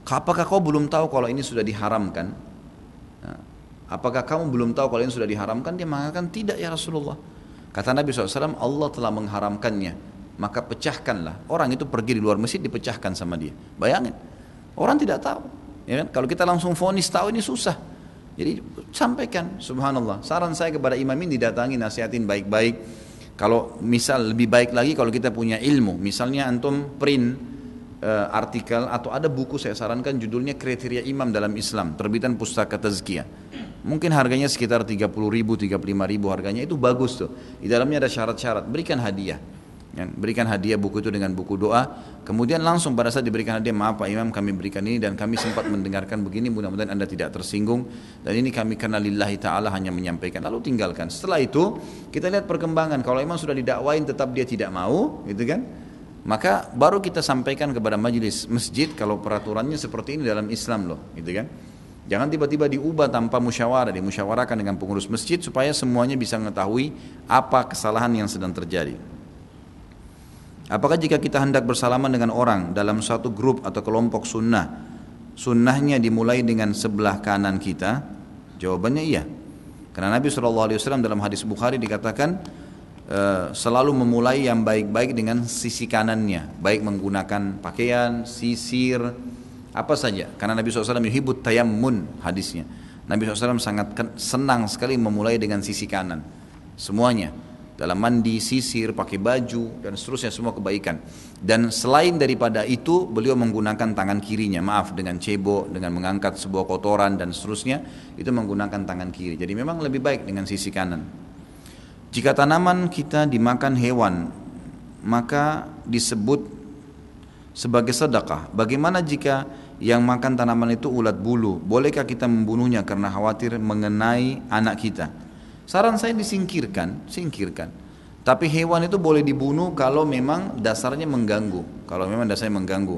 apakah kau belum tahu kalau ini sudah diharamkan? Nah, apakah kamu belum tahu kalau ini sudah diharamkan? Dia mengatakan tidak ya Rasulullah. Kata Nabi SAW Allah telah mengharamkannya maka pecahkanlah orang itu pergi di luar masjid dipecahkan sama dia bayangin Orang tidak tahu. Ya kan? Kalau kita langsung fonis tahu ini susah. Jadi sampaikan, subhanallah. Saran saya kepada imam ini didatangi, nasihatin baik-baik. Kalau misal lebih baik lagi kalau kita punya ilmu. Misalnya antum print uh, artikel atau ada buku saya sarankan judulnya kriteria imam dalam Islam. Terbitan pustaka tazkiyah. Mungkin harganya sekitar 30 ribu, 35 ribu harganya. Itu bagus tuh. Di dalamnya ada syarat-syarat. Berikan hadiah. Berikan hadiah buku itu dengan buku doa. Kemudian langsung pada saat diberikan hadiah, maaf Pak Imam kami berikan ini dan kami sempat mendengarkan begini, mudah-mudahan Anda tidak tersinggung. Dan ini kami karena lillahi ta'ala hanya menyampaikan. Lalu tinggalkan. Setelah itu kita lihat perkembangan. Kalau imam sudah didakwain tetap dia tidak mau, gitu kan? Maka baru kita sampaikan kepada majelis masjid kalau peraturannya seperti ini dalam Islam loh, gitu kan? Jangan tiba-tiba diubah tanpa musyawarah, dimusyawarahkan dengan pengurus masjid supaya semuanya bisa mengetahui apa kesalahan yang sedang terjadi. Apakah jika kita hendak bersalaman dengan orang dalam suatu grup atau kelompok sunnah, sunnahnya dimulai dengan sebelah kanan kita? Jawabannya iya. Karena Nabi SAW dalam hadis Bukhari dikatakan e, selalu memulai yang baik-baik dengan sisi kanannya, baik menggunakan pakaian, sisir, apa saja. Karena Nabi SAW yuhibut tayammun hadisnya. Nabi SAW sangat senang sekali memulai dengan sisi kanan. Semuanya dalam mandi, sisir, pakai baju dan seterusnya semua kebaikan. Dan selain daripada itu beliau menggunakan tangan kirinya, maaf dengan cebok, dengan mengangkat sebuah kotoran dan seterusnya itu menggunakan tangan kiri. Jadi memang lebih baik dengan sisi kanan. Jika tanaman kita dimakan hewan, maka disebut sebagai sedekah. Bagaimana jika yang makan tanaman itu ulat bulu? Bolehkah kita membunuhnya karena khawatir mengenai anak kita? Saran saya disingkirkan, singkirkan. Tapi hewan itu boleh dibunuh kalau memang dasarnya mengganggu. Kalau memang dasarnya mengganggu.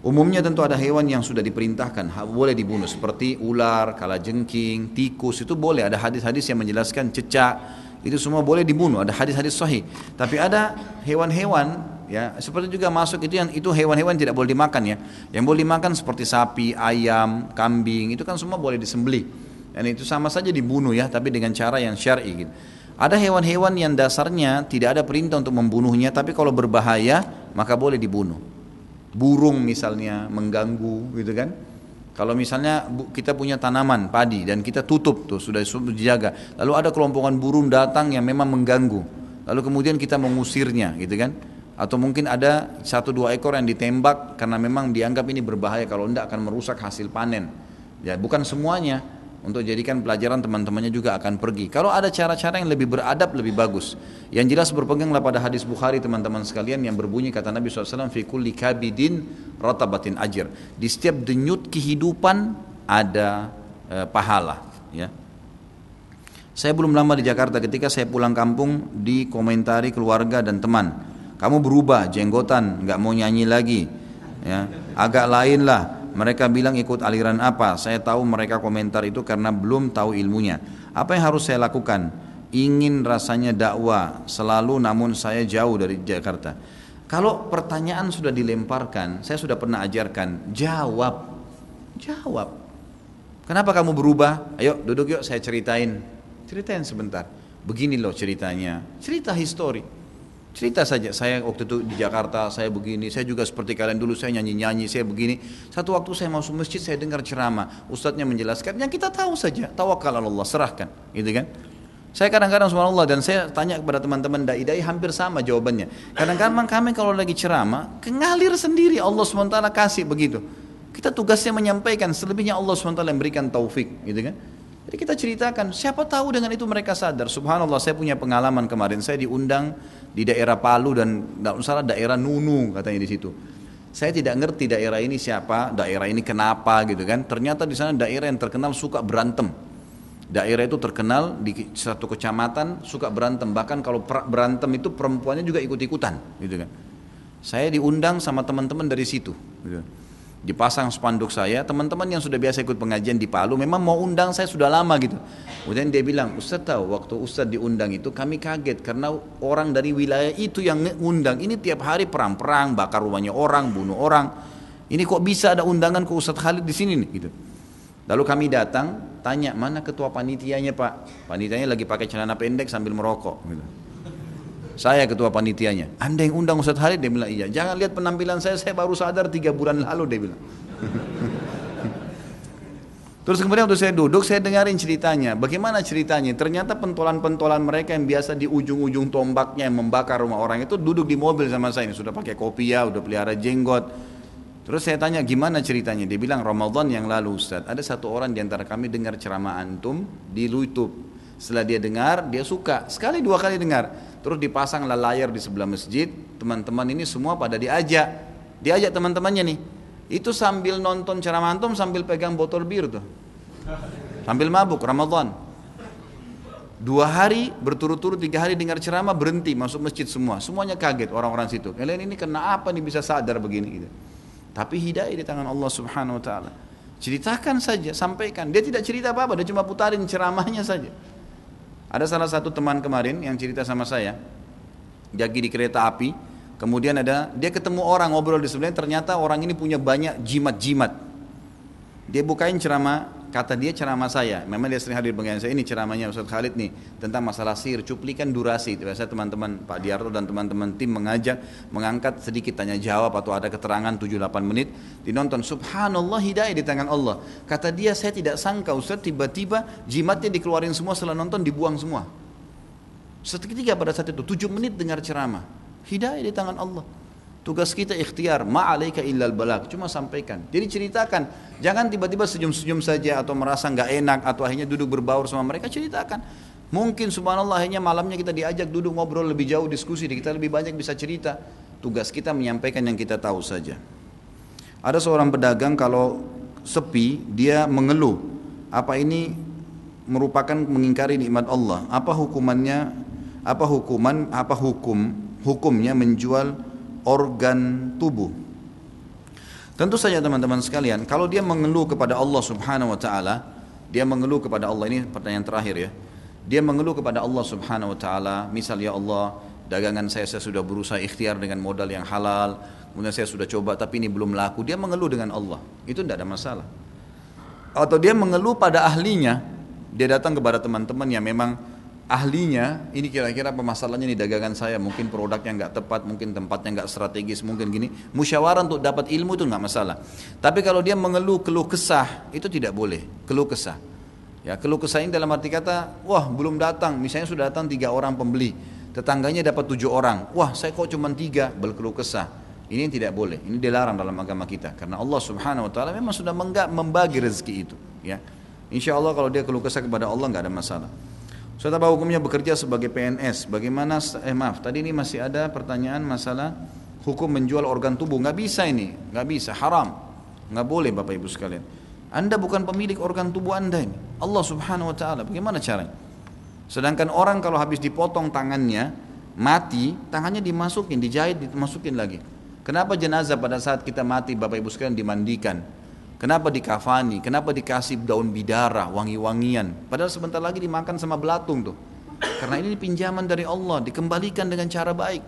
Umumnya tentu ada hewan yang sudah diperintahkan boleh dibunuh seperti ular, kalajengking, tikus itu boleh. Ada hadis-hadis yang menjelaskan cecak itu semua boleh dibunuh. Ada hadis-hadis sahih. Tapi ada hewan-hewan ya seperti juga masuk itu yang itu hewan-hewan tidak boleh dimakan ya. Yang boleh dimakan seperti sapi, ayam, kambing itu kan semua boleh disembelih. Dan itu sama saja dibunuh ya, tapi dengan cara yang syar'i gitu. Ada hewan-hewan yang dasarnya tidak ada perintah untuk membunuhnya, tapi kalau berbahaya maka boleh dibunuh. Burung misalnya mengganggu gitu kan. Kalau misalnya kita punya tanaman padi dan kita tutup tuh sudah dijaga, lalu ada kelompokan burung datang yang memang mengganggu, lalu kemudian kita mengusirnya gitu kan. Atau mungkin ada satu dua ekor yang ditembak karena memang dianggap ini berbahaya kalau tidak akan merusak hasil panen. Ya bukan semuanya, untuk jadikan pelajaran teman-temannya juga akan pergi. Kalau ada cara-cara yang lebih beradab lebih bagus. Yang jelas berpeganglah pada hadis Bukhari teman-teman sekalian yang berbunyi kata Nabi SAW fi kulli kabidin ratabatin ajir. Di setiap denyut kehidupan ada e, pahala. Ya. Saya belum lama di Jakarta ketika saya pulang kampung di komentari keluarga dan teman. Kamu berubah, jenggotan, nggak mau nyanyi lagi. Ya, agak lain lah mereka bilang ikut aliran apa? Saya tahu mereka komentar itu karena belum tahu ilmunya. Apa yang harus saya lakukan? Ingin rasanya dakwah selalu namun saya jauh dari Jakarta. Kalau pertanyaan sudah dilemparkan, saya sudah pernah ajarkan, jawab. Jawab. Kenapa kamu berubah? Ayo duduk yuk saya ceritain. Ceritain sebentar. Begini loh ceritanya. Cerita histori. Cerita saja, saya waktu itu di Jakarta, saya begini, saya juga seperti kalian dulu, saya nyanyi-nyanyi, saya begini. Satu waktu saya masuk masjid, saya dengar ceramah, ustadznya menjelaskan, yang kita tahu saja, tawakal Allah, serahkan, gitu kan. Saya kadang-kadang subhanallah dan saya tanya kepada teman-teman dai-dai hampir sama jawabannya. Kadang-kadang kami kalau lagi ceramah, ngalir sendiri Allah SWT kasih begitu. Kita tugasnya menyampaikan, selebihnya Allah SWT yang berikan taufik, gitu kan. Jadi kita ceritakan, siapa tahu dengan itu mereka sadar. Subhanallah, saya punya pengalaman kemarin, saya diundang di daerah Palu dan tidak salah daerah Nunu katanya di situ. Saya tidak ngerti daerah ini siapa, daerah ini kenapa gitu kan. Ternyata di sana daerah yang terkenal suka berantem. Daerah itu terkenal di satu kecamatan suka berantem. Bahkan kalau berantem itu perempuannya juga ikut-ikutan gitu kan. Saya diundang sama teman-teman dari situ. Gitu dipasang spanduk saya teman-teman yang sudah biasa ikut pengajian di Palu memang mau undang saya sudah lama gitu. Kemudian dia bilang Ustaz tahu waktu Ustaz diundang itu kami kaget karena orang dari wilayah itu yang undang ini tiap hari perang-perang bakar rumahnya orang bunuh orang. Ini kok bisa ada undangan ke Ustaz Khalid di sini nih? Gitu. Lalu kami datang tanya mana ketua panitianya Pak? Panitianya lagi pakai celana pendek sambil merokok gitu saya ketua panitianya. Anda yang undang Ustaz Halid? Dia bilang iya. Jangan lihat penampilan saya, saya baru sadar tiga bulan lalu dia bilang. Terus kemudian waktu saya duduk, saya dengarin ceritanya. Bagaimana ceritanya? Ternyata pentolan-pentolan mereka yang biasa di ujung-ujung tombaknya yang membakar rumah orang itu duduk di mobil sama saya. Ini sudah pakai kopi ya, udah pelihara jenggot. Terus saya tanya gimana ceritanya? Dia bilang Ramadan yang lalu Ustaz, ada satu orang di antara kami dengar ceramah antum di YouTube Setelah dia dengar, dia suka. Sekali dua kali dengar. Terus dipasanglah layar di sebelah masjid. Teman-teman ini semua pada diajak. Diajak teman-temannya nih. Itu sambil nonton ceramah antum sambil pegang botol bir tuh. Sambil mabuk Ramadan. Dua hari berturut-turut tiga hari dengar ceramah berhenti masuk masjid semua. Semuanya kaget orang-orang situ. Kalian ini kenapa nih bisa sadar begini gitu. Tapi hidayah di tangan Allah Subhanahu wa taala. Ceritakan saja, sampaikan. Dia tidak cerita apa-apa, dia cuma putarin ceramahnya saja. Ada salah satu teman kemarin yang cerita sama saya, jagi di kereta api, kemudian ada dia ketemu orang ngobrol di sebelahnya, ternyata orang ini punya banyak jimat-jimat. Dia bukain ceramah Kata dia ceramah saya, memang dia sering hadir bagian saya ini ceramahnya Ustaz Khalid nih tentang masalah sihir, cuplikan durasi. Biasa teman-teman Pak Diarto dan teman-teman tim mengajak mengangkat sedikit tanya jawab atau ada keterangan 7-8 menit dinonton. Subhanallah hidayah di tangan Allah. Kata dia saya tidak sangka Ustaz tiba-tiba jimatnya dikeluarin semua setelah nonton dibuang semua. Seketika pada saat itu 7 menit dengar ceramah. Hidayah di tangan Allah. Tugas kita ikhtiar, ma'alaika illal balak, cuma sampaikan. Jadi ceritakan, jangan tiba-tiba senyum-senyum saja atau merasa nggak enak atau akhirnya duduk berbaur sama mereka, ceritakan. Mungkin subhanallah akhirnya malamnya kita diajak duduk ngobrol lebih jauh diskusi, kita lebih banyak bisa cerita. Tugas kita menyampaikan yang kita tahu saja. Ada seorang pedagang kalau sepi, dia mengeluh. Apa ini merupakan mengingkari nikmat Allah? Apa hukumannya? Apa hukuman? Apa hukum? Hukumnya menjual organ tubuh. Tentu saja teman-teman sekalian, kalau dia mengeluh kepada Allah Subhanahu wa taala, dia mengeluh kepada Allah ini pertanyaan terakhir ya. Dia mengeluh kepada Allah Subhanahu wa taala, misal ya Allah, dagangan saya saya sudah berusaha ikhtiar dengan modal yang halal, kemudian saya sudah coba tapi ini belum laku. Dia mengeluh dengan Allah. Itu tidak ada masalah. Atau dia mengeluh pada ahlinya, dia datang kepada teman-teman yang memang ahlinya ini kira-kira permasalahannya di dagangan saya? Mungkin produknya nggak tepat mungkin tempatnya nggak strategis mungkin gini. Musyawarah untuk dapat ilmu itu nggak masalah. Tapi kalau dia mengeluh keluh kesah itu tidak boleh. Keluh kesah. Ya keluh kesah ini dalam arti kata wah belum datang. Misalnya sudah datang tiga orang pembeli tetangganya dapat tujuh orang. Wah saya kok cuma tiga? Berkeluh kesah. Ini tidak boleh. Ini dilarang dalam agama kita. Karena Allah subhanahu wa taala memang sudah membagi rezeki itu ya. Insya Allah kalau dia keluh kesah kepada Allah nggak ada masalah. Sudah apa hukumnya bekerja sebagai PNS? Bagaimana? Eh maaf, tadi ini masih ada pertanyaan masalah hukum menjual organ tubuh. Nggak bisa ini, nggak bisa, haram, nggak boleh bapak ibu sekalian. Anda bukan pemilik organ tubuh anda ini. Allah subhanahu wa taala. Bagaimana caranya? Sedangkan orang kalau habis dipotong tangannya, mati, tangannya dimasukin, dijahit, dimasukin lagi. Kenapa jenazah pada saat kita mati bapak ibu sekalian dimandikan? Kenapa dikafani? Kenapa dikasih daun bidara, wangi-wangian? Padahal sebentar lagi dimakan sama belatung tuh. Karena ini pinjaman dari Allah, dikembalikan dengan cara baik.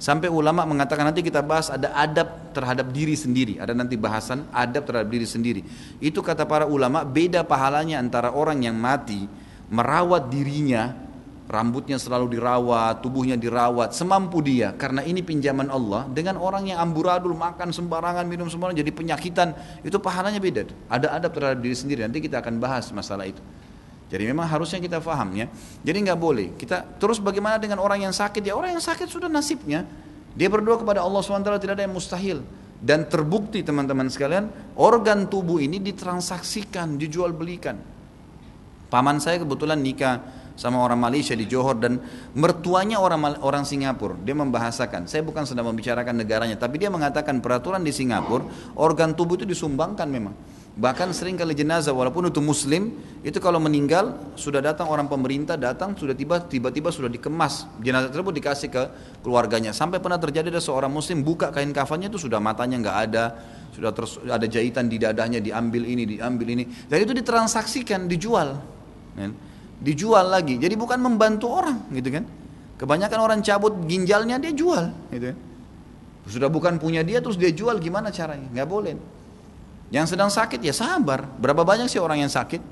Sampai ulama mengatakan nanti kita bahas ada adab terhadap diri sendiri. Ada nanti bahasan adab terhadap diri sendiri. Itu kata para ulama beda pahalanya antara orang yang mati merawat dirinya rambutnya selalu dirawat, tubuhnya dirawat, semampu dia karena ini pinjaman Allah dengan orang yang amburadul makan sembarangan, minum sembarangan jadi penyakitan, itu pahalanya beda. Ada adab terhadap diri sendiri. Nanti kita akan bahas masalah itu. Jadi memang harusnya kita faham ya. Jadi nggak boleh. Kita terus bagaimana dengan orang yang sakit? Ya orang yang sakit sudah nasibnya. Dia berdoa kepada Allah SWT tidak ada yang mustahil. Dan terbukti teman-teman sekalian, organ tubuh ini ditransaksikan, dijual belikan. Paman saya kebetulan nikah sama orang Malaysia di Johor dan mertuanya orang orang Singapura. Dia membahasakan. Saya bukan sedang membicarakan negaranya, tapi dia mengatakan peraturan di Singapura organ tubuh itu disumbangkan memang. Bahkan sering kali jenazah walaupun itu muslim, itu kalau meninggal sudah datang orang pemerintah datang sudah tiba tiba-tiba sudah dikemas jenazah tersebut dikasih ke keluarganya. Sampai pernah terjadi ada seorang muslim buka kain kafannya itu sudah matanya nggak ada, sudah terus ada jahitan di dadanya diambil ini diambil ini. Dan itu ditransaksikan, dijual. Dijual lagi. Jadi bukan membantu orang, gitu kan? Kebanyakan orang cabut ginjalnya dia jual, gitu kan? Sudah bukan punya dia terus dia jual gimana caranya? Nggak boleh. Yang sedang sakit ya sabar. Berapa banyak sih orang yang sakit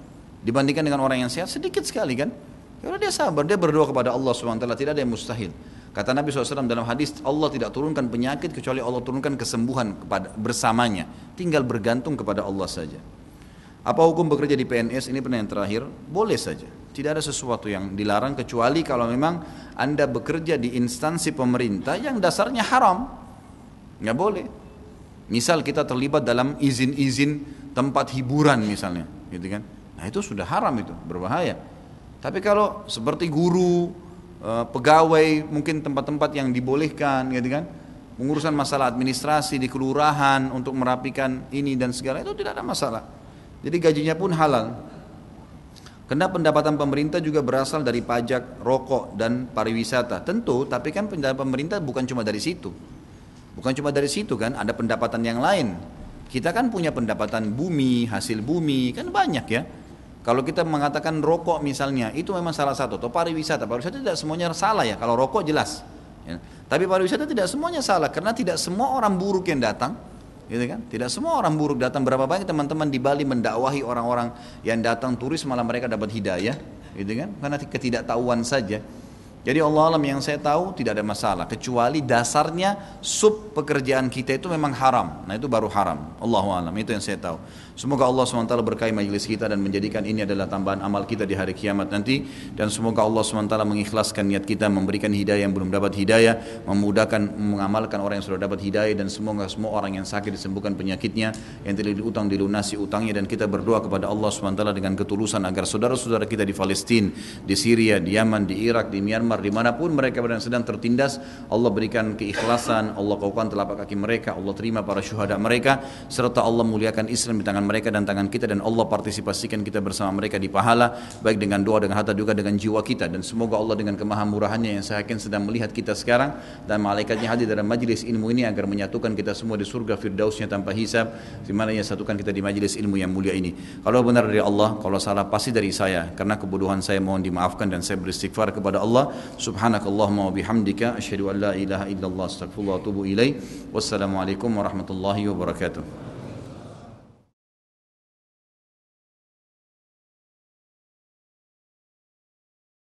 dibandingkan dengan orang yang sehat? Sedikit sekali kan? Ya dia sabar, dia berdoa kepada Allah SWT, tidak ada yang mustahil. Kata Nabi SAW dalam hadis, Allah tidak turunkan penyakit kecuali Allah turunkan kesembuhan kepada bersamanya. Tinggal bergantung kepada Allah saja. Apa hukum bekerja di PNS? Ini pertanyaan terakhir. Boleh saja. Tidak ada sesuatu yang dilarang kecuali kalau memang Anda bekerja di instansi pemerintah yang dasarnya haram. Nggak boleh. Misal kita terlibat dalam izin-izin tempat hiburan misalnya, gitu kan. Nah itu sudah haram itu, berbahaya. Tapi kalau seperti guru, eh, pegawai, mungkin tempat-tempat yang dibolehkan, gitu kan, mengurusan masalah administrasi di kelurahan untuk merapikan ini dan segala itu tidak ada masalah. Jadi gajinya pun halal. Karena pendapatan pemerintah juga berasal dari pajak, rokok, dan pariwisata. Tentu, tapi kan pendapatan pemerintah bukan cuma dari situ. Bukan cuma dari situ kan, ada pendapatan yang lain. Kita kan punya pendapatan bumi, hasil bumi, kan banyak ya. Kalau kita mengatakan rokok misalnya, itu memang salah satu. Atau pariwisata, pariwisata tidak semuanya salah ya. Kalau rokok jelas. Ya. Tapi pariwisata tidak semuanya salah, karena tidak semua orang buruk yang datang gitu kan? Tidak semua orang buruk datang. Berapa banyak teman-teman di Bali mendakwahi orang-orang yang datang turis malah mereka dapat hidayah, gitu kan? Karena ketidaktahuan saja. Jadi Allah alam yang saya tahu tidak ada masalah kecuali dasarnya sub pekerjaan kita itu memang haram. Nah itu baru haram. Allah alam itu yang saya tahu. Semoga Allah SWT berkahi majelis kita dan menjadikan ini adalah tambahan amal kita di hari kiamat nanti. Dan semoga Allah SWT mengikhlaskan niat kita memberikan hidayah yang belum dapat hidayah, memudahkan mengamalkan orang yang sudah dapat hidayah dan semoga semua orang yang sakit disembuhkan penyakitnya, yang tidak diutang dilunasi utangnya dan kita berdoa kepada Allah SWT dengan ketulusan agar saudara-saudara kita di Palestina, di Syria, di Yaman, di Irak, di Myanmar, di mana pun mereka sedang tertindas, Allah berikan keikhlasan, Allah kaukan telapak kaki mereka, Allah terima para syuhada mereka, serta Allah muliakan Islam di tangan mereka dan tangan kita dan Allah partisipasikan kita bersama mereka di pahala baik dengan doa dengan harta juga dengan jiwa kita. Dan semoga Allah dengan kemahamurahannya yang saya yakin sedang melihat kita sekarang dan malaikatnya hadir dalam majlis ilmu ini agar menyatukan kita semua di surga firdausnya tanpa hisab di mana ia satukan kita di majlis ilmu yang mulia ini. Kalau benar dari Allah kalau salah pasti dari saya. Karena kebodohan saya mohon dimaafkan dan saya beristighfar kepada Allah. Subhanakallahumma wa bihamdika asyhadu an la ilaha illallah astaghfirullah wa atubu ilaih. Wassalamualaikum warahmatullahi wabarakatuh